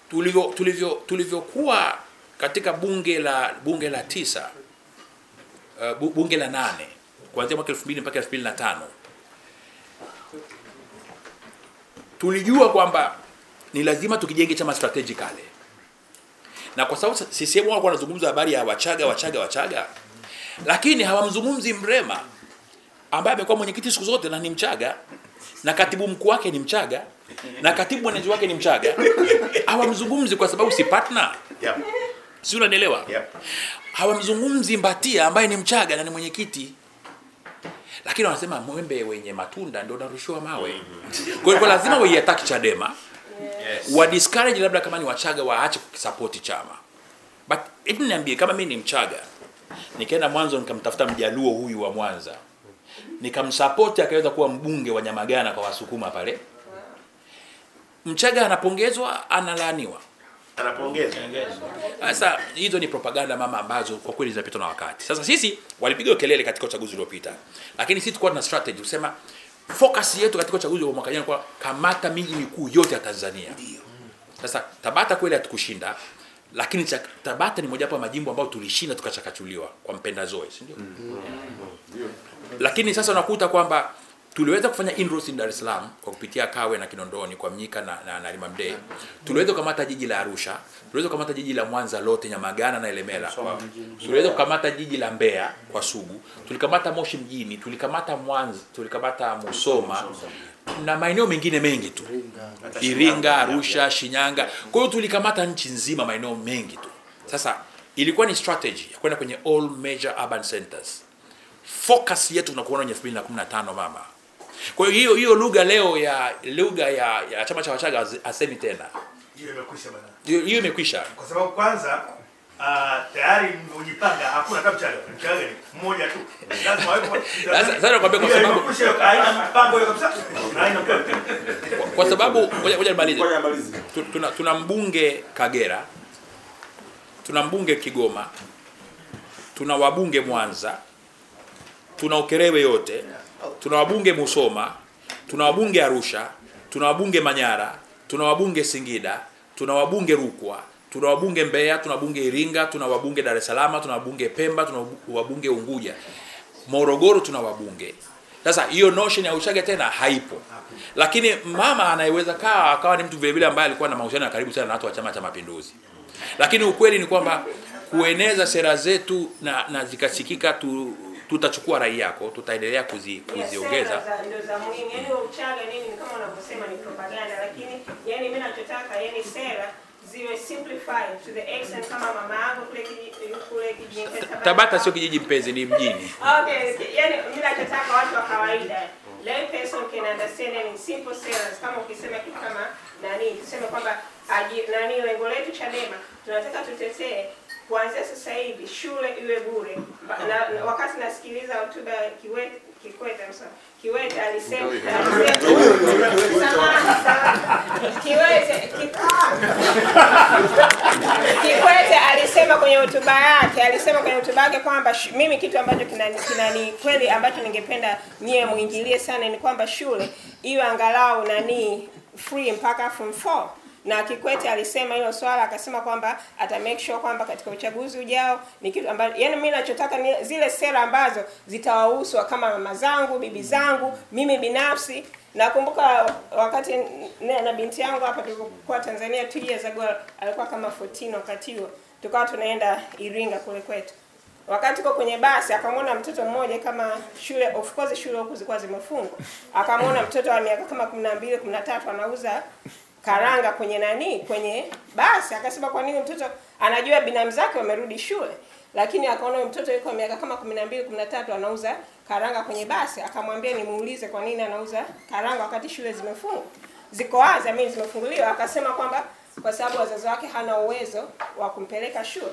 tulivyo tulivyo tulivyokuwa katika bunge la bunge la tisa uh, bunge la nane kuanzia mwaka 2000 mpaka 2005 tulijua kwamba ni lazima tukijenge chama strategically na kwa sababu CCM wao wanazungumza habari ya Wachaga Wachaga Wachaga lakini hawamzungumzi Mrema ambaye amekuwa mwenyekiti siku zote na ni Mchaga na katibu mkuu wake ni Mchaga na katibu mwenezi wake ni Mchaga. Hawamzungumzi kwa sababu si partner? Yep. si unanielewa? Yep. hawamzungumzi Mbatia ambaye ni Mchaga na ni mwenyekiti, lakini wanasema mwembe wenye matunda ndio unarushiwa mawe. Kwa hiyo lazima waiataki Chadema, wa discourage labda kama ni Wachaga waache kukisapoti chama. But hebu niambie, kama mimi ni Mchaga nikaenda mwanzo nikamtafuta mjaluo huyu wa Mwanza nikamsapoti akaweza kuwa mbunge wa Nyamagana kwa Wasukuma pale, Mchaga anapongezwa, analaaniwa. anapongezwa Sasa hizo ni propaganda mama ambazo kwa kweli zinapitwa na wakati. Sasa sisi walipiga kelele katika uchaguzi uliopita, lakini sisi tulikuwa tuna strategy kusema focus yetu katika uchaguzi wa mwaka jana kwa kamata miji mikuu yote ya Tanzania. Sasa Tabata kweli hatukushinda, lakini cha, Tabata ni mojawapo ya majimbo ambayo tulishinda tukachakachuliwa kwa mpenda Zoe, si ndio? Lakini sasa unakuta kwamba tuliweza kufanya inroads in Dar es Salaam kwa kupitia Kawe na Kinondoni kwa Mnyika na, na, na Limamdee. Tuliweza kukamata jiji la Arusha, tuliweza kukamata jiji la Mwanza lote, Nyamagana na Elemela. Tuliweza kukamata jiji la Mbeya kwa Sugu, tulikamata Moshi mjini, tulikamata Mwanza, tulikamata Musoma na maeneo mengine mengi tu, Iringa, Arusha, Shinyanga. Kwa hiyo tulikamata nchi nzima maeneo mengi tu. Sasa ilikuwa ni strategy ya kwenda kwenye all major urban centers. Focus yetu tunakuona kwenye 2015 mama. Kwa hiyo hiyo hiyo lugha leo ya lugha ya, ya chama cha Wachaga asemi hasemi tena. hiyo imekwisha bana Hiyo imekwisha. kwa sababu kwanza uh, tayari hakuna mchaga ni mmoja tu. Lazima Sasa- sasa nakwambia kwa Hiyo sababu- imekwisha, haina mpango hiyo kabisa. Haina mpango Kwa- Kwa sababu ngoja ngoja nimalize. Tu- Tuna, tuna mbunge Kagera, tuna mbunge Kigoma, tuna wabunge Mwanza, tuna Ukerewe yote, tuna wabunge Musoma, tuna wabunge Arusha, tuna wabunge Manyara, tuna wabunge Singida, tuna wabunge Rukwa, tuna wabunge Mbeya, tuna wabunge Iringa, tuna wabunge Dar es Salaam, tuna wabunge Pemba, tuna wabunge Unguja, Morogoro tuna wabunge. Sasa hiyo notion ya Uchaga tena haipo, lakini mama anayeweza kaa akawa ni mtu vile vile ambaye alikuwa na mahusiano ya karibu sana na watu wa Chama cha Mapinduzi, lakini ukweli ni kwamba kueneza sera zetu na, na zikasikika tu, tutachukua rai yako, tutaendelea kuzi, kuziongeza Sera ndio za muhimu. Yaani Uchaga nini kama unavyosema ni propaganda, lakini yani mimi nachotaka yani sera ziwe simplified to the extent kama mama yangu kule kule kijijini Tabata sio kijiji mpenzi, ni mjini. Okay, yani mimi nachotaka watu wa kawaida lay person can understand and in simple sales kama ukisema kitu kama nani tuseme kwamba nani lengo letu Chadema tunataka tutetee kuanzia sasa hivi shule iwe bure. Ba- Na, wakati nasikiliza hotuba ya Kikwete, I'm Kiwete alisema Kikwete alisema kwenye hotuba yake, alisema kwenye hotuba yake kwamba mimi kitu ambacho kinani kinani kweli ambacho ningependa nyie muingilie sana ni kwamba shule iwe angalau nani free mpaka form 4 na Kikwete alisema hilo swala, akasema kwamba ata make sure kwamba katika uchaguzi ujao ni kitu ambacho, yani mimi ninachotaka ni zile sera ambazo zitawahusu kama mama zangu, bibi zangu, mimi binafsi. Nakumbuka wakati na binti yangu hapa tulikuwa Tanzania two years ago, alikuwa kama 14 wakati huo, tukawa tunaenda Iringa kule kwetu wakati uko kwenye basi akamwona mtoto mmoja kama shule of course shule huku zilikuwa zimefungwa akamwona mtoto wa miaka kama kumi na mbili kumi na tatu anauza karanga kwenye nani kwenye basi. Akasema kwa nini mtoto anajua binamu zake wamerudi shule lakini akaona mtoto yuko miaka kama kumi na mbili kumi na tatu anauza karanga kwenye basi. Akamwambia nimuulize kwa nini anauza karanga wakati shule zimefungwa? Ziko wazi mimi zimefunguliwa. Akasema kwamba kwa sababu wazazi wake hana uwezo wa kumpeleka shule.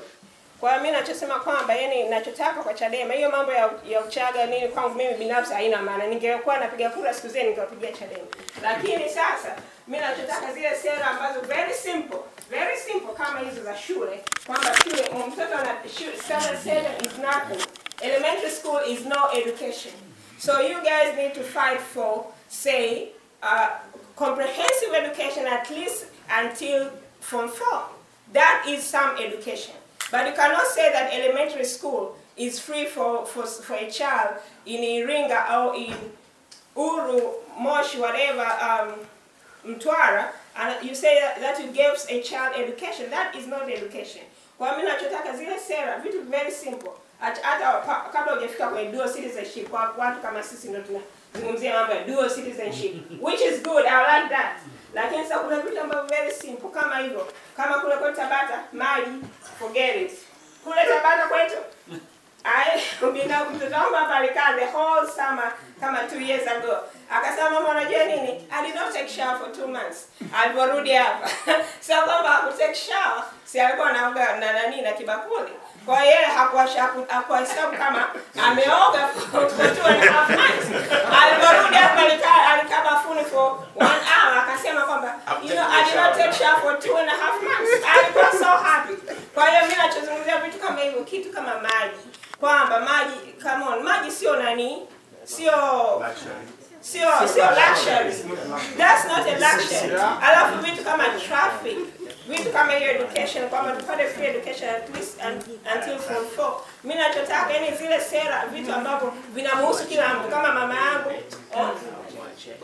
Kwa hiyo mimi nachosema kwamba yani ninachotaka kwa Chadema hiyo mambo ya, ya uchaga nini kwangu mimi binafsi haina maana. Ningekuwa napiga kura siku zile ningewapigia Chadema. Lakini sasa mimi nachotaka zile sera ambazo very simple, very simple kama hizo za shule kwamba shule mtoto ana shule seven is nothing. Elementary school is no education. So you guys need to fight for say uh, comprehensive education at least until form 4. That is some education. But you cannot say that elementary school is free for, for, for a child in Iringa or in Uru, Moshi, whatever, um, Mtwara, and you say that, you give a child education. That is not education. Kwa mimi nachotaka zile sera, vitu very simple. Hata kabla hujafika kwenye dual citizenship, kwa watu kama sisi ndio tunazungumzia mambo ya dual citizenship, which is good, I like that. Lakini sasa kuna vitu ambavyo very simple kama hivyo, kama kule kwetu Tabata, maji, forget it. Kule Tabata kwetu I bina mtoto wangu hapa alikaa the whole summer kama two years ago. Akasema mama, unajua nini? I did not take shower for two months. Aliporudi hapa. Sio kwamba hakutake shower, si alikuwa anaoga na nani na kibakuli. Kwa hiyo yeye hakuhesabu kama ameoga for two and a half months. Aliporudi hapa alikaa bafuni for one hour akasema kwamba you know I did not take shower for two and a half months. Alikuwa so happy. Kwa hiyo mimi nachozungumzia vitu kama hivyo, kitu kama maji kwamba maji come on maji sio nani sio sio sio luxury. That's not a luxury. Alafu vitu kama traffic vitu kama hiyo education kwamba tupate free education at least un, until form 4 mimi nachotaka yani zile sera vitu ambavyo vinamhusu kila mtu kama mama yangu eh,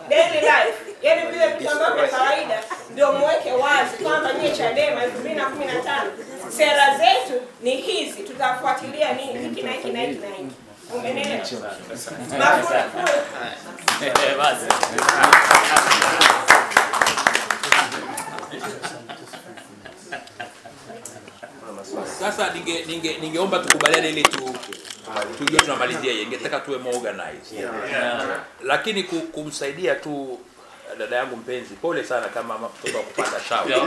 daily life. Yani vile vitu ambavyo kawaida ndio muweke wazi kwamba nyie Chadema 2015 sera zetu ni hizi, tutafuatilia nini? Hiki na hiki na hiki na hiki. Basi. Sasa ninge ninge ningeomba tukubaliane ili tu tujue tunamalizia hii. Ningetaka tuwe more organized. Yeah. Lakini kumsaidia tu dada yangu mpenzi, pole sana kama mtoto wa kupanda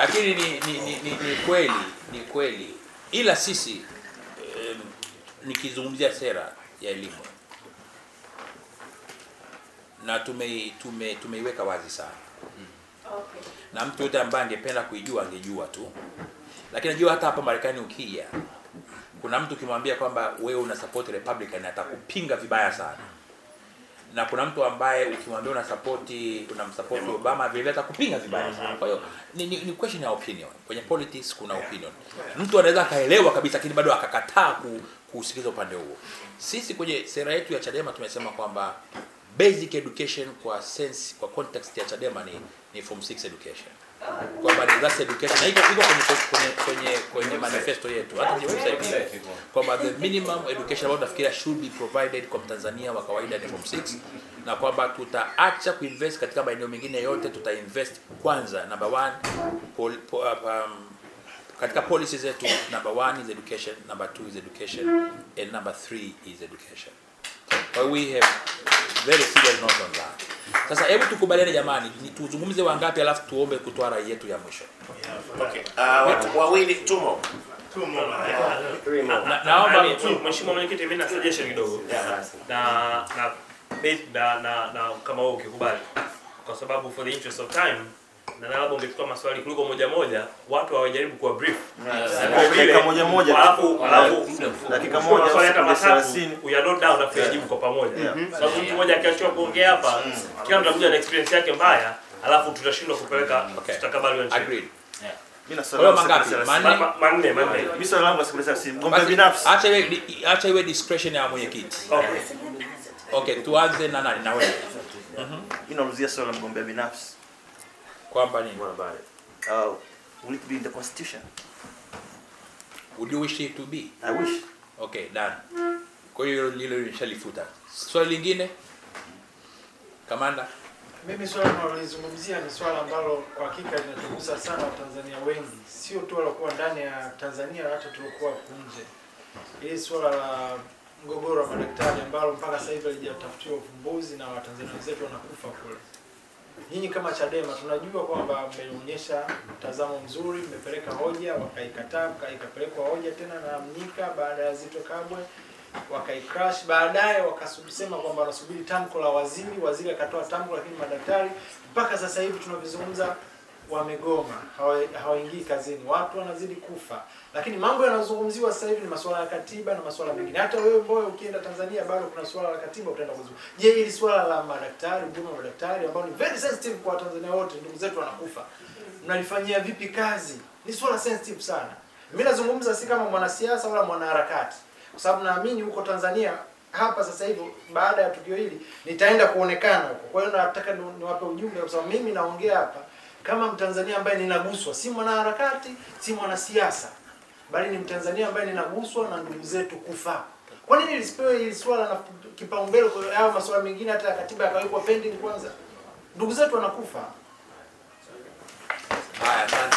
Lakini ni, ni, ni, ni, ni kweli ni kweli, ila sisi nikizungumzia sera ya elimu. Na tume, tume, tumeiweka wazi sana. Okay. na mtu yote ambaye angependa kuijua angejua tu, lakini najua hata hapa Marekani ukija, kuna mtu ukimwambia kwamba wewe una support Republican atakupinga vibaya sana, na kuna mtu ambaye ukimwambia una support unamsupport Obama vile atakupinga vibaya sana. Kwa hiyo ni, ni, ni question ya opinion. Kwenye politics kuna opinion. Mtu anaweza akaelewa kabisa, lakini bado akakataa ku, kusikiliza upande huo. Sisi kwenye sera yetu ya Chadema tumesema kwamba basic education kwa sense, kwa context ya Chadema ni, ni form 6 education kwamba ni that's education na iko iko kwenye kwenye kwenye kwenye manifesto yetu hata kwenye website pia kwamba the minimum education ambayo nafikiria should be provided kwa Mtanzania wa kawaida ni form 6 na kwamba tutaacha kuinvest katika maeneo mengine yote, tutainvest kwanza number one pol, po, uh, um, katika policy zetu number one is education, number two is education and number 3 is education. But we have very serious note on that. Sasa hebu tukubaliane jamani, ni tuzungumze wangapi, alafu tuombe kutoa rai yetu ya mwisho. Okay. Uh, watu wawili tumo. Naomba tu, Mheshimiwa Mwenyekiti, mimi na suggestion kidogo. Na na base- na, na, na kama wewe ukikubali, kwa sababu for the interest of time na labda ungechukua maswali kuliko moja moja, watu hawajaribu kuwa brief. Dakika moja moja. Alafu alafu Dakika moja, maswali hata matatu uya note down na kujibu kwa pamoja. Sababu mtu mmoja akiachwa kuongea hapa, kila mtu anakuja na experience yake mbaya, alafu tutashindwa kupeleka mustakabali wa nchi. Agreed. Swali swali. Acha iwe acha iwe discretion ya mwenyekiti. Okay. Okay, tuanze na nani? Na wewe. Mimi naulizia swali la mgombea binafsi. Kwamba nini? Uh, will it be in the constitution? Would you wish it to be? I wish. Okay, done. Kwa hiyo lilo nishalifuta. Swali lingine? Kamanda? Mimi swala nalolizungumzia ni swala ambalo kwa hakika linatugusa sana Watanzania wengi, sio tu waliokuwa ndani ya Tanzania, hata tuliokuwa nje. Hili swala la mgogoro wa madaktari ambalo mpaka sasa hivi halijatafutiwa ufumbuzi na Watanzania wenzetu wanakufa kule. Nyinyi kama Chadema tunajua kwamba mmeonyesha mtazamo mzuri, mmepeleka hoja, wakaikataa, ikapelekwa hoja tena na Mnyika baada ya Zito Kabwe wakaikrash, Baadaye wakasema kwamba wanasubiri tamko la waziri, waziri akatoa tamko, lakini madaktari mpaka sasa hivi tunavyozungumza wamegoma, hawaingii kazini, watu wanazidi kufa. Lakini mambo yanayozungumziwa sasa hivi ni masuala ya katiba na masuala mengine. Hata wewe Mbowe ukienda Tanzania bado kuna suala la katiba utaenda kuzungumza. Je, hili suala la madaktari, huduma ya madaktari ambao ni very sensitive kwa Watanzania wote, ndugu zetu wanakufa, mnalifanyia vipi kazi? Ni suala sensitive sana. Mimi nazungumza si kama mwanasiasa wala mwanaharakati, kwa sababu naamini huko Tanzania hapa sasa hivi baada ya tukio hili nitaenda kuonekana huko. Kwa hiyo nataka niwape ujumbe, kwa sababu mimi naongea hapa kama Mtanzania ambaye ninaguswa, si mwanaharakati, si mwanasiasa, bali ni Mtanzania ambaye ninaguswa na ndugu zetu kufa. Kwa nini lisipewe hili swala na kipaumbele kwa hayo masuala mengine, hata ya katiba yakawekwa pending kwanza? Ndugu zetu wanakufa. Haya, asante.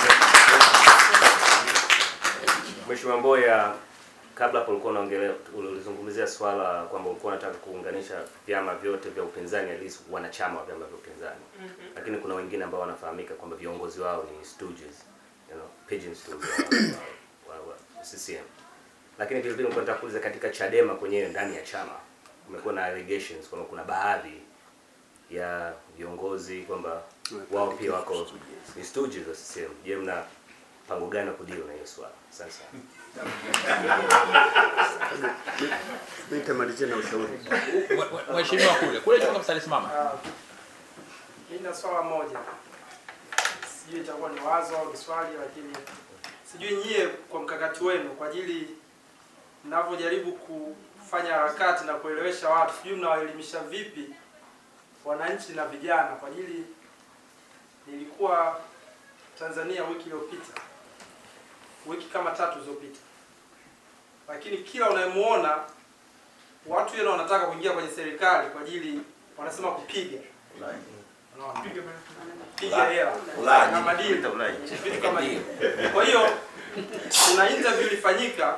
Mheshimiwa Mboya, kabla hapo ulikuwa unaongelea ulizungumzia swala kwamba ulikuwa unataka kuunganisha vyama vyote vya upinzani at least wanachama wa vyama vya upinzani. mm -hmm. Lakini kuna wengine ambao wanafahamika kwamba viongozi wao ni stooges, you know, pigeon stooges wa, wa, wa, wa CCM. Lakini vile vile nataka kuuliza katika Chadema kwenyewe ndani ya chama kumekuwa na allegations kwamba kuna baadhi ya viongozi kwamba wao pia wako ni stooges wa CCM. Je, mna pango gani kudili na hiyo swala? Asante sana. Mimi nitamalizia na ushauri. Mheshimiwa kule. Kule chukua mstari simama. Mimi na swala moja, sijui itakuwa ni wazo au swali, lakini sijui nyie kwa mkakati wenu kwa ajili mnavyojaribu kufanya harakati na kuelewesha watu, sijui mnawaelimisha vipi wananchi na vijana kwa ajili nilikuwa Tanzania wiki iliyopita, wiki kama tatu zilizopita, lakini kila unayemuona watu wale wanataka kuingia kwenye serikali kwa ajili wanasema kupiga. Piga hela. vitu kama. Kwa hiyo kuna interview ilifanyika,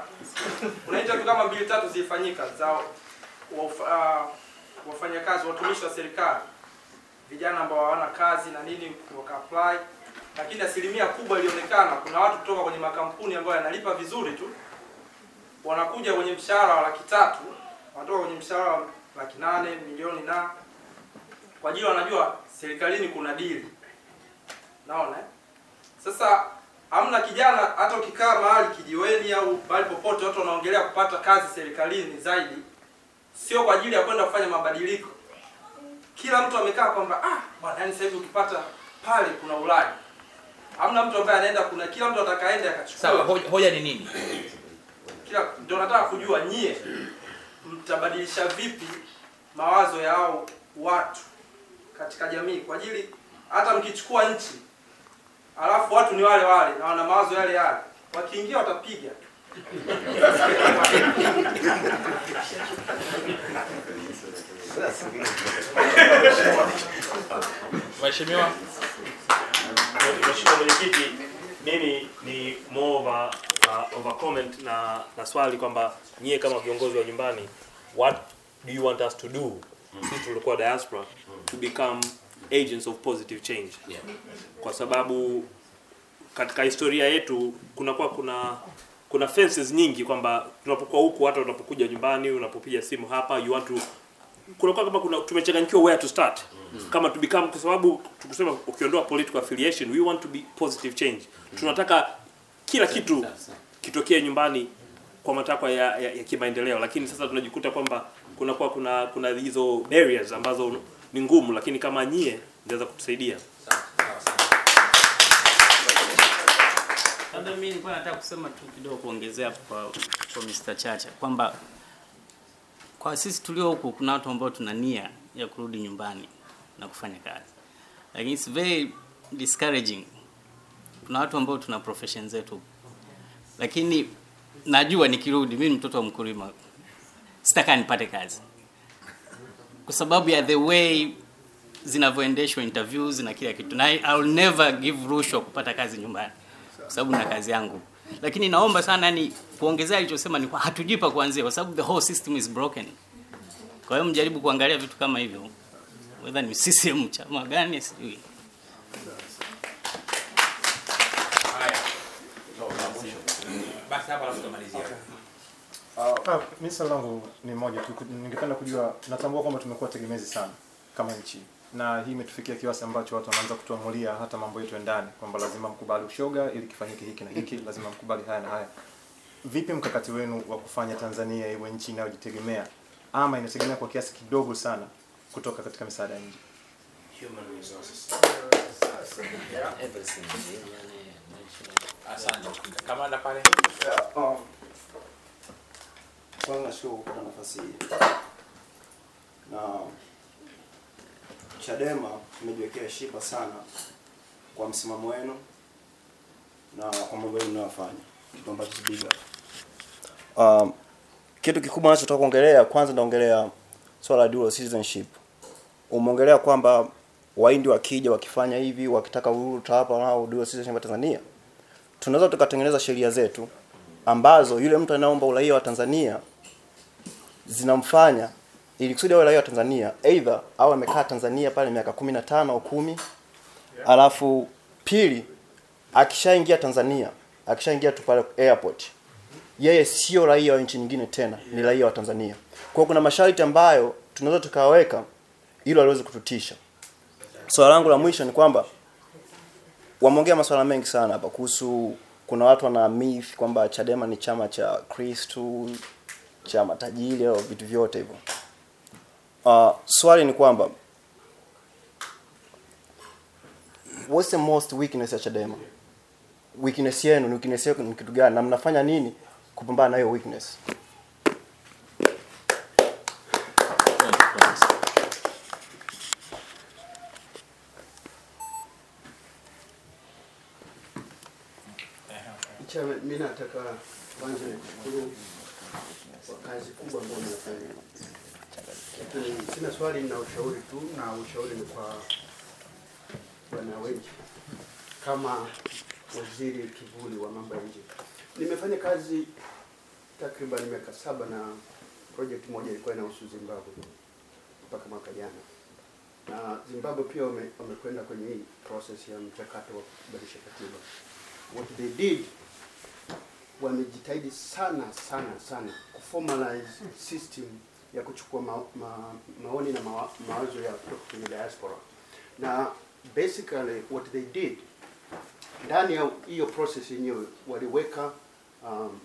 kuna interview kama mbili tatu zilifanyika za waf- wafanyakazi watumishi wa serikali, vijana ambao hawana kazi na nini, waka apply, lakini asilimia kubwa ilionekana. Kuna watu kutoka kwenye makampuni ambayo yanalipa vizuri tu. Wanakuja kwenye mshahara wa laki tatu. Wanatoka kwenye mshahara wa laki nane milioni na. Kwa ajili wanajua serikalini kuna dili naona sasa hamna kijana hata ukikaa mahali kijiweni au mahali popote watu wanaongelea kupata kazi serikalini zaidi. Sio kwa ajili ya kwenda kufanya mabadiliko. Kila mtu amekaa kwamba ah bwana yani sasa hivi ukipata pale kuna ulaji hamna mtu ambaye anaenda kuna kila mtu atakaenda akachukua. Sawa, hoja, hoja ni nini? kila ndio nataka kujua nyie mtabadilisha vipi mawazo yao hao watu katika jamii? Kwa ajili hata mkichukua nchi alafu watu ni wale wale na wana mawazo yale yale wakiingia watapiga. Mheshimiwa Mheshimiwa Mwenyekiti, mimi ni more of uh, over comment na, na swali kwamba nyie kama viongozi wa nyumbani what do you want us to do? Sisi tulikuwa diaspora to become agents of positive change. Yeah. kwa sababu katika historia yetu kunakuwa kuna kuna fences nyingi kwamba tunapokuwa huku hata unapokuja nyumbani unapopiga simu hapa you want to kunakuwa kama kuna tumechanganyikiwa where to start mm -hmm. kama to become kwa sababu tukisema ukiondoa political affiliation we want to be positive change mm -hmm. tunataka kila kitu kitokee nyumbani kwa matakwa ya, ya, ya kimaendeleo lakini sasa tunajikuta kwamba kunakuwa kuna kuna hizo barriers ambazo ni ngumu lakini kama nyie zinaweza kutusaidia mimi nilikuwa nataka kusema tu kidogo kuongezea kwa, kwa Mr. Chacha kwamba kwa sisi tulio huku kuna watu ambao tuna nia ya kurudi nyumbani na kufanya kazi, lakini it's very discouraging. Kuna watu ambao tuna profession zetu, lakini najua nikirudi, mimi ni mtoto wa mkulima, sitakaa nipate kazi. Kwa sababu ya the way zinavyoendeshwa interviews na kila kitu, na I'll never give rushwa kupata kazi nyumbani. Kwa sababu na kazi yangu. Lakini naomba sana yani kuongezea alichosema ni kwa hatujui pa kuanzia kwa sababu the whole system is broken. Kwa hiyo mjaribu kuangalia vitu kama hivyo. Whether ni CCM chama gani sijui. Haya. Basi hapa alafu tumalizia. Ah, mimi swali langu ni moja tu. Ningependa kujua, natambua kwamba tumekuwa tegemezi sana kama nchi, na hii imetufikia kiasi ambacho watu wanaanza kutuamulia hata mambo yetu ya ndani kwamba lazima mkubali ushoga ili kifanyike hiki na hiki, lazima mkubali haya na haya. Vipi mkakati wenu wa kufanya Tanzania iwe nchi inayojitegemea ama inategemea kwa kiasi kidogo sana kutoka katika misaada ya nje? Human resources. Asante. Kamanda pale. Kwanza nashukuru kwa nafasi hii na Chadema tumejiwekea shipa sana kwa msimamo wenu na kwa mambo yenu mnayofanya, kitu ambacho si big up. Um, kitu kikubwa ninachotaka kuongelea, kwanza naongelea swala la dual citizenship. Umeongelea kwamba waindi wakija wakifanya hivi wakitaka uhuru hapa nao dual citizenship wa Tanzania, tunaweza tukatengeneza sheria zetu ambazo yule mtu anaomba uraia wa Tanzania zinamfanya ili kusudi awe raia wa Tanzania either au amekaa Tanzania pale miaka kumi na tano au kumi alafu pili akishaingia Tanzania akishaingia tu pale airport yeye sio raia wa nchi nyingine tena ni raia wa Tanzania kwa kuna masharti ambayo tunaweza tukaweka ili aliweze kututisha swala langu la mwisho ni kwamba wamongea masuala mengi sana hapa kuhusu kuna watu wana myth kwamba Chadema ni chama cha Kristo cha matajiri au vitu vyote hivyo. Uh, swali ni kwamba what's the most weakness ya Chadema? Weakness yenu ni weakness yenu ni kitu gani na mnafanya nini kupambana na hiyo weakness? Mimi nataka kwanza nikushukuru kwa kazi kubwa ambayo mnafanya. Sina swali na ushauri tu, na ushauri ni kwa bwana wengi kama waziri kivuli wa mambo ya nje. Nimefanya kazi takriban miaka saba na project moja ilikuwa inahusu Zimbabwe mpaka mwaka jana, na Zimbabwe pia wame- wamekwenda kwenye hii process ya mchakato wa kubadilisha katiba. What they did wamejitahidi sana sana sana kuformalize system ya kuchukua ma, ma, maoni na ma, mawazo ya kutoka kwenye diaspora na basically what they did ndani ya hiyo process yenyewe waliweka um,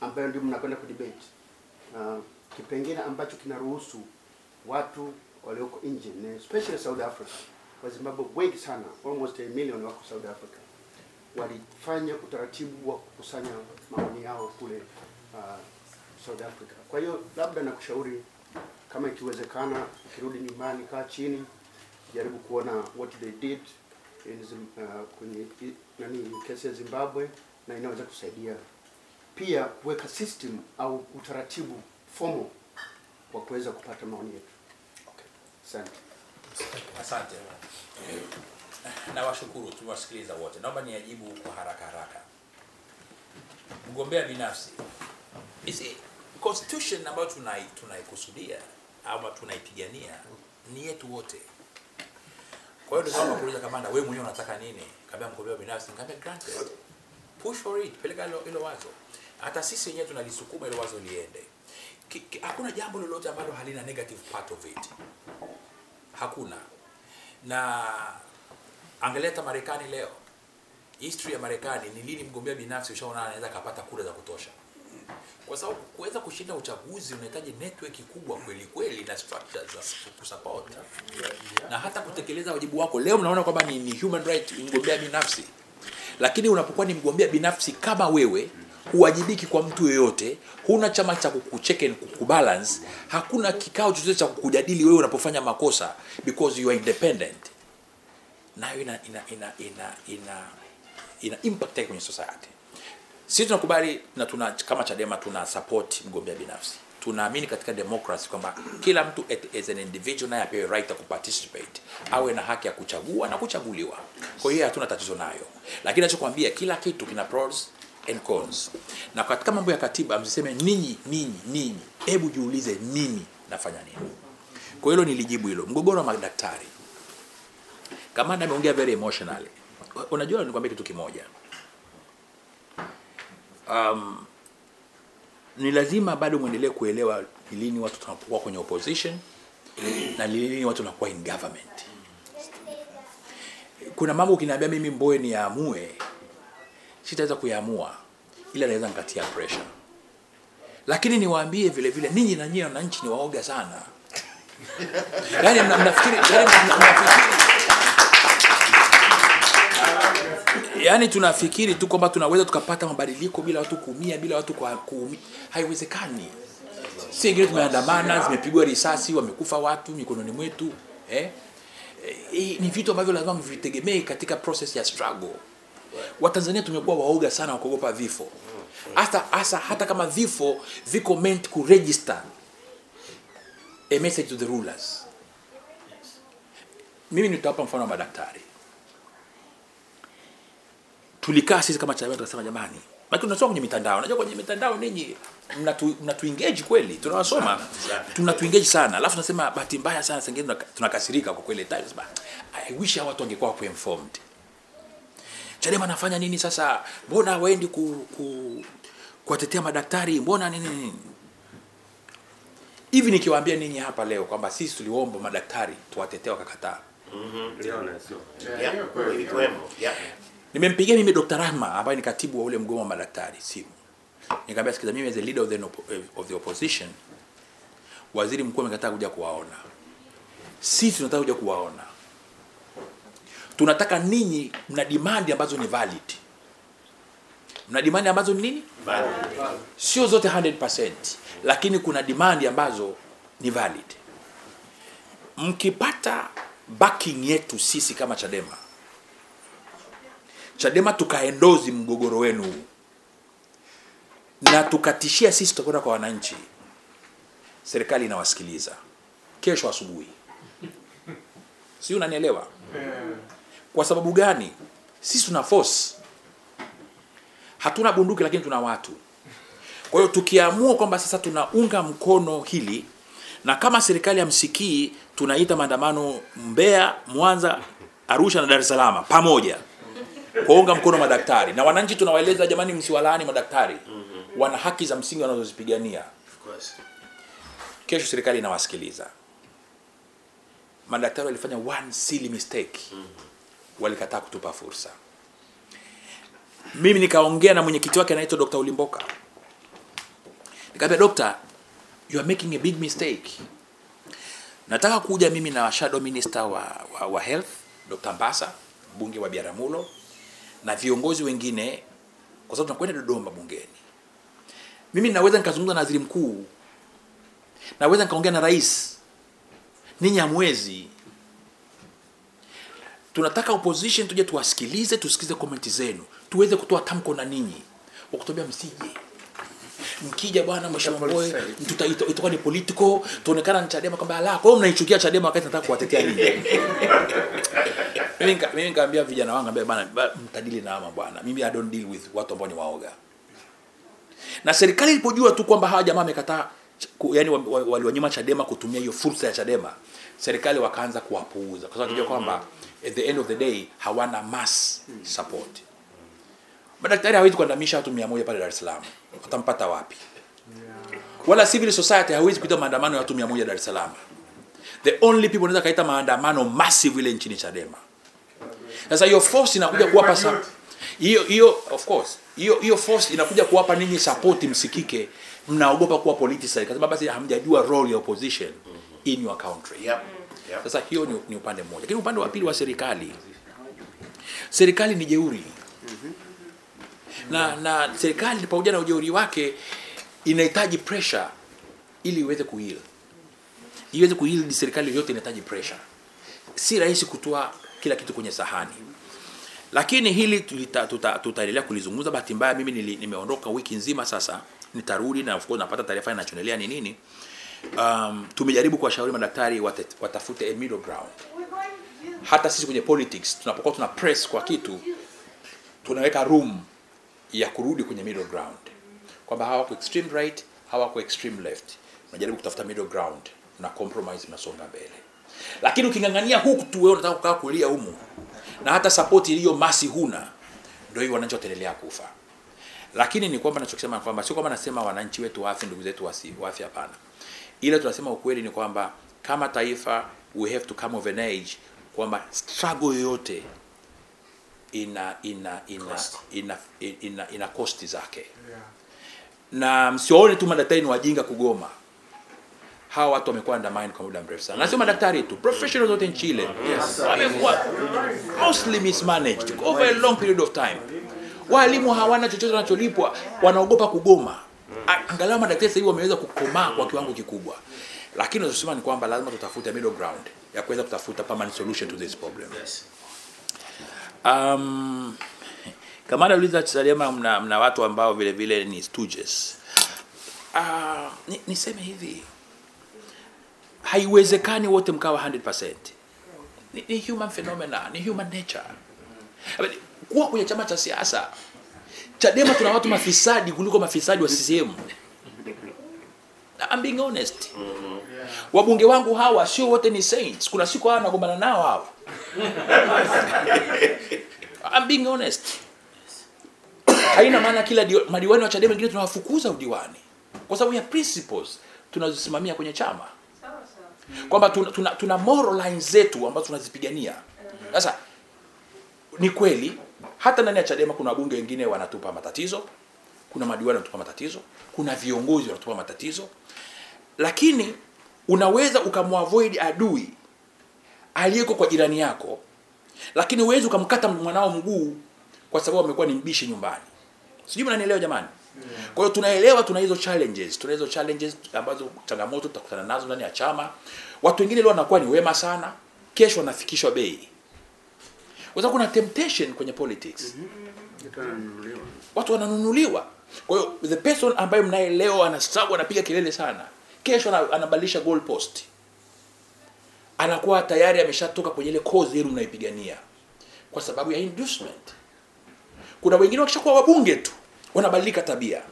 ambayo ndio mnakwenda kudebate uh, kipengele ambacho kinaruhusu watu walioko nje na especially South Africa wa Zimbabwe wengi sana almost a million wako South Africa walifanya utaratibu wa kukusanya maoni yao kule uh, South Africa. Kwa hiyo labda nakushauri kama ikiwezekana, ukirudi nyumbani, kaa chini, jaribu kuona what they did Zim, uh, kwenye nani kesi ya Zimbabwe, na inaweza kusaidia pia kuweka system au utaratibu formal wa kuweza kupata maoni yetu. Asante. Asante. Nawashukuru, tumewasikiliza wote. Naomba niajibu kwa haraka haraka. Mgombea binafsi, isi constitution ambayo tunai tunaikusudia ama tunaipigania ni yetu wote. Kwa hiyo ndio kama kamanda, wewe mwenyewe unataka nini? Kaambia mgombea binafsi, nikamwambia granted. Push for it, peleka hilo hilo wazo. Hata sisi wenyewe tunalisukuma hilo wazo liende. Hakuna jambo lolote ambalo halina negative part of it. Hakuna. Na angalia hata Marekani leo. History ya Marekani ni lini mgombea binafsi ushaona anaweza kapata kura za kutosha? Kwa sababu kuweza kushinda uchaguzi unahitaji network kubwa kweli kweli na structures za kusupport na hata kutekeleza wajibu wako. Leo mnaona kwamba ni, ni human right mgombea binafsi, lakini unapokuwa ni mgombea binafsi kama wewe huwajibiki kwa mtu yoyote, huna chama cha kukucheck and kukubalance, hakuna kikao chochote cha kukujadili wewe unapofanya makosa because you are independent, nayo ina ina ina ina ina, ina impact kwenye society. Sisi tunakubali na tuna kama Chadema tuna support mgombea binafsi. Tunaamini katika democracy kwamba kila mtu as an individual naye apewe right ya kuparticipate, awe na haki ya kuchagua na kuchaguliwa. Kwa hiyo hatuna tatizo nayo, lakini nachokwambia kila kitu kina pros and cons, na katika mambo ya katiba msiseme ninyi ninyi ninyi, hebu jiulize nini nafanya nini. Kwa hilo nilijibu hilo. Mgogoro wa madaktari, kamanda ameongea very emotionally. Unajua, nikwambia kitu kimoja um, ni lazima bado mwendelee kuelewa ni lini watu tunapokuwa kwenye opposition na ni lini watu tunakuwa in government. Kuna mambo ukiniambia mimi Mbowe niyaamue, sitaweza kuyaamua, ila naweza nikatia pressure, lakini niwaambie vile vile ninyi na nyinyi wananchi ni waoga sana. Mna- mnafikiri yani mna- mnafikiri yaani tunafikiri tu kwamba tunaweza tukapata mabadiliko bila watu kuumia bila watu kuumia haiwezekani. Si wengine tumeandamana zimepigwa risasi wamekufa watu mikononi mwetu eh? E, ni vitu ambavyo lazima mvitegemee katika process ya struggle. Watanzania tumekuwa waoga sana wa kuogopa vifo. Hasa hasa hata kama vifo viko meant kuregister a message to the rulers. Mimi nitawapa mfano wa madaktari tulikaa sisi kama Chadema tukasema jamani, maana tunasoma kwenye mitandao. Unajua kwenye mitandao ninyi mnatu, mnatu engage kweli, tunawasoma tunatu engage sana, alafu tunasema bahati mbaya sana sengine tunakasirika kwa kweli times but I wish hawa watu wangekuwa kwa informed. Chadema anafanya nini sasa? Mbona waendi ku, ku kuwatetea madaktari? Mbona nini nini? Hivi nikiwaambia ninyi hapa leo kwamba sisi tuliomba madaktari tuwatetee wakakataa. Yeah, ilikuwemo. Yeah. Nimempigia mimi Dr. Rahma ambaye ni katibu wa ule mgomo wa madaktari simu. Nikamwambia sikiza, mimi as a leader of the, of the opposition, waziri mkuu amekataa kuja kuwaona. Sisi tunataka kuja kuwaona. Tunataka ninyi mna demand ambazo ni valid. Mna demand ambazo ni nini? Valid. Sio zote 100%, lakini kuna demand ambazo ni valid. Mkipata backing yetu sisi kama Chadema Chadema tukaendozi mgogoro wenu na tukatishia sisi tutakwenda kwa wananchi, serikali inawasikiliza kesho asubuhi, si unanielewa? Kwa sababu gani? Sisi tuna force, hatuna bunduki, lakini tuna watu. Kwa hiyo tukiamua kwamba sasa tunaunga mkono hili na kama serikali hamsikii, tunaita maandamano Mbeya, Mwanza, Arusha na Dar es Salaam pamoja kuunga mkono madaktari na wananchi tunawaeleza jamani, msiwalaani madaktari, wana haki za msingi wanazozipigania. Kesho serikali inawasikiliza. Madaktari walifanya one silly mistake, walikataa kutupa fursa. Mimi nikaongea na mwenyekiti wake anaitwa Dr. Ulimboka, nikaambia dokta you are making a big mistake. Nataka kuja mimi na shadow minister wa, wa, wa health Dr. Mbasa, mbunge wa Biaramulo na viongozi wengine, kwa sababu tunakwenda Dodoma bungeni. Mimi naweza nikazungumza na waziri mkuu, naweza nikaongea na rais, ninyi hamwezi. Tunataka opposition tuje tuwasikilize, tusikize komenti zenu, tuweze kutoa tamko na ninyi, wakutambia msije mkija bwana mheshimiwa Mbowe itakuwa ni political. Tuonekana ni Chadema kwamba la kwa hiyo mnaichukia Chadema wakati nataka kuwatetea ninyi mimi mimi nikaambia vijana wangu ambia bwana, mtadili na ama bwana. Mimi I don't deal with watu ambao ni waoga. Na serikali ilipojua tu kwamba hawa jamaa wamekataa yani wa- wa- waliwanyima Chadema kutumia hiyo fursa ya Chadema, serikali wakaanza kuwapuuza. Kwa sababu tunajua kwamba at the end of the day hawana mass support. Madaktari hawezi kuandamisha watu 100 pale Dar es Salaam, watampata wapi? Wala civil society hawezi kuita maandamano ya watu 100 Dar es Salaam. The only people wanaweza kaita maandamano massive ile nchini Chadema. Sasa hiyo force inakuja kuwapa hiyo hiyo of course hiyo hiyo force inakuja kuwapa ninyi support msikike, mnaogopa kuwa politicized kwa sababu basi hamjajua role ya opposition in your country. Yep. Yep. Sasa hiyo ni, ni upande mmoja, lakini upande wa pili wa serikali, serikali ni jeuri na na serikali pamoja na ujeuri wake inahitaji pressure ili iweze kuheal. Iweze kuheal, ni serikali yoyote inahitaji pressure. Si rahisi kutoa kila kitu kwenye sahani, lakini hili tutaendelea tuta- tutaendelea kulizungumza. Bahati mbaya mimi nili, nimeondoka wiki nzima sasa, nitarudi na of course napata taarifa inachoendelea ni nini. Um, tumejaribu kuwashauri madaktari watafute a middle ground. Hata sisi kwenye politics tunapokuwa tuna press kwa kitu tunaweka room ya kurudi kwenye middle ground, kwamba hawako extreme right, hawako extreme left. Unajaribu kutafuta middle ground, na compromise, unasonga mbele. Lakini uking'ang'ania huku tu, wewe unataka kukaa kulia humu, na hata support iliyo masi huna, ndio hiyo wananchi wataendelea kufa. Lakini ni kwamba nachokisema kwamba sio kwamba nasema wananchi wetu wafi ndugu zetu wasi wafi hapana. Ila tunasema ukweli ni kwamba kama taifa we have to come of an age kwamba struggle yoyote ina ina ina ina ina, ina, ina kosti zake. Na msiwaone tu madaktari ni wajinga kugoma. Hawa watu wamekuwa undermine kwa muda mrefu sana. Na sio madaktari tu professionals wote nchile wamekuwa mostly mismanaged over a long period of time. Walimu hawana chochote wanacholipwa wanaogopa kugoma. Angalau madaktari sasa hivi wameweza kukomaa kwa kiwango kikubwa. Lakini tunachosema ni kwamba lazima tutafute middle ground ya kuweza kutafuta permanent solution to this problem Um, kama nauliza Chadema mna, mna watu ambao vile vile ni stooges. Uh, ni, niseme hivi haiwezekani wote mkawa 100%. Ni, ni human phenomena, ni human nature. Kuwa kwenye chama cha siasa Chadema tuna watu mafisadi kuliko mafisadi wa CCM. I'm being honest. Wabunge wangu hawa sio wote ni saints. Kuna siku hawa nagombana nao hawa. I'm being honest. Haina maana kila madiwani wa Chadema wengine tunawafukuza udiwani kwa sababu ya principles tunazosimamia kwenye chama, kwamba tuna, tuna, tuna moral lines zetu ambazo tunazipigania. Sasa ni kweli hata ndani ya Chadema kuna wabunge wengine wanatupa matatizo, kuna madiwani wanatupa matatizo, kuna viongozi wanatupa matatizo, lakini unaweza ukamwavoid adui aliyeko kwa jirani yako lakini huwezi ukamkata mwanao mguu kwa sababu amekuwa ni mbishi nyumbani. Sijui mnanielewa jamani? Kwa hiyo tunaelewa tuna hizo challenges, tuna hizo challenges ambazo changamoto tutakutana nazo ndani ya chama. Watu wengine leo wanakuwa ni wema sana, kesho wanafikishwa bei. Kwa sababu kuna temptation kwenye politics. Watu wananunuliwa. Kwa hiyo the person ambaye mnaye leo ana struggle anapiga kelele sana, kesho anabadilisha goal post anakuwa tayari ameshatoka kwenye ile kozi yenu mnaipigania kwa sababu ya inducement. Kuna wengine wakishakuwa wabunge tu wanabadilika tabia,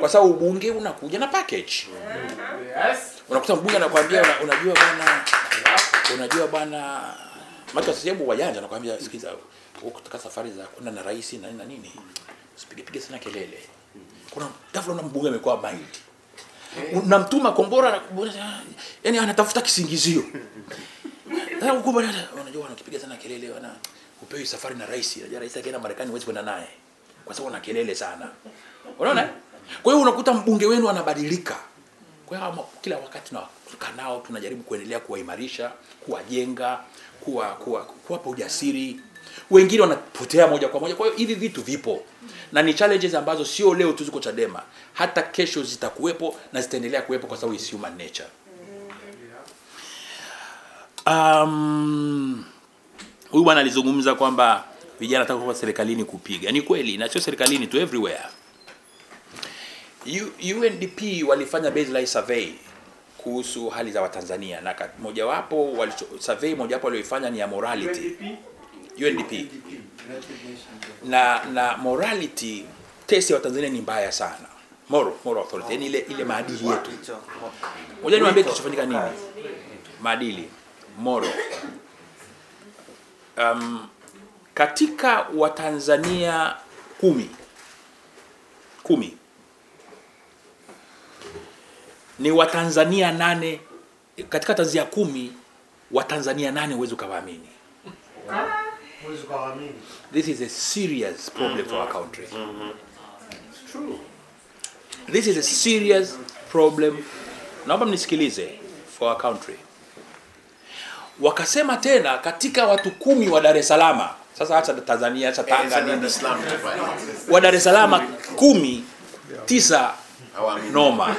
kwa sababu ubunge unakuja na package. Unakuta mbunge anakuambia una, unajua bwana, unajua bwana, matu wasehemu wajanja anakuambia, sikiza, kutaka safari za kwenda na rais na nini na nini, usipige pige sana kelele. Kuna ghafla una mbunge amekuwa mild unamtuma kombora na- yani anatafuta kisingizio sasa huko bwana unajua wanakipiga sana kelele wana upewi safari na rais. Unajua rais akienda Marekani huwezi kwenda naye. Kwa sababu ana kelele sana. Unaona? Eh? kwa hiyo unakuta mbunge wenu anabadilika. Kwa hiyo kila wakati tunakaa nao tunajaribu kuendelea kuwaimarisha kuwajenga kuwa kuwa kuwapa ujasiri. Wengine wanapotea moja kwa moja. Kwa hiyo hivi vitu vipo. Na ni challenges ambazo sio leo tu ziko Chadema. Hata kesho zitakuwepo na zitaendelea kuwepo kwa sababu is human nature um, huyu bwana alizungumza kwamba vijana nataka kuwa serikalini kupiga. Ni kweli na sio serikalini tu everywhere. U, UNDP walifanya baseline survey kuhusu hali za Watanzania na mojawapo survey mojawapo walioifanya ni ya morality. UNDP na na morality test ya Watanzania ni mbaya sana. Moral moral authority yani ile ile maadili yetu. Ngoja niwaambie kilichofanyika nini? Maadili moral um, katika watanzania kumi kumi. Ni watanzania nane katika tanzania kumi watanzania nane huwezi ukawaamini. Huwezi ukawaamini. this is a serious problem for our country. This is a serious problem. Naomba mnisikilize for our country wakasema tena katika watu kumi wa dar es salaam. Sasa acha tanzania acha tanga nini? Wa dar es salaam kumi tisa noma.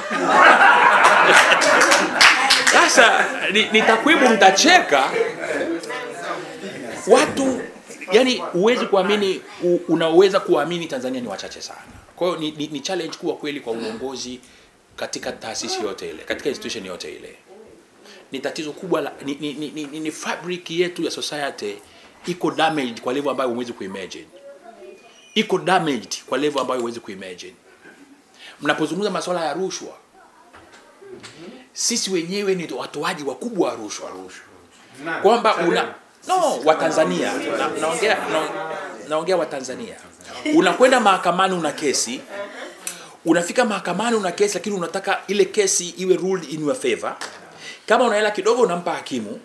Sasa ni, ni takwimu mtacheka. Watu yani huwezi kuamini unaweza kuamini tanzania ni wachache sana. Kwa hiyo ni, ni, ni challenge kuwa kweli kwa uongozi katika taasisi yote ile katika institution yote ile ni tatizo kubwa la, ni, ni, ni, ni, ni fabric yetu ya society iko damaged kwa level ambayo huwezi kuimagine. Iko damaged kwa level ambayo huwezi kuimagine. Mnapozungumza masuala ya rushwa sisi wenyewe ni watoaji wakubwa wa rushwa. Kwamba una no watanzania na, naongea na, naongea watanzania unakwenda mahakamani una kesi. Unafika mahakamani una kesi lakini unataka ile kesi iwe ruled in your favor kama una hela kidogo unampa hakimu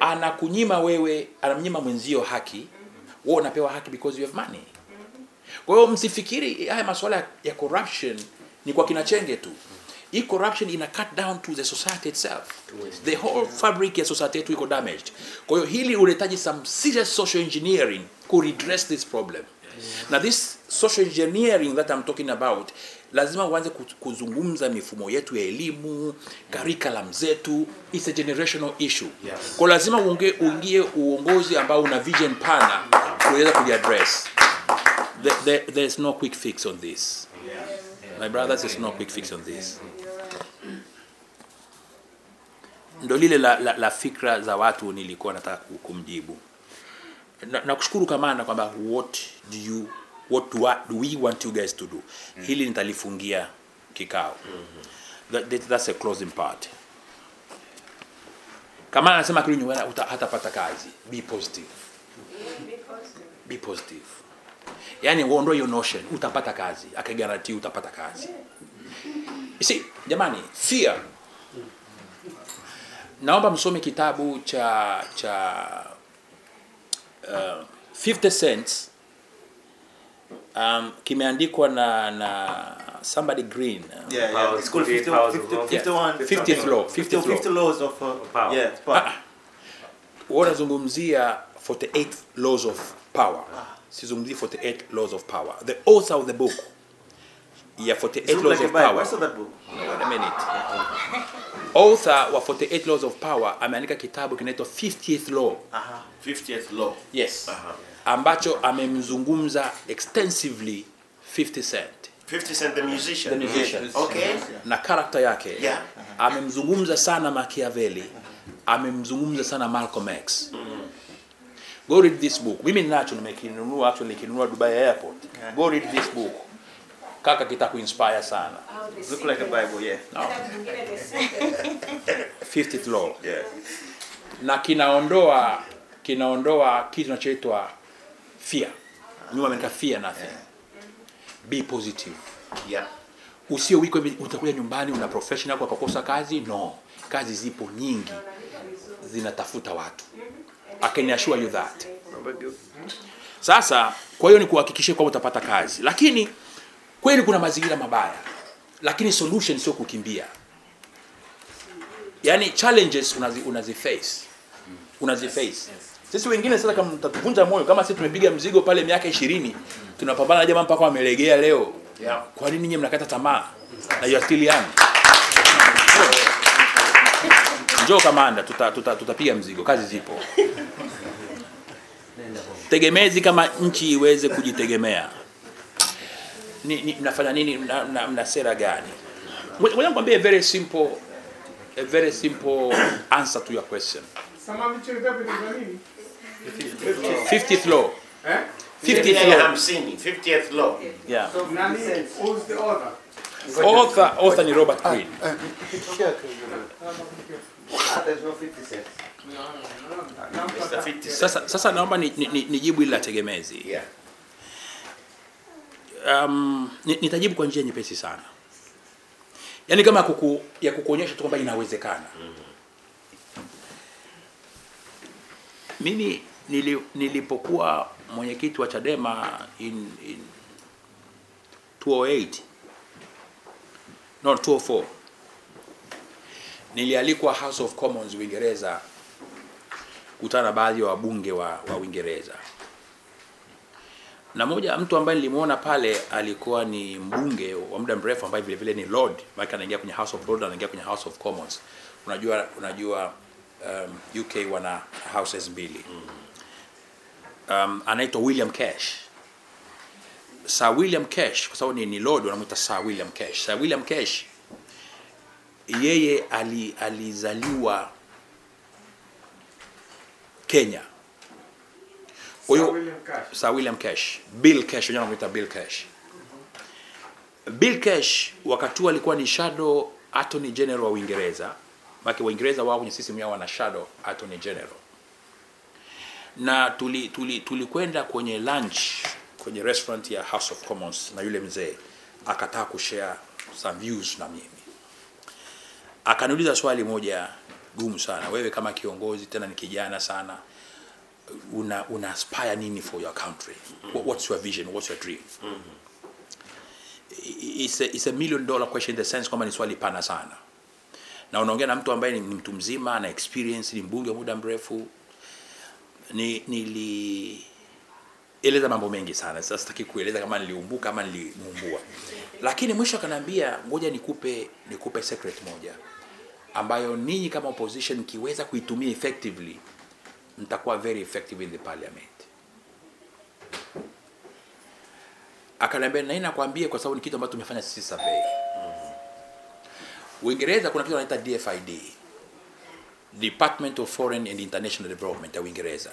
anakunyima wewe anamnyima mwenzio haki wewe unapewa haki because you have money. Kwa hiyo msifikiri haya masuala ya corruption ni kwa kinachenge tu. Hii corruption ina cut down to the society itself. The whole fabric ya society yetu iko damaged. Kwa hiyo hili unahitaji some serious social engineering ku redress this problem. Now this social engineering that I'm talking about lazima uanze kuzungumza mifumo yetu ya elimu curriculum zetu it's a generational issue. Yes. kwa lazima uingie uongozi ambao una vision pana kuweza kuliaddress. There, there, there's no quick fix on this. My brothers there's no quick fix on this. Ndo lile la, la, la fikra za watu nilikuwa nataka kumjibu. Nakushukuru na kamanda kwamba what do you what do, I, do we want you guys to do? Mm. hili nitalifungia kikao. Mm-hmm. that, that, that's a closing part. Kama anasema kile nyumbani uta- hatapata kazi. Be positive. Be positive. Yani uondoe hiyo notion. Utapata kazi. Akigarantii utapata kazi. You see, jamani fear. Naomba msome kitabu cha cha uh, 50 cents um, kimeandikwa na na somebody green. Yeah, yeah. It's called 50 50 51 50th law 50th 50 laws. Of uh, power. Yeah, power. wanazungumzia 48 laws of power. Sizungumzii 48 laws of power. The author of the book. Ya 48 It laws like of power. That book. Wait a minute. Author wa 48 laws of power ameandika kitabu kinaitwa 50th law. 50th law. yes ambacho amemzungumza extensively 50 cent 50 Cent the musician. the musician Okay. na karakta yake Yeah. amemzungumza sana Machiavelli amemzungumza sana Malcolm X mm -hmm. go read this book mimi ninacho nimekinunua actually nikinunua Dubai airport go read this book kaka kitakuinspire sana Look like a Bible, yeah. no. 50th law Yeah. na kinaondoa kinaondoa kitu kinachoitwa fear. Nyuma ameandika fear nothing. Be positive. Yeah. usio wiko utakuja nyumbani una professional kwa kukosa kazi no. Kazi zipo nyingi. Zinatafuta watu. I can assure you that. Sasa kwa hiyo ni kuhakikishia kwamba utapata kazi. Lakini kweli kuna mazingira mabaya. Lakini solution sio kukimbia. Yani challenges unazi, unazi face. Unazi face sisi wengine sasa kama mtatuvunja moyo kama sisi tumepiga mzigo pale miaka ishirini tunapambana na jamaa mpaka wamelegea leo. Yeah. kwa nini nyinyi mnakata tamaa? Na you are still young. Njoo kamanda tutapiga tuta, tuta mzigo. Kazi zipo. Tegemezi kama nchi iweze kujitegemea. Ni, ni, mnafanya nini? Mna, mna, mna sera gani? Ngoja nikwambie very simple a very simple answer to your question. Sama vichwa vitabu ni nini? 50th law Eh? 50th law 50, 50th law. yeah Nani? Who's the author? author author ni Robert Greene sasa sasa naomba ni, ni, ni, nijibu hili la tegemezi Yeah. um, ni- nitajibu kwa njia nyepesi sana yaani kama kuku, ya kukuonyesha tu kwamba inawezekana mimi nili, nilipokuwa mwenyekiti wa chadema in, in 208 no 204 nilialikwa house of commons uingereza kutana na baadhi ya wabunge wa, wa uingereza. Na moja mtu ambaye nilimuona pale alikuwa ni mbunge wa muda mrefu ambaye vile vile ni lord maana anaingia kwenye house of lords anaingia kwenye house of commons. Unajua unajua um, UK wana houses mbili um, anaitwa William Cash Sir William Cash kwa sababu ni, ni lord wanamuita Sir William Cash Sir William Cash yeye ali, alizaliwa Kenya kwa hiyo Sir William Cash, Bill Cash, wenyewe wanamuita Bill Cash. Bill Cash wakati huo alikuwa ni shadow attorney general wa Uingereza. Maana Waingereza wao kwenye system yao wana shadow attorney general. Na tuli tuli tulikwenda kwenye lunch kwenye restaurant ya House of Commons na yule mzee akataka kushare some views na mimi. Akaniuliza swali moja gumu sana, wewe kama kiongozi tena ni kijana sana, una una aspire nini for your country? What- what's your vision? What's your dream? It's a, it's a million dollar question in the sense kwamba ni swali pana sana. Na unaongea na mtu ambaye ni, mtu mzima ana experience ni mbunge wa muda mrefu nilieleza mambo mengi sana. Sasa sitaki kueleza kama niliumbuka ama nilimumbua, lakini mwisho akaniambia ngoja nikupe nikupe secret moja ambayo ninyi kama opposition mkiweza kuitumia effectively mtakuwa very effective in the parliament. Akaniambia na nakwambia kwa sababu ni kitu ambacho tumefanya sisi survey. Uingereza kuna kitu wanaita DFID Department of Foreign and International Development ya Uingereza.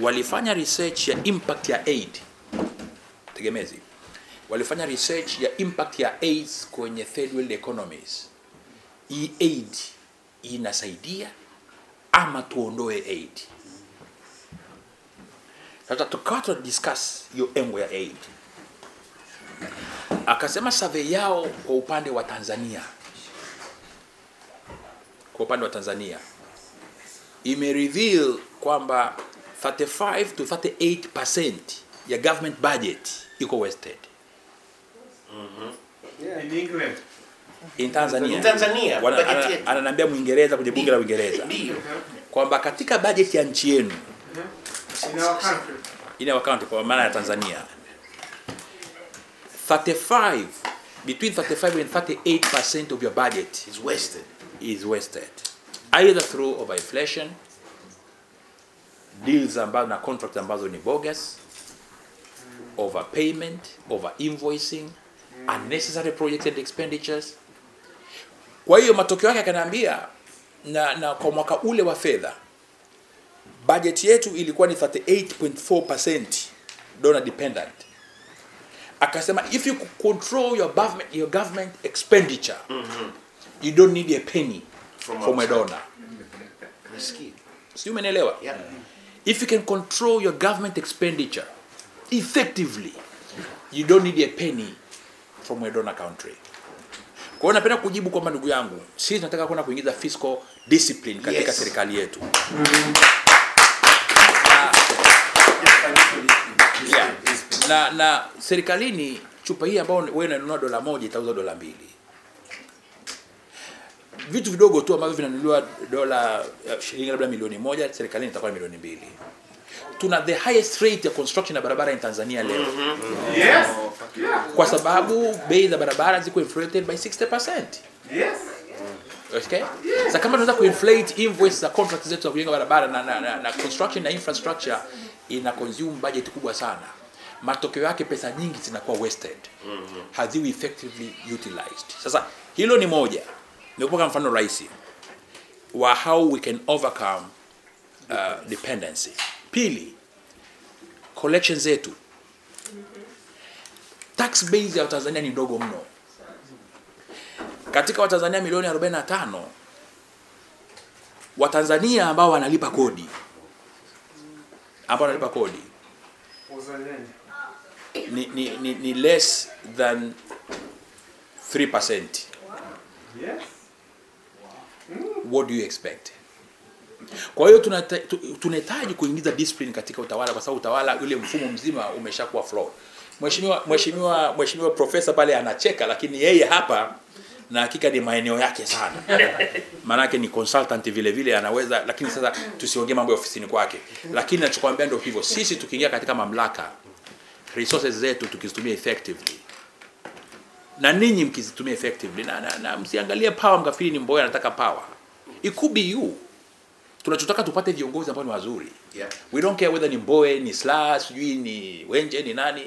Walifanya research ya impact ya aid. Tegemezi. Walifanya research ya impact ya AIDS kwenye third world economies. Hii aid inasaidia ama tuondoe aid? Sasa tukawa tuna discuss hiyo engo ya aid. Akasema survey yao kwa upande wa tanzania kwa upande wa tanzania imereveal kwamba 35 to 38 percent ya government budget iko wasted. In England. in Tanzania, In Tanzania, budget ananiambia Mwingereza kwenye bunge la Uingereza. Ndio. kwamba katika bajeti ya nchi yenu In our country. in our country kwa maana ya Tanzania 35 between 35 and 38 percent of your budget is wasted is wasted. Either through over inflation deals ambazo na contract ambazo ni bogus overpayment over invoicing unnecessary projected expenditures. Kwa hiyo matokeo yake akaniambia na, na kwa mwaka ule wa fedha budget yetu ilikuwa ni 38.4% donor dependent. Akasema if you control your government, your government expenditure you don't need a penny From from, a donor sio umeelewa Yeah. if you can control your government expenditure effectively you don't need a penny from a donor country. Kwa hiyo napenda kujibu kwamba ndugu yangu. Sisi tunataka kwenda kuingiza fiscal discipline katika Yes. serikali yetu. Yeah. na na serikalini chupa hii ambayo wewe unanunua dola moja itauza dola mbili vitu vidogo tu ambavyo vinanunuliwa dola eh, shilingi labda milioni moja serikalini itakuwa milioni mbili tuna the highest rate ya construction ya barabara in Tanzania leo mm -hmm. Yes. kwa sababu bei za barabara ziko inflated by 60%. Yes. Okay? Sasa kama tunaweza kuinflate invoice za contract zetu za kujenga barabara na, na, na, na construction na infrastructure ina consume budget kubwa sana. Matokeo yake pesa nyingi zinakuwa wasted. Haziwi effectively utilized. Sasa hilo ni moja. Nikupa mfano rahisi wa how we can overcome uh, dependency. Pili, collection zetu tax base ya Tanzania ni ndogo mno. katika watanzania milioni 45 watanzania ambao wanalipa kodi ambao wanalipa kodi ni, ni, ni, ni less than 3% what do you expect? Kwa hiyo tunahitaji kuingiza discipline katika utawala kwa sababu utawala ule mfumo mzima umeshakuwa flawed. Mheshimiwa mheshimiwa mheshimiwa profesa pale anacheka lakini yeye hapa na hakika ni maeneo yake sana. Maanake ni consultant vile vile anaweza lakini sasa tusiongee mambo ya ofisini kwake. Lakini nachokwambia ndio hivyo sisi tukiingia katika mamlaka resources zetu tukizitumia effectively na ninyi mkizitumia effectively na, na, na msiangalie power mkafikiri ni mboya anataka power. It could be you. Tunachotaka tupate viongozi ambao ni wazuri. Yeah. we don't care whether ni mboe ni sla sijui ni wenje ni nani.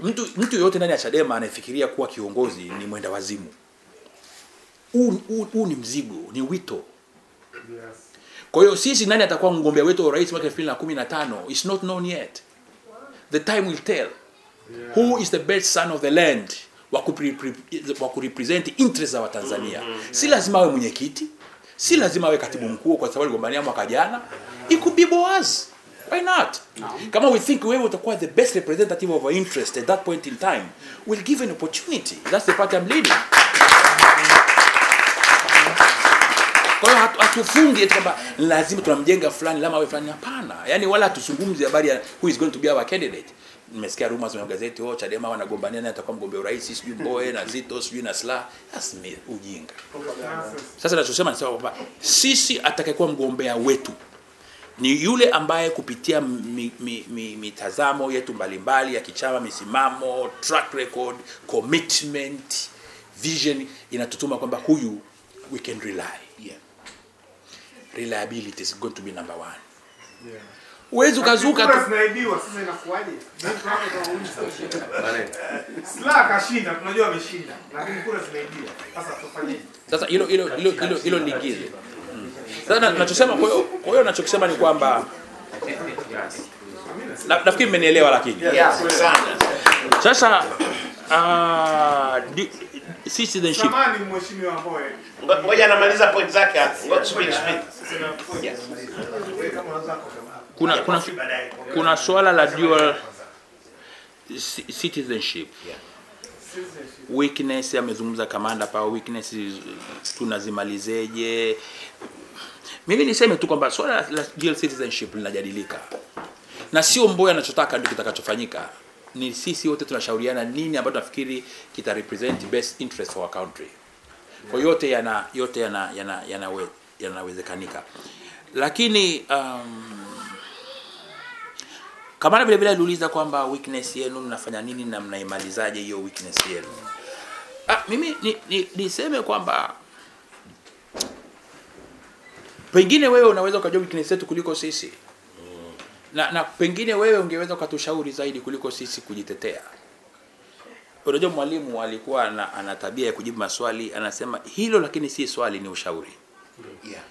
Mtu mtu yoyote ndani ya chadema anayefikiria kuwa kiongozi ni mwenda wazimu. Huu ni mzigo ni wito. Kwa hiyo sisi nani atakuwa mgombea wetu wa urais mwaka 2015 is not known yet. The time will tell. Yeah. who is the best son of the land wa kurepresent interest za watanzania. Si lazima awe mwenyekiti si lazima awe katibu mkuu kwa sababu aligombania mwaka jana. It could be boaz. Why not? Kama we think wewe utakuwa the best representative of our interest at that point in time we'll give an opportunity. That's the party i'm leading. Kwa hiyo hatu- hatufungi eti kwamba lazima tunamjenga fulani lama awe fulani. Hapana. Yaani wala hatuzungumzi habari ya who is going to be our candidate nimesikia rumors kwenye gazeti oh chadema wanagombania naye atakuwa mgombea urais sijui mboe na zito sijui na sla that's me ujinga. Sasa nachosema ni kwamba sisi atakayekuwa mgombea wetu ni yule ambaye kupitia mitazamo mi, mi, mi, yetu mbalimbali ya kichama misimamo track record commitment vision inatutuma kwamba huyu we can rely. Yeah. reliability is going to be number one huwezi ukazuka Kura tu zinaibiwa sasa inakuwaje? Sla kashinda, tunajua ameshinda, lakini kura zinaibiwa. Sasa tufanyeje? sasa hilo hilo hilo hilo hilo ni gizi. sasa ninachosema kwa hiyo kwa hiyo nachokisema ni kwamba na, nafikiri mmenielewa lakini sasa uh, di, citizenship Samani mheshimiwa Mboe. Ngoja anamaliza point zake hapo. Ngoja subiri subiri. Kuna kuna kuna swala la dual ci- citizenship. Weakness amezungumza kamanda pa weakness tunazimalizeje? Mimi niseme tu kwamba swala la- la dual citizenship linajadilika. Na sio mboya anachotaka ndio kitakachofanyika. Ni sisi wote tunashauriana nini ambacho tunafikiri kita represent best interest for our country. Kwa yote yana yote yana yana yana, yana lakini um, kamana vile vile aliuliza kwamba weakness yenu mnafanya nini na mnaimalizaje hiyo weakness yenu? Ah, mimi ni, ni, niseme kwamba pengine wewe unaweza ukajua weakness yetu kuliko sisi. Na, na pengine wewe ungeweza ukatushauri zaidi kuliko sisi kujitetea. Unajua mwalimu alikuwa ana, ana tabia ya kujibu maswali anasema hilo lakini si swali ni ushauri. Yeah.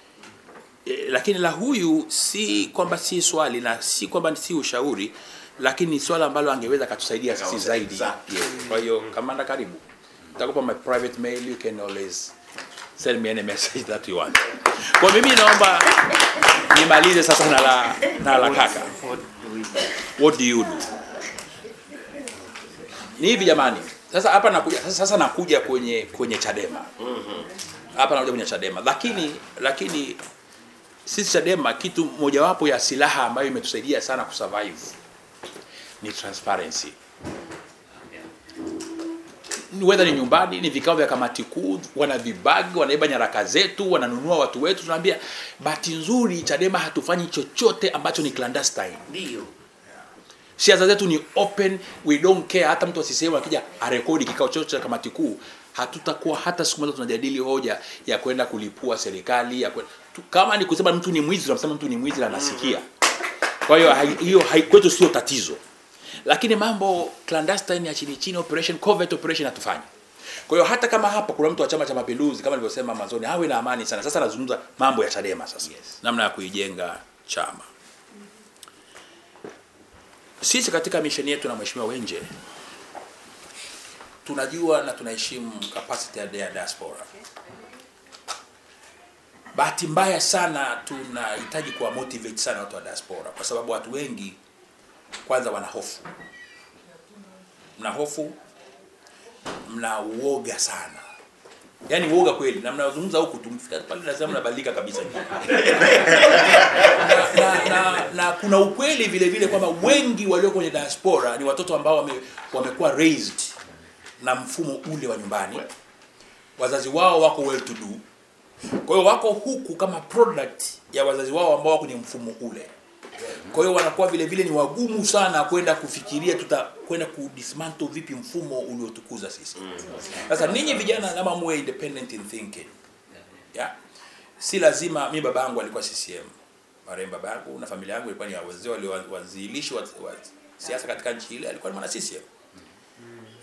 E, lakini la huyu si kwamba si swali na si kwamba si ushauri lakini ni swala ambalo angeweza akatusaidia sisi zaidi. Exactly. yes. kwa hiyo kamanda karibu. Nitakupa my private mail you can always send me any message that you want. Kwa mimi naomba nimalize sasa na la, na la kaka. what do you do? Ni hivi jamani. Sasa hapa nakuja sasa, sasa nakuja kwenye kwenye chadema. Hapa nakuja kwenye chadema. Lakini lakini sisi chadema kitu mojawapo ya silaha ambayo imetusaidia sana kusurvive ni transparency. Whether ni nyumbani ni vikao vya kamati kuu wana wanaiba nyaraka zetu wananunua watu wetu tunaambia bahati nzuri chadema hatufanyi chochote ambacho ni clandestine. Ndio. siasa zetu ni open we don't care. Hata mtu asisehemu akija arekodi kikao chote cha kamati kuu hatutakuwa hata siku moja tunajadili hoja ya kwenda kulipua serikali ya kwenda, kama ni kusema mtu ni mwizi tunasema mtu ni mwizi na anasikia. Kwa hiyo hiyo haikwetu sio tatizo. Lakini mambo clandestine ya chini chini operation covert operation hatufanyi kwa hiyo hata kama hapa kuna mtu wa chama cha mapinduzi kama nilivyosema mwanzoni awe na amani sana. Sasa nazungumza mambo ya chadema sasa. Yes. namna ya kuijenga chama. Sisi katika misheni yetu na mheshimiwa Wenje tunajua na tunaheshimu capacity ya ya diaspora. Bahati mbaya sana tunahitaji kuwa motivate sana watu wa diaspora, kwa sababu watu wengi kwanza wana hofu, mna hofu, mna uoga sana, yaani uoga kweli, na mnazungumza huku tumfika pale lazima mnabadilika kabisa. Na, na, na, na kuna ukweli vile vile kwamba wengi walio kwenye diaspora ni watoto ambao wame, wamekuwa raised na mfumo ule wa nyumbani, wazazi wao wako well to do, kwa hiyo wako huku kama product ya wazazi wao ambao wako kwenye mfumo ule. Kwa hiyo wanakuwa vile vile ni wagumu sana kwenda kufikiria tuta kwenda kudismantle vipi mfumo uliotukuza sisi. Sasa ninyi vijana kama muwe independent in thinking. Yeah? Si lazima mimi baba yangu alikuwa CCM. Marehemu yangu na familia yangu ilikuwa ni wazee waliowaanzilishi wa, wa siasa katika nchi ile alikuwa ni mwana CCM.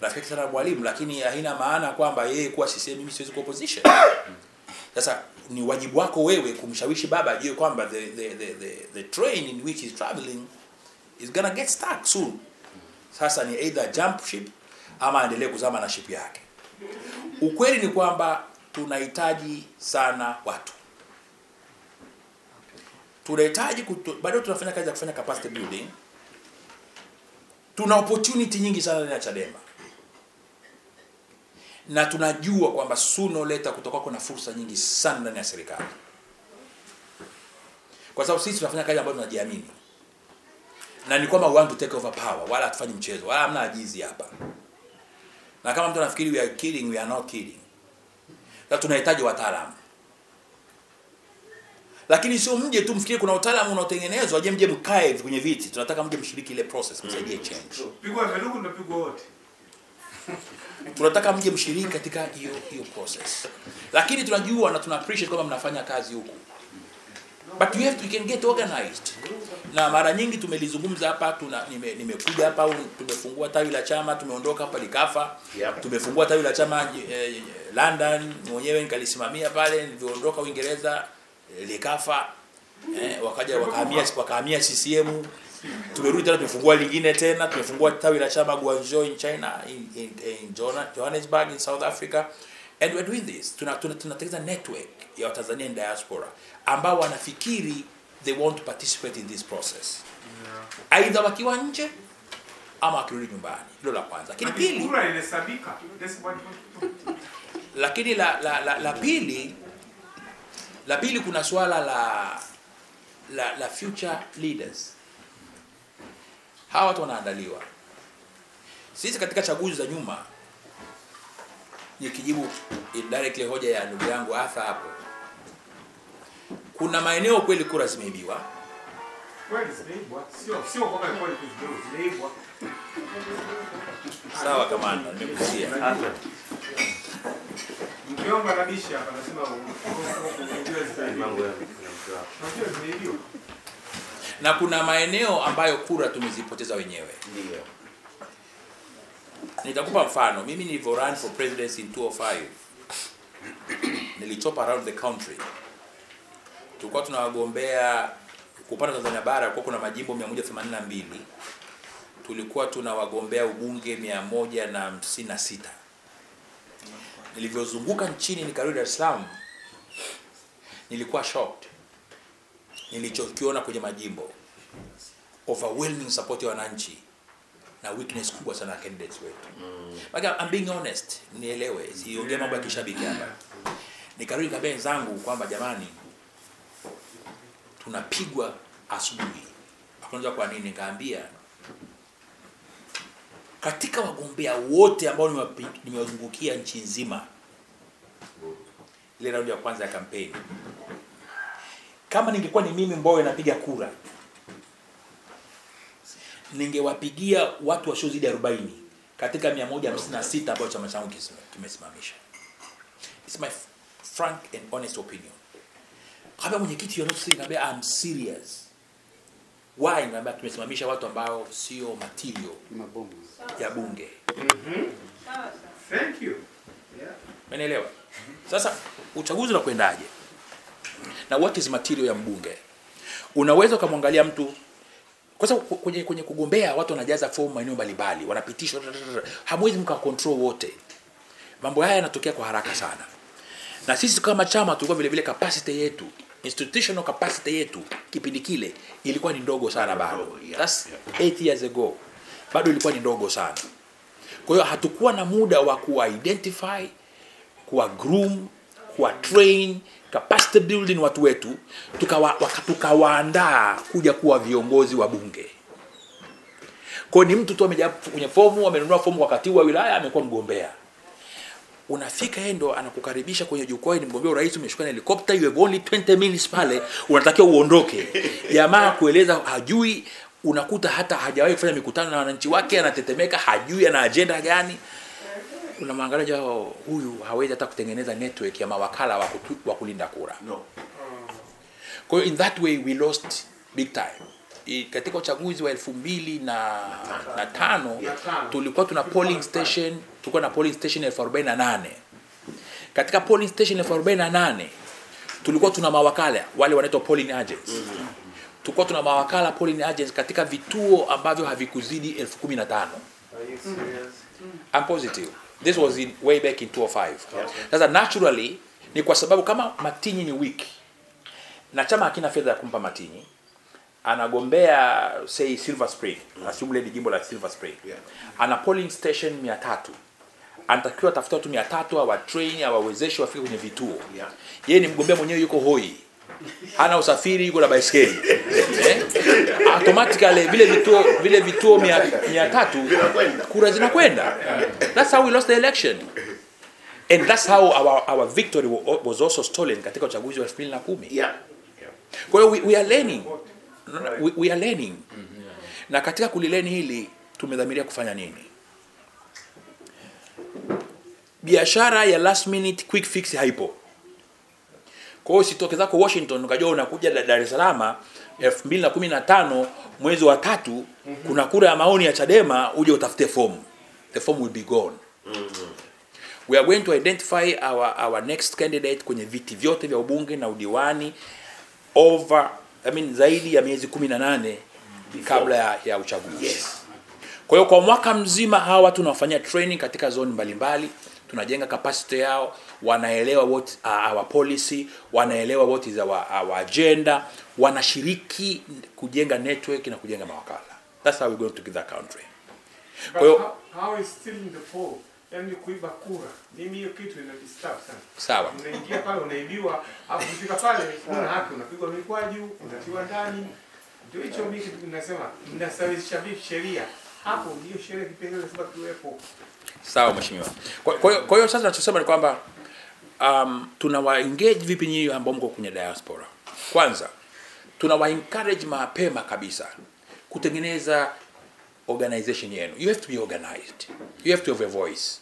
Rafiki sana mwalimu lakini haina maana kwamba yeye kuwa CCM mimi siwezi kuwa opposition. Sasa ni wajibu wako wewe kumshawishi baba ajue kwamba the, the, the, the, the train in which he's traveling is gonna get stuck soon. Sasa ni either jump ship ama aendelee kuzama na ship yake. Ukweli ni kwamba tunahitaji sana watu, tunahitaji bado tunafanya kazi ya kufanya capacity building. Tuna opportunity nyingi sana ndani ya Chadema na tunajua kwamba sooner later kutakuwa kuna fursa nyingi sana ndani ya serikali, kwa sababu sisi tunafanya kazi ambayo tunajiamini, na ni kwamba we want to take over power, wala hatufanyi mchezo, wala hamna ajizi hapa. Na kama mtu anafikiri we are killing we are not killing Na tunahitaji wataalamu, lakini sio mje tu mfikiri kuna utaalamu unaotengenezwa, je, mje mkae kwenye viti. Tunataka mje mshiriki ile process, msaidie change. Pigwa velugu na pigwa wote. tunataka mje mshiriki katika hiyo hiyo process, lakini tunajua na tuna appreciate kwamba mnafanya kazi huku, but you have to, you can get organized. Na mara nyingi tumelizungumza hapa, tuna nimekuja nime- hapa au tumefungua tawi la chama, tumeondoka hapa likafa. Yep. Tumefungua tawi la chama eh, London, mwenyewe nikalisimamia pale, nilivyoondoka Uingereza eh, likafa. Eh, wakaja wakahamia wakahamia CCM tumerudi tena tumefungua lingine tena tumefungua tawi la chama Guangzhou in China in, in, in Johannesburg in South Africa. And we're doing this. Tuna tuna- tunatengeneza network ya Watanzania in diaspora ambao wanafikiri they want to participate in this process. Aidha wakiwa nje ama wakirudi nyumbani. Hilo la kwanza. Lakini pili lakini la, la, la, la pili la pili kuna swala la la, la future leaders hawa watu wanaandaliwa sisi katika chaguzi za nyuma nikijibu directly hoja ya ndugu yangu Arthur hapo kuna maeneo kweli kura zimeibiwa kweli zimeibwa. Sio sio kwamba ilikuwa ni kuziberu, sawa kamanda nimekusikia na kuna maeneo ambayo kura tumezipoteza wenyewe. Ndio. nitakupa mfano. Mimi nilivyo run for presidency in 205 nilichop around the country. Tulikuwa tunawagombea kupanda Tanzania bara kwa kuna majimbo 182 tulikuwa tunawagombea ubunge 156 nilivyozunguka nchini nikarudi Dar es Salaam nilikuwa shocked nilichokiona kwenye majimbo. Overwhelming support ya wananchi na weakness kubwa sana ya candidates wetu. Mm. I'm being honest nielewe siongee mambo ya kishabiki hapa. Nikarudi kabe wenzangu kwamba jamani tunapigwa asubuhi. Akaanza kwa nini? Nikaambia katika wagombea wote ambao nimewazungukia nchi nzima ile raundi ya kwanza ya kampeni kama ningekuwa ni mimi Mbowe napiga kura ningewapigia watu wasiozidi 40 katika 156 ambayo chama changu kimesimamisha. It's my frank and honest opinion. Kabla mwenyekiti you're not serious, nikamwambia I'm serious. Why? Nikamwambia tumesimamisha watu ambao sio material ya bunge. Thank you. Yeah. Umeelewa? Sasa uchaguzi unakwendaje? Na what is material ya mbunge? Unaweza ukamwangalia mtu kwa sababu kwenye, kwenye kugombea watu wanajaza fomu maeneo mbalimbali wanapitishwa hamwezi mka control wote. Mambo haya yanatokea kwa haraka sana. Na sisi kama chama tulikuwa vile vile capacity yetu institutional capacity yetu kipindi kile ilikuwa ni ndogo sana bado. That's eight years ago. Bado ilikuwa ni ndogo sana. Kwa hiyo hatukuwa na muda wa kuwa identify kuwa groom kuwa train capacity building watu wetu tukawa- tukawaandaa kuja kuwa viongozi wa bunge. Kwa ni mtu tu ameja kwenye fomu amenunua fomu kwa katibu wa wilaya amekuwa mgombea. Unafika yeye ndo anakukaribisha kwenye jukwaa ni mgombea urais umeshuka na helikopta you have only 20 minutes pale unatakiwa uondoke. Jamaa kueleza hajui unakuta hata hajawahi kufanya mikutano na wananchi wake anatetemeka hajui ana agenda gani unamwangalia huyu hawezi hata kutengeneza network ya mawakala wa, kutu, wa kulinda kura. No. kwa hiyo in that way we lost big time. I, katika uchaguzi wa elfu mbili na, na tano tulikuwa tuna polling station tulikuwa na polling station elfu arobaini na nane. Katika polling station elfu arobaini na nane tulikuwa tuna mawakala wale wanaitwa polling agents. Tulikuwa tuna mawakala polling agents katika vituo ambavyo havikuzidi elfu kumi na tano. I'm positive. This was in way back in 205. Sasa naturally ni kwa sababu kama Matinyi ni weak na chama hakina fedha ya kumpa Matinyi, anagombea say Silver Spring, assume ni jimbo la Silver Spring. Ana polling station 300. Anatakiwa tafuta watu 300 tatu train awawezeshe wafike kwenye vituo. Yeye ni mgombea mwenyewe yuko hoi. Hana usafiri, yuko na baiskeli. eh? Automatically vile vituo vile vituo 300 kura zinakwenda. That's how we lost the election. And that's how our, our victory was also stolen katika uchaguzi wa 2010. Yeah. Kwa hiyo we, we are learning. We, we are learning. Na katika kulileni hili tumedhamiria kufanya nini? Biashara ya last minute quick fix haipo. Kwa hiyo usitoke zako Washington ukajua unakuja Dar Dar es Salaam 2015 mwezi wa tatu mm -hmm. kuna kura ya maoni ya Chadema uje utafute fomu. The form will be gone. Mm -hmm. We are going to identify our, our next candidate kwenye viti vyote vya ubunge na udiwani over I mean, zaidi ya miezi 18 kabla ya, ya uchaguzi. Yes. Kwa hiyo kwa mwaka mzima hawa watu tunawafanyia training katika zone mbalimbali, tunajenga capacity yao, wanaelewa what uh, our policy, wanaelewa what is our, our agenda, wanashiriki kujenga network na kujenga mawakala. That's how we're going to get that country. Kwa hiyo how, how is still in the poll? yani kuiba kura. Mimi hiyo kitu ina disturb sana. Sawa. Unaingia pale unaibiwa, afu ukifika pale una haki, unapigwa mikwaju, unatiwa ndani. Ndio hicho mimi kitu ninasema, mnasawisha vipi sheria? Hapo ndio sheria kipengele lazima kiwepo. Sawa mheshimiwa. Kwa kwa hiyo kwa hiyo sasa tunachosema ni kwamba um, tunawa engage vipi nyinyi ambao mko kwenye diaspora? Kwanza tunawa encourage mapema kabisa kutengeneza organization yenu. You have to be organized. You have to have a voice.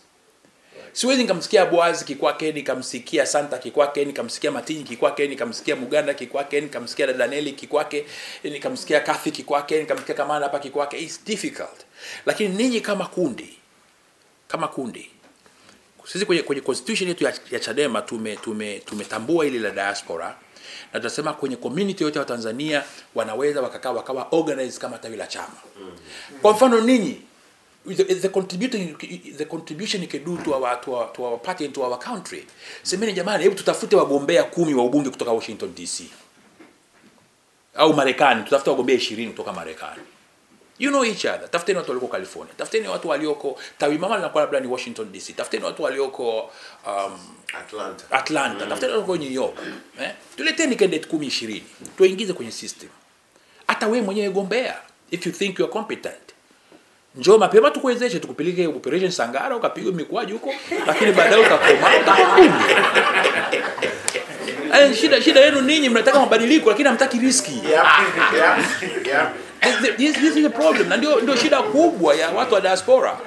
Siwezi nikamsikia Boaz Kikwake, nikamsikia Santa Kikwake, nikamsikia matini Kikwake, nikamsikia Muganda Kikwake, nikamsikia Dadaneli Kikwake, nikamsikia Kathy Kikwake, nikamsikia Kamanda hapa Kikwake. It's difficult. Lakini ninyi kama kundi kama kundi sisi kwenye, kwenye constitution yetu ya, ya Chadema tume tume tumetambua ile la diaspora na tunasema kwenye community yote ya Tanzania wanaweza wakakaa wakawa organized kama tawi la chama. Kwa mfano ninyi the, the contribution the contribution you can do to our, to our to our party and to our country. Semeni jamani, hebu tutafute wagombea kumi wa ubunge kutoka Washington DC au Marekani, tutafute wagombea 20 kutoka Marekani. You know each other. Tafuteni watu walioko California. Tafuteni watu walioko tawi mama linakuwa labda ni Washington DC. Tafuteni watu walioko um, Atlanta. Atlanta. Mm. Tafuteni walioko New York. Eh? Tuleteni candidate 10 20. Tuingize kwenye system. Hata wewe mwenyewe gombea if you think you are competent. Njoo mapema tukuwezeshe tukupeleke operation Sangara ukapigwe mikwaji huko lakini baadaye ukakoma utakumbwa. Eh, shida shida yenu ninyi mnataka mabadiliko lakini hamtaki riski. Yeah. Yeah. Yeah. This, this, this is a problem na ndio ndio shida kubwa ya watu wa diaspora.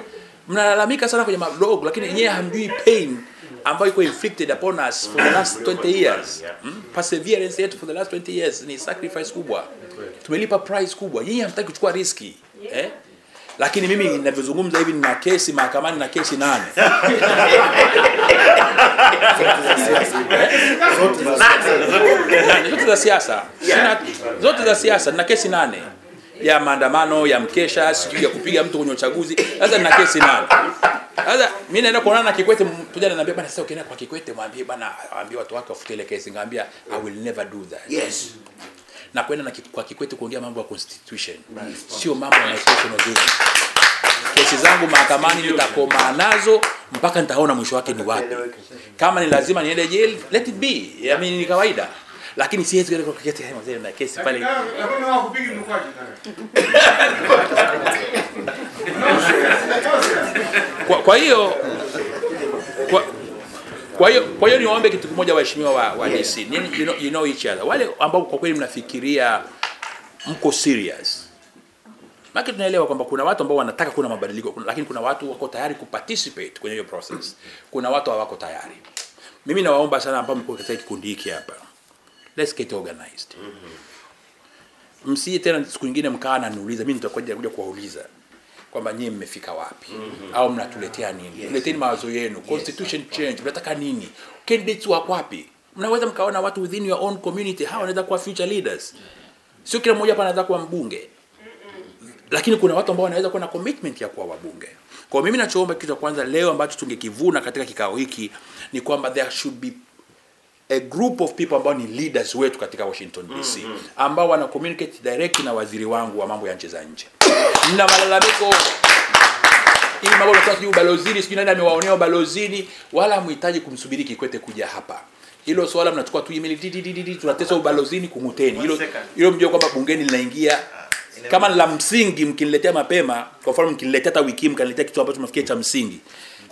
Mnalalamika sana kwenye mablog lakini yenyewe hamjui pain ambayo iko inflicted upon us for the last 20 years. Hmm? Perseverance yetu for the last 20 years ni sacrifice kubwa. Tumelipa price kubwa. yeye hamtaki kuchukua riski. Eh? Lakini mimi ninavyozungumza hivi nina kesi mahakamani na kesi nane. Zote za siasa. Zote za siasa nina kesi nane. Ya maandamano ya mkesha sijui ya kupiga mtu kwenye uchaguzi. Sasa nina kesi nani sasa mimi naenda kuonana na Kikwete mtuja ananiambia bana sasa ukienda kwa Kikwete mwambie bana waambie watu wake wafute ile kesi. Ngambia I will never do that. Yes. na kwenda na kwa Kikwete kuongea mambo ya constitution. Sio mambo ya constitutional personal kesi zangu mahakamani nitakoma nazo mpaka nitaona mwisho wake ni wapi. Kama ni lazima niende jail let it be. I mean, ni kawaida lakini siwezi kwenda kwa kiasi hema zile na kesi pale. Lakini wao kupigi mkwaji kwa, kwa hiyo kwa, kwa hiyo kwa hiyo niwaombe kitu kimoja waheshimiwa wa, wa DC Nini- you know, you know each other. Wale ambao kwa kweli mnafikiria mko serious maana tunaelewa kwamba kuna watu ambao wanataka kuna mabadiliko kuna- lakini kuna watu wako tayari kuparticipate kwenye hiyo process. Kuna watu hawako tayari. Mimi nawaomba sana ambao mko katika kikundi hiki hapa let's get organized. Msije tena siku nyingine mkaa na niuliza mimi nitakuja kuja kuwauliza kwamba nyie mmefika wapi? Au mnatuletea nini? Yes. leteni mawazo yenu. Constitution change. Mnataka nini? Candidates wako wapi? Mnaweza mkaona watu within your own community. Hawa wanaweza kuwa future leaders. Sio kila mmoja hapa anaweza kuwa mbunge. Lakini kuna watu ambao wanaweza kuwa na commitment ya kuwa wabunge. Kwa mimi nachoomba kitu cha kwanza leo ambacho tungekivuna katika kikao hiki ni kwamba there should be a group of people ambao ni leaders wetu katika Washington DC mm -hmm. ambao wana communicate direct na waziri wangu wa mambo ya nchi za nje. Mna malalamiko ili mambo yanatoka sijui ubalozini sijui nani amewaonea ubalozini, wala mhitaji kumsubiri Kikwete kuja hapa. Hilo swala mnachukua tu email di, di, di, tunatesa ubalozini kunguteni. Hilo hilo mjue kwamba bungeni linaingia kama la msingi mkiniletea mapema, kwa mfano mkiniletea hata wiki mkaniletea kitu ambacho mnafikia cha msingi,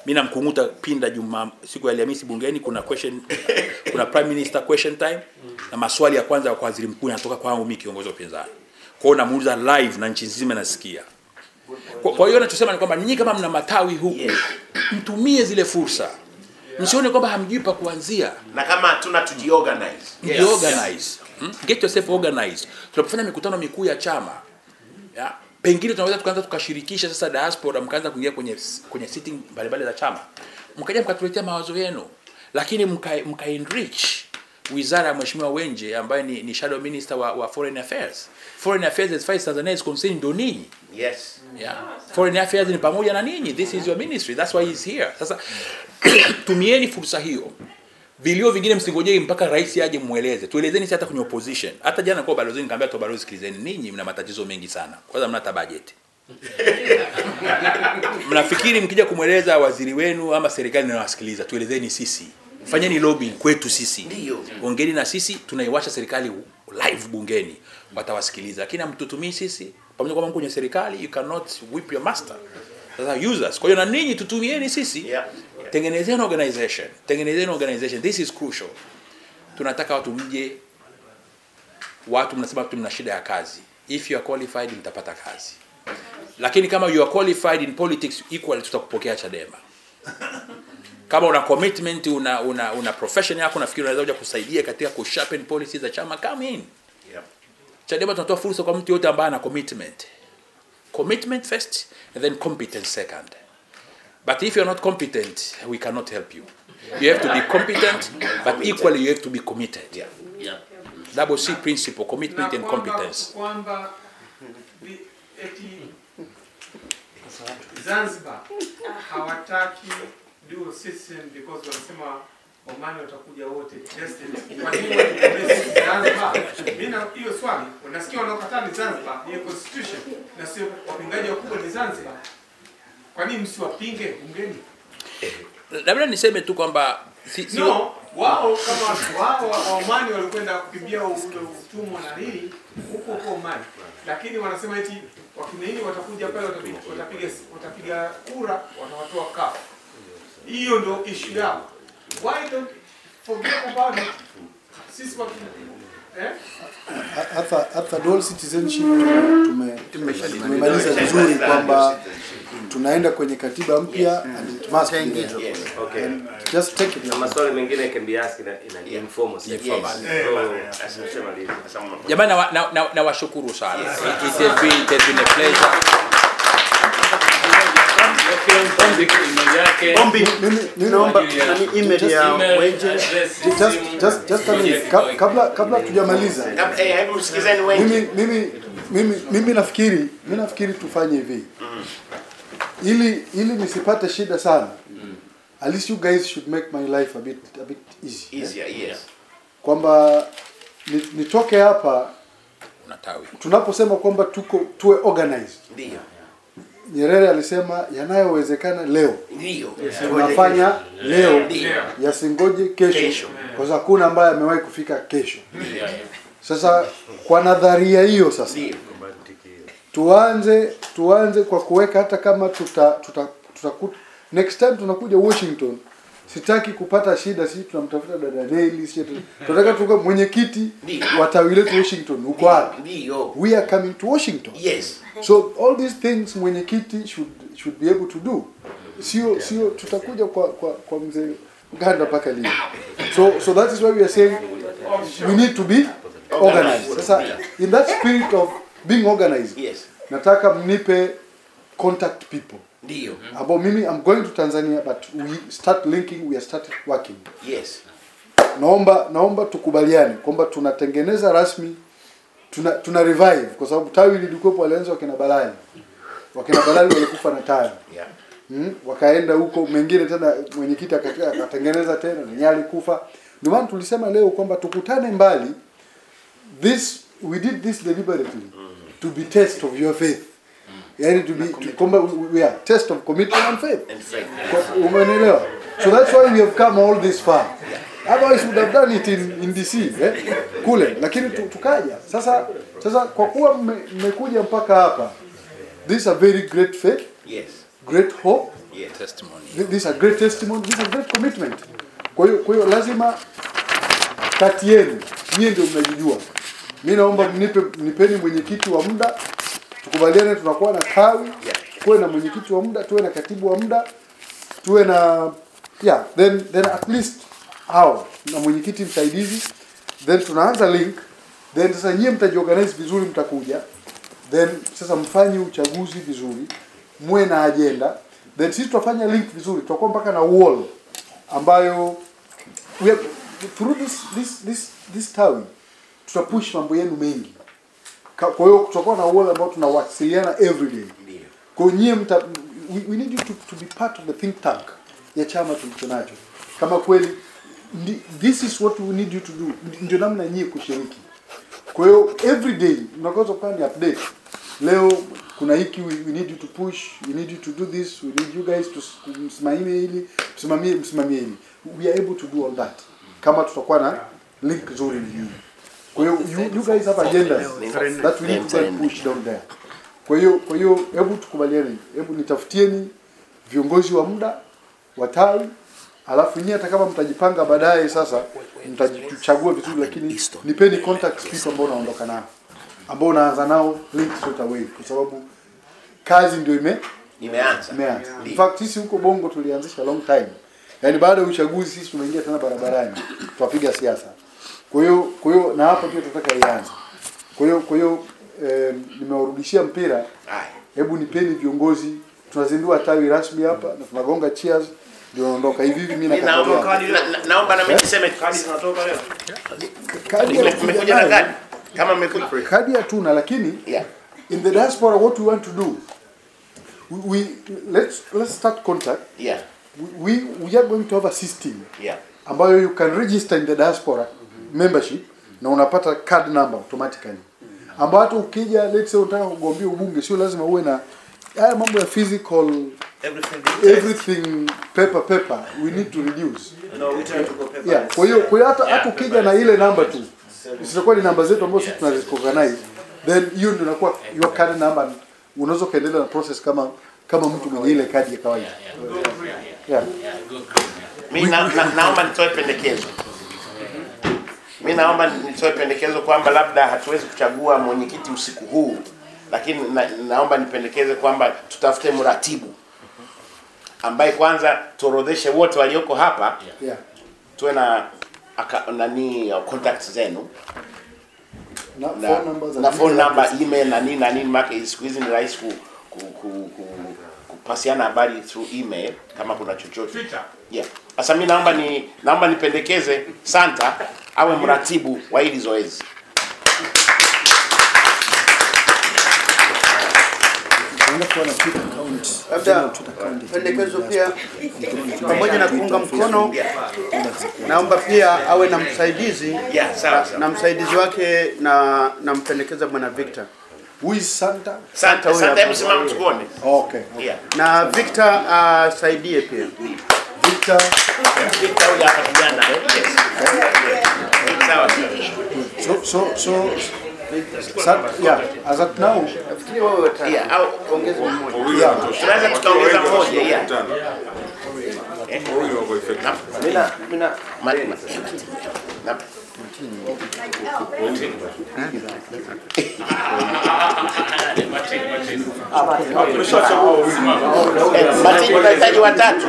mimi namkunguta pinda juma siku ya Alhamisi bungeni, kuna question kuna prime minister question time na maswali ya kwanza kwa waziri mkuu yanatoka kwangu mimi kiongozi wa upinzani. Kwa hiyo namuuliza live na nchi nzima nasikia. Kwa, hiyo nachosema ni kwamba ninyi kama mna matawi huku mtumie zile fursa, msione kwamba hamjui pa kuanzia na kama hatuna tujiorganize yes. hmm? get yourself organized tunapofanya mikutano mikuu ya chama ya pengine tunaweza tukaanza tukashirikisha sasa diaspora mkaanza kuingia kwenye kwenye sitting mbalimbali za chama. Mkaja mkatuletea mawazo yenu. Lakini mka, mka enrich wizara ya mheshimiwa Wenje ambaye ni, ni shadow minister wa, wa foreign affairs. Foreign affairs as far as Tanzania is concerned ndo ninyi. Yes. Yeah. foreign affairs ni pamoja na ninyi. This is your ministry. That's why he's here. Sasa tumieni fursa hiyo vilio vingine msingojei mpaka rais aje mweleze. Tuelezeni hata kwenye opposition. Hata jana kwa balozi nikamwambia tu balozi sikilizeni ninyi mna matatizo mengi sana. Kwanza mna hata budget. Mnafikiri mkija kumweleza waziri wenu ama serikali inawasikiliza tuelezeni sisi. Fanyeni lobbying kwetu sisi. Ndio. ongeni na sisi tunaiwasha serikali live bungeni. Watawasikiliza. Lakini amtutumii sisi. Pamoja kwamba kwenye serikali you cannot whip your master. Sasa users. Kwa hiyo na ninyi tutumieni sisi. Yeah. Tengenezeni organization. Tengenezeni organization. This is crucial. Tunataka watu mje watu mnasema tu mna shida ya kazi. If you are qualified mtapata kazi. Lakini kama you are qualified in politics equally tutakupokea chadema. Kama una commitment una una, una profession yako nafikiri unaweza kuja kusaidia katika kusharpen policies za chama come in. Yep. chadema tunatoa fursa kwa mtu yote ambaye ana commitment. Commitment first and then competence second but if you're not competent we cannot help you you have to be competent but equally you have to be committed yeah. Yeah. double c principle commitment and competence Zanzibar hawataki dual system because wanasema Omani watakuja wote. Kwa nini Zanzibar? Mimi na hiyo swali, unasikia wanaokataa ni Zanzibar, ni constitution na sio wapingaji wakubwa ni Zanzibar. Kwa nini msiwapinge bungeni? labda niseme tu kwamba si, si, No, wao kama wao wa Omani walikwenda kukimbia ule utumwa na nini huko huko Omani, lakini wanasema eti wakina nini watakuja pale watapiga watapiga watapiga kura watawatoa kafu. Hiyo ndio issue yao. Why don't forget about it? Sisi wa eh? hata hata dual citizenship tumemaliza vizuri kwamba tunaenda kwenye katiba mpya and it must be there. Yes. Okay. And just take it. Na maswali mengine can be asked in, informal setting. Jamani na, na, na, na washukuru sana. It, it, has been, it has been a pleasure. Kabla kabla tujamaliza mimi mimi mimi mimi nafikiri mimi nafikiri tufanye hivi ili ili nisipate shida sana at least you guys should make my life a bit a bit easy Easier, yeah? yes. kwamba nitoke hapa unatawi tunaposema kwamba tuko tuwe organized Ndio. Nyerere alisema yanayowezekana leo Ndio. tunafanya leo Ndio. yasingoje kesho, Kesho. kwa sababu hakuna ambaye amewahi kufika kesho. Sasa kwa nadharia hiyo sasa tuanze tuanze kwa kuweka hata kama tuta, tuta, tuta, tuta next time tunakuja Washington sitaki kupata shida, sisi tunamtafuta dada Nelly, sisi tunataka tuka mwenyekiti wa tawi letu Washington uko wapi? Ndio. We are coming to Washington. Yes. So all these things mwenyekiti should should be able to do. Sio sio tutakuja kwa kwa, kwa mzee Uganda mpaka lini. So so that is why we are saying we need to be organized. Sasa in that spirit of being organized. Yes. Nataka mnipe contact people. Ndio. Ambao mimi I'm going to Tanzania but we start linking we are start working. Yes. Naomba naomba tukubaliane kwamba tunatengeneza rasmi tuna, tuna revive kwa sababu tawi lilikuwepo walianza wakina Balali. Wakina Balali walikufa na tawi. Yeah. Mm, wakaenda huko mengine tena mwenyekiti akatengeneza tena na Nyali kufa. Ndio maana tulisema leo kwamba tukutane mbali. This we did this deliberately to be test of your faith. yani to be to, kwamba we- are test of commitment and faith. Umeelewa? So that's why we have come all this far. Otherwise we would have done it in, in DC eh? kule, lakini tu- tukaja. Sasa sasa kwa kuwa mme- mmekuja mpaka hapa, this is a very great faith, Yes. great hope, Yes. testimony. Th- this is a great testimony, this is a great commitment. Kwa hiyo kwa hiyo lazima kati yenu nyie ndio mnajijua. Mimi naomba mnipe nipeni mwenyekiti wa muda, tukubaliane tunakuwa na tawi, kuwe na mwenyekiti wa muda, tuwe na katibu wa muda, tuwe na yeah, then then at least hao na mwenyekiti msaidizi, then tunaanza link, then sasa nyie mtajiorganize vizuri, mtakuja. Then sasa mfanye uchaguzi vizuri, muwe na ajenda, then sisi tutafanya link vizuri, tutakuwa mpaka na wall ambayo we have, through this this this this tawi tutapush mambo yenu mengi. Kwa hiyo tutakuwa na wall ambao tunawasiliana every day. Kwa hiyo nyie mta we, we need you to, to be part of the think tank ya chama tulicho nacho. Kama kweli this is what we need you to do. Ndio namna nyie kushiriki. Kwa hiyo every day mnaweza kuwa ni update. Leo kuna hiki we, we need you to push, we need you to do this, we need you guys to msimamie hili, msimamie msimamie hili. We are able to do all that. Kama tutakuwa na link nzuri ni. Kwa hiyo you, you guys have agendas that we need to push down there. Kwa hiyo kwa hiyo hebu tukubaliane, hebu nitafutieni viongozi wa muda wa tawi alafu nyinyi hata kama mtajipanga baadaye sasa mtajichagua vizuri, lakini nipeni contact people ambao unaondoka nao ambao unaanza nao link straight away, kwa sababu kazi ndio ime Imeanza. imeanza. In fact sisi huko Bongo tulianzisha long time, yaani baada ya uchaguzi sisi tumeingia tena barabarani tuwapiga siasa. Kwa hiyo kwa hiyo na hapa ndio tunataka ianze. Kwa hiyo kwa hiyo eh, nimewarudishia mpira. Hebu nipeni viongozi, tunazindua tawi rasmi hapa na tunagonga cheers ndio naondoka hivi hivi mimi na- na- naomba na mimi Eh? niseme kadi zinatoka leo. Kadi Mme- mmekuja na kadi? Kama mmekuja kadi hatuna lakini yeah. in the diaspora what we want to do we, we let's let's start contact Yeah. we, we we are going to have a system Yeah. ambayo you can register in the diaspora membership na unapata card number automatically. Ambao hata ukija let's say unataka kugombea ubunge sio lazima uwe na haya mambo ya physical Everything everything paper paper we need to reduce. No, we try to go paper yeah kwa hiyo kwa hiyo hata hata ukija na ile namba tu zitakuwa ni namba zetu ambazo sisi tunazirecognize then hiyo ndio inakuwa your card number. Unaweza kaendelea na process kama kama mtu mwenye ile kadi ya kawaida. Yeah Mimi yeah. na, naomba nitoe pendekezo. Mimi naomba nitoe pendekezo kwamba labda hatuwezi kuchagua mwenyekiti usiku huu, lakini na, naomba nipendekeze kwamba tutafute mratibu ambaye kwanza tuorodheshe wote walioko hapa yeah tuwe na aka, nani uh, contacts zenu na, na, phone numbers na phone number email na nini na nini, maana siku hizi ni rahisi ku, ku, ku, ku, ku kupasiana habari through email kama kuna chochote. Twitter. Yeah. Sasa mi naomba ni naomba nipendekeze Santa awe mratibu wa hili zoezi. Labda pendekezo pia, pamoja na kuunga mkono, naomba pia awe na msaidizi. Na msaidizi wake na nampendekeza bwana Victor. Santa? Santa, Santa, at now, Nafikiri wao watatu. Yeah, au ongeza mmoja. yeah. tunaweza tukaongeza mmoja, yeah. mahitaji watatu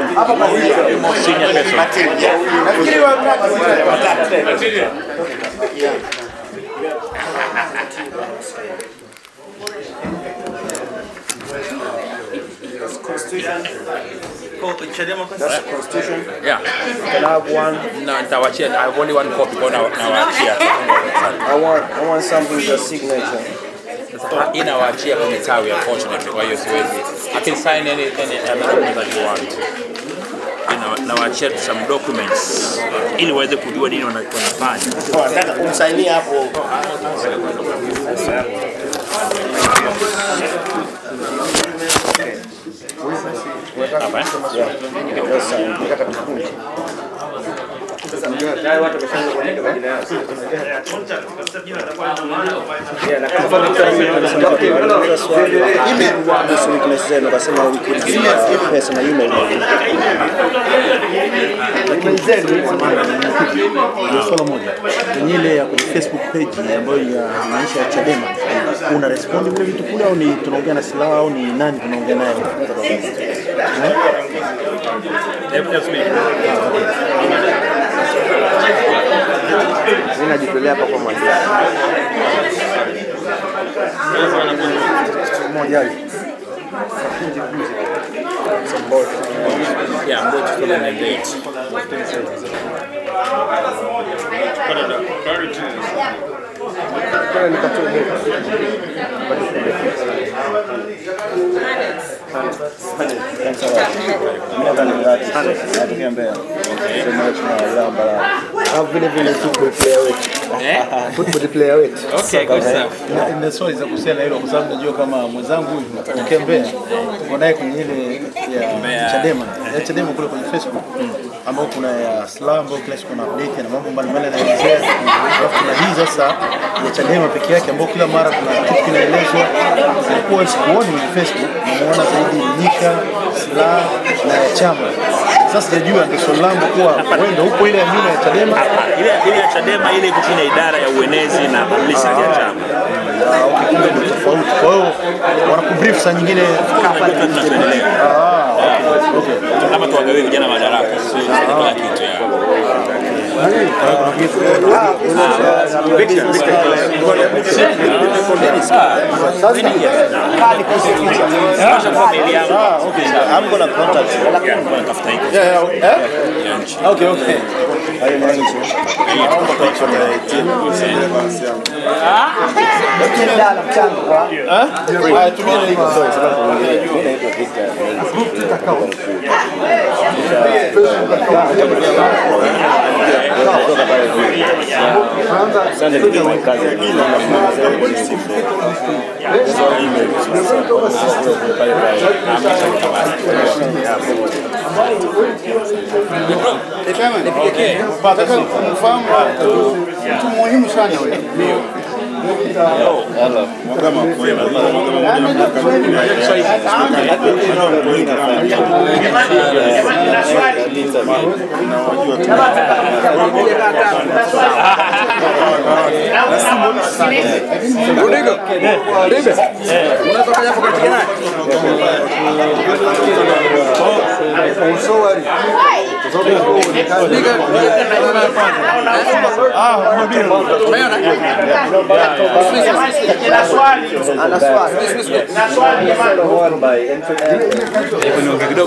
mati. Na- Eh, Martin unahitaji watatu. Martin, yeah. nafikiri watatu. Yeah. No, nitawachia. I have only one copy kwa na nawaachia. I want I want something with a signature. Hii nawaachia kwenye tawi unfortunately, kwa hiyo siwezi. I can sign any any any document that you want. Ina- Nawaachia tu some documents ili waweze kujua nini wana- wanafanya. Oh, nataka kumsainia hapo. coisa. Tá bem? É, é, é, Hapa eh? Ndio swala moja kwenye ile ya kwenye Facebook page ambayo ya maisha ya Chadema, una respond vile vitu kule, au ni tunaongea na silaha au ni nani tunaongea naye? Eh? Hebu. Mimi najitolea hapa kwa mwandishi. Mmoja hivi. Yeah, I'm going to fill in the date. Natokea Mbeya. Sema tuna Mbala. Au vile vile tu football player wetu. Football player wetu. Okay, good stuff. Na- na swali za kuhusiana na hilo kwa sababu najua kama mwenzangu huyu anatokea Mbeya. Tuko naye kwenye ile ya Chadema. Ya Chadema kule kwenye Facebook. Ambao kuna ya Slam ambao kila siku na update na mambo mbalimbali yanaelezea. Alafu kuna hii sasa ya Chadema peke yake ambao kila mara kuna kitu kinaelezwa. Sikuoni kwenye Facebook, namuona zaidi silaha na ya chama. Sasa sijajua ndio swali langu kuwa wewe ndio ile ya nyuma ya Chadema Ile ile ya Chadema ile iko chini ya idara ya uenezi na publicity ya chama. Ah, okay, kumbe ni tofauti. Kwa hiyo wanakubrief saa nyingine. Ah. Kama tuwagawie vijana madaraka, sio kila kitu ya. Ah, okay. I'm gonna contact you. Tafuta hiko. Yeah, yeah, eh? Ya nchi. Okay, okay. Hayo ni nchi. Naomba contact you. Ah, tumia na hivyo. Sorry, sababu mimi naitwa Victor. Asante ndio my cousin. Nataka kumfahamu mtu muhimu sana wewe. unatoka japo katika naye Ah, nina swali. Ana swali. Na swali jamani. Hebu niongee kidogo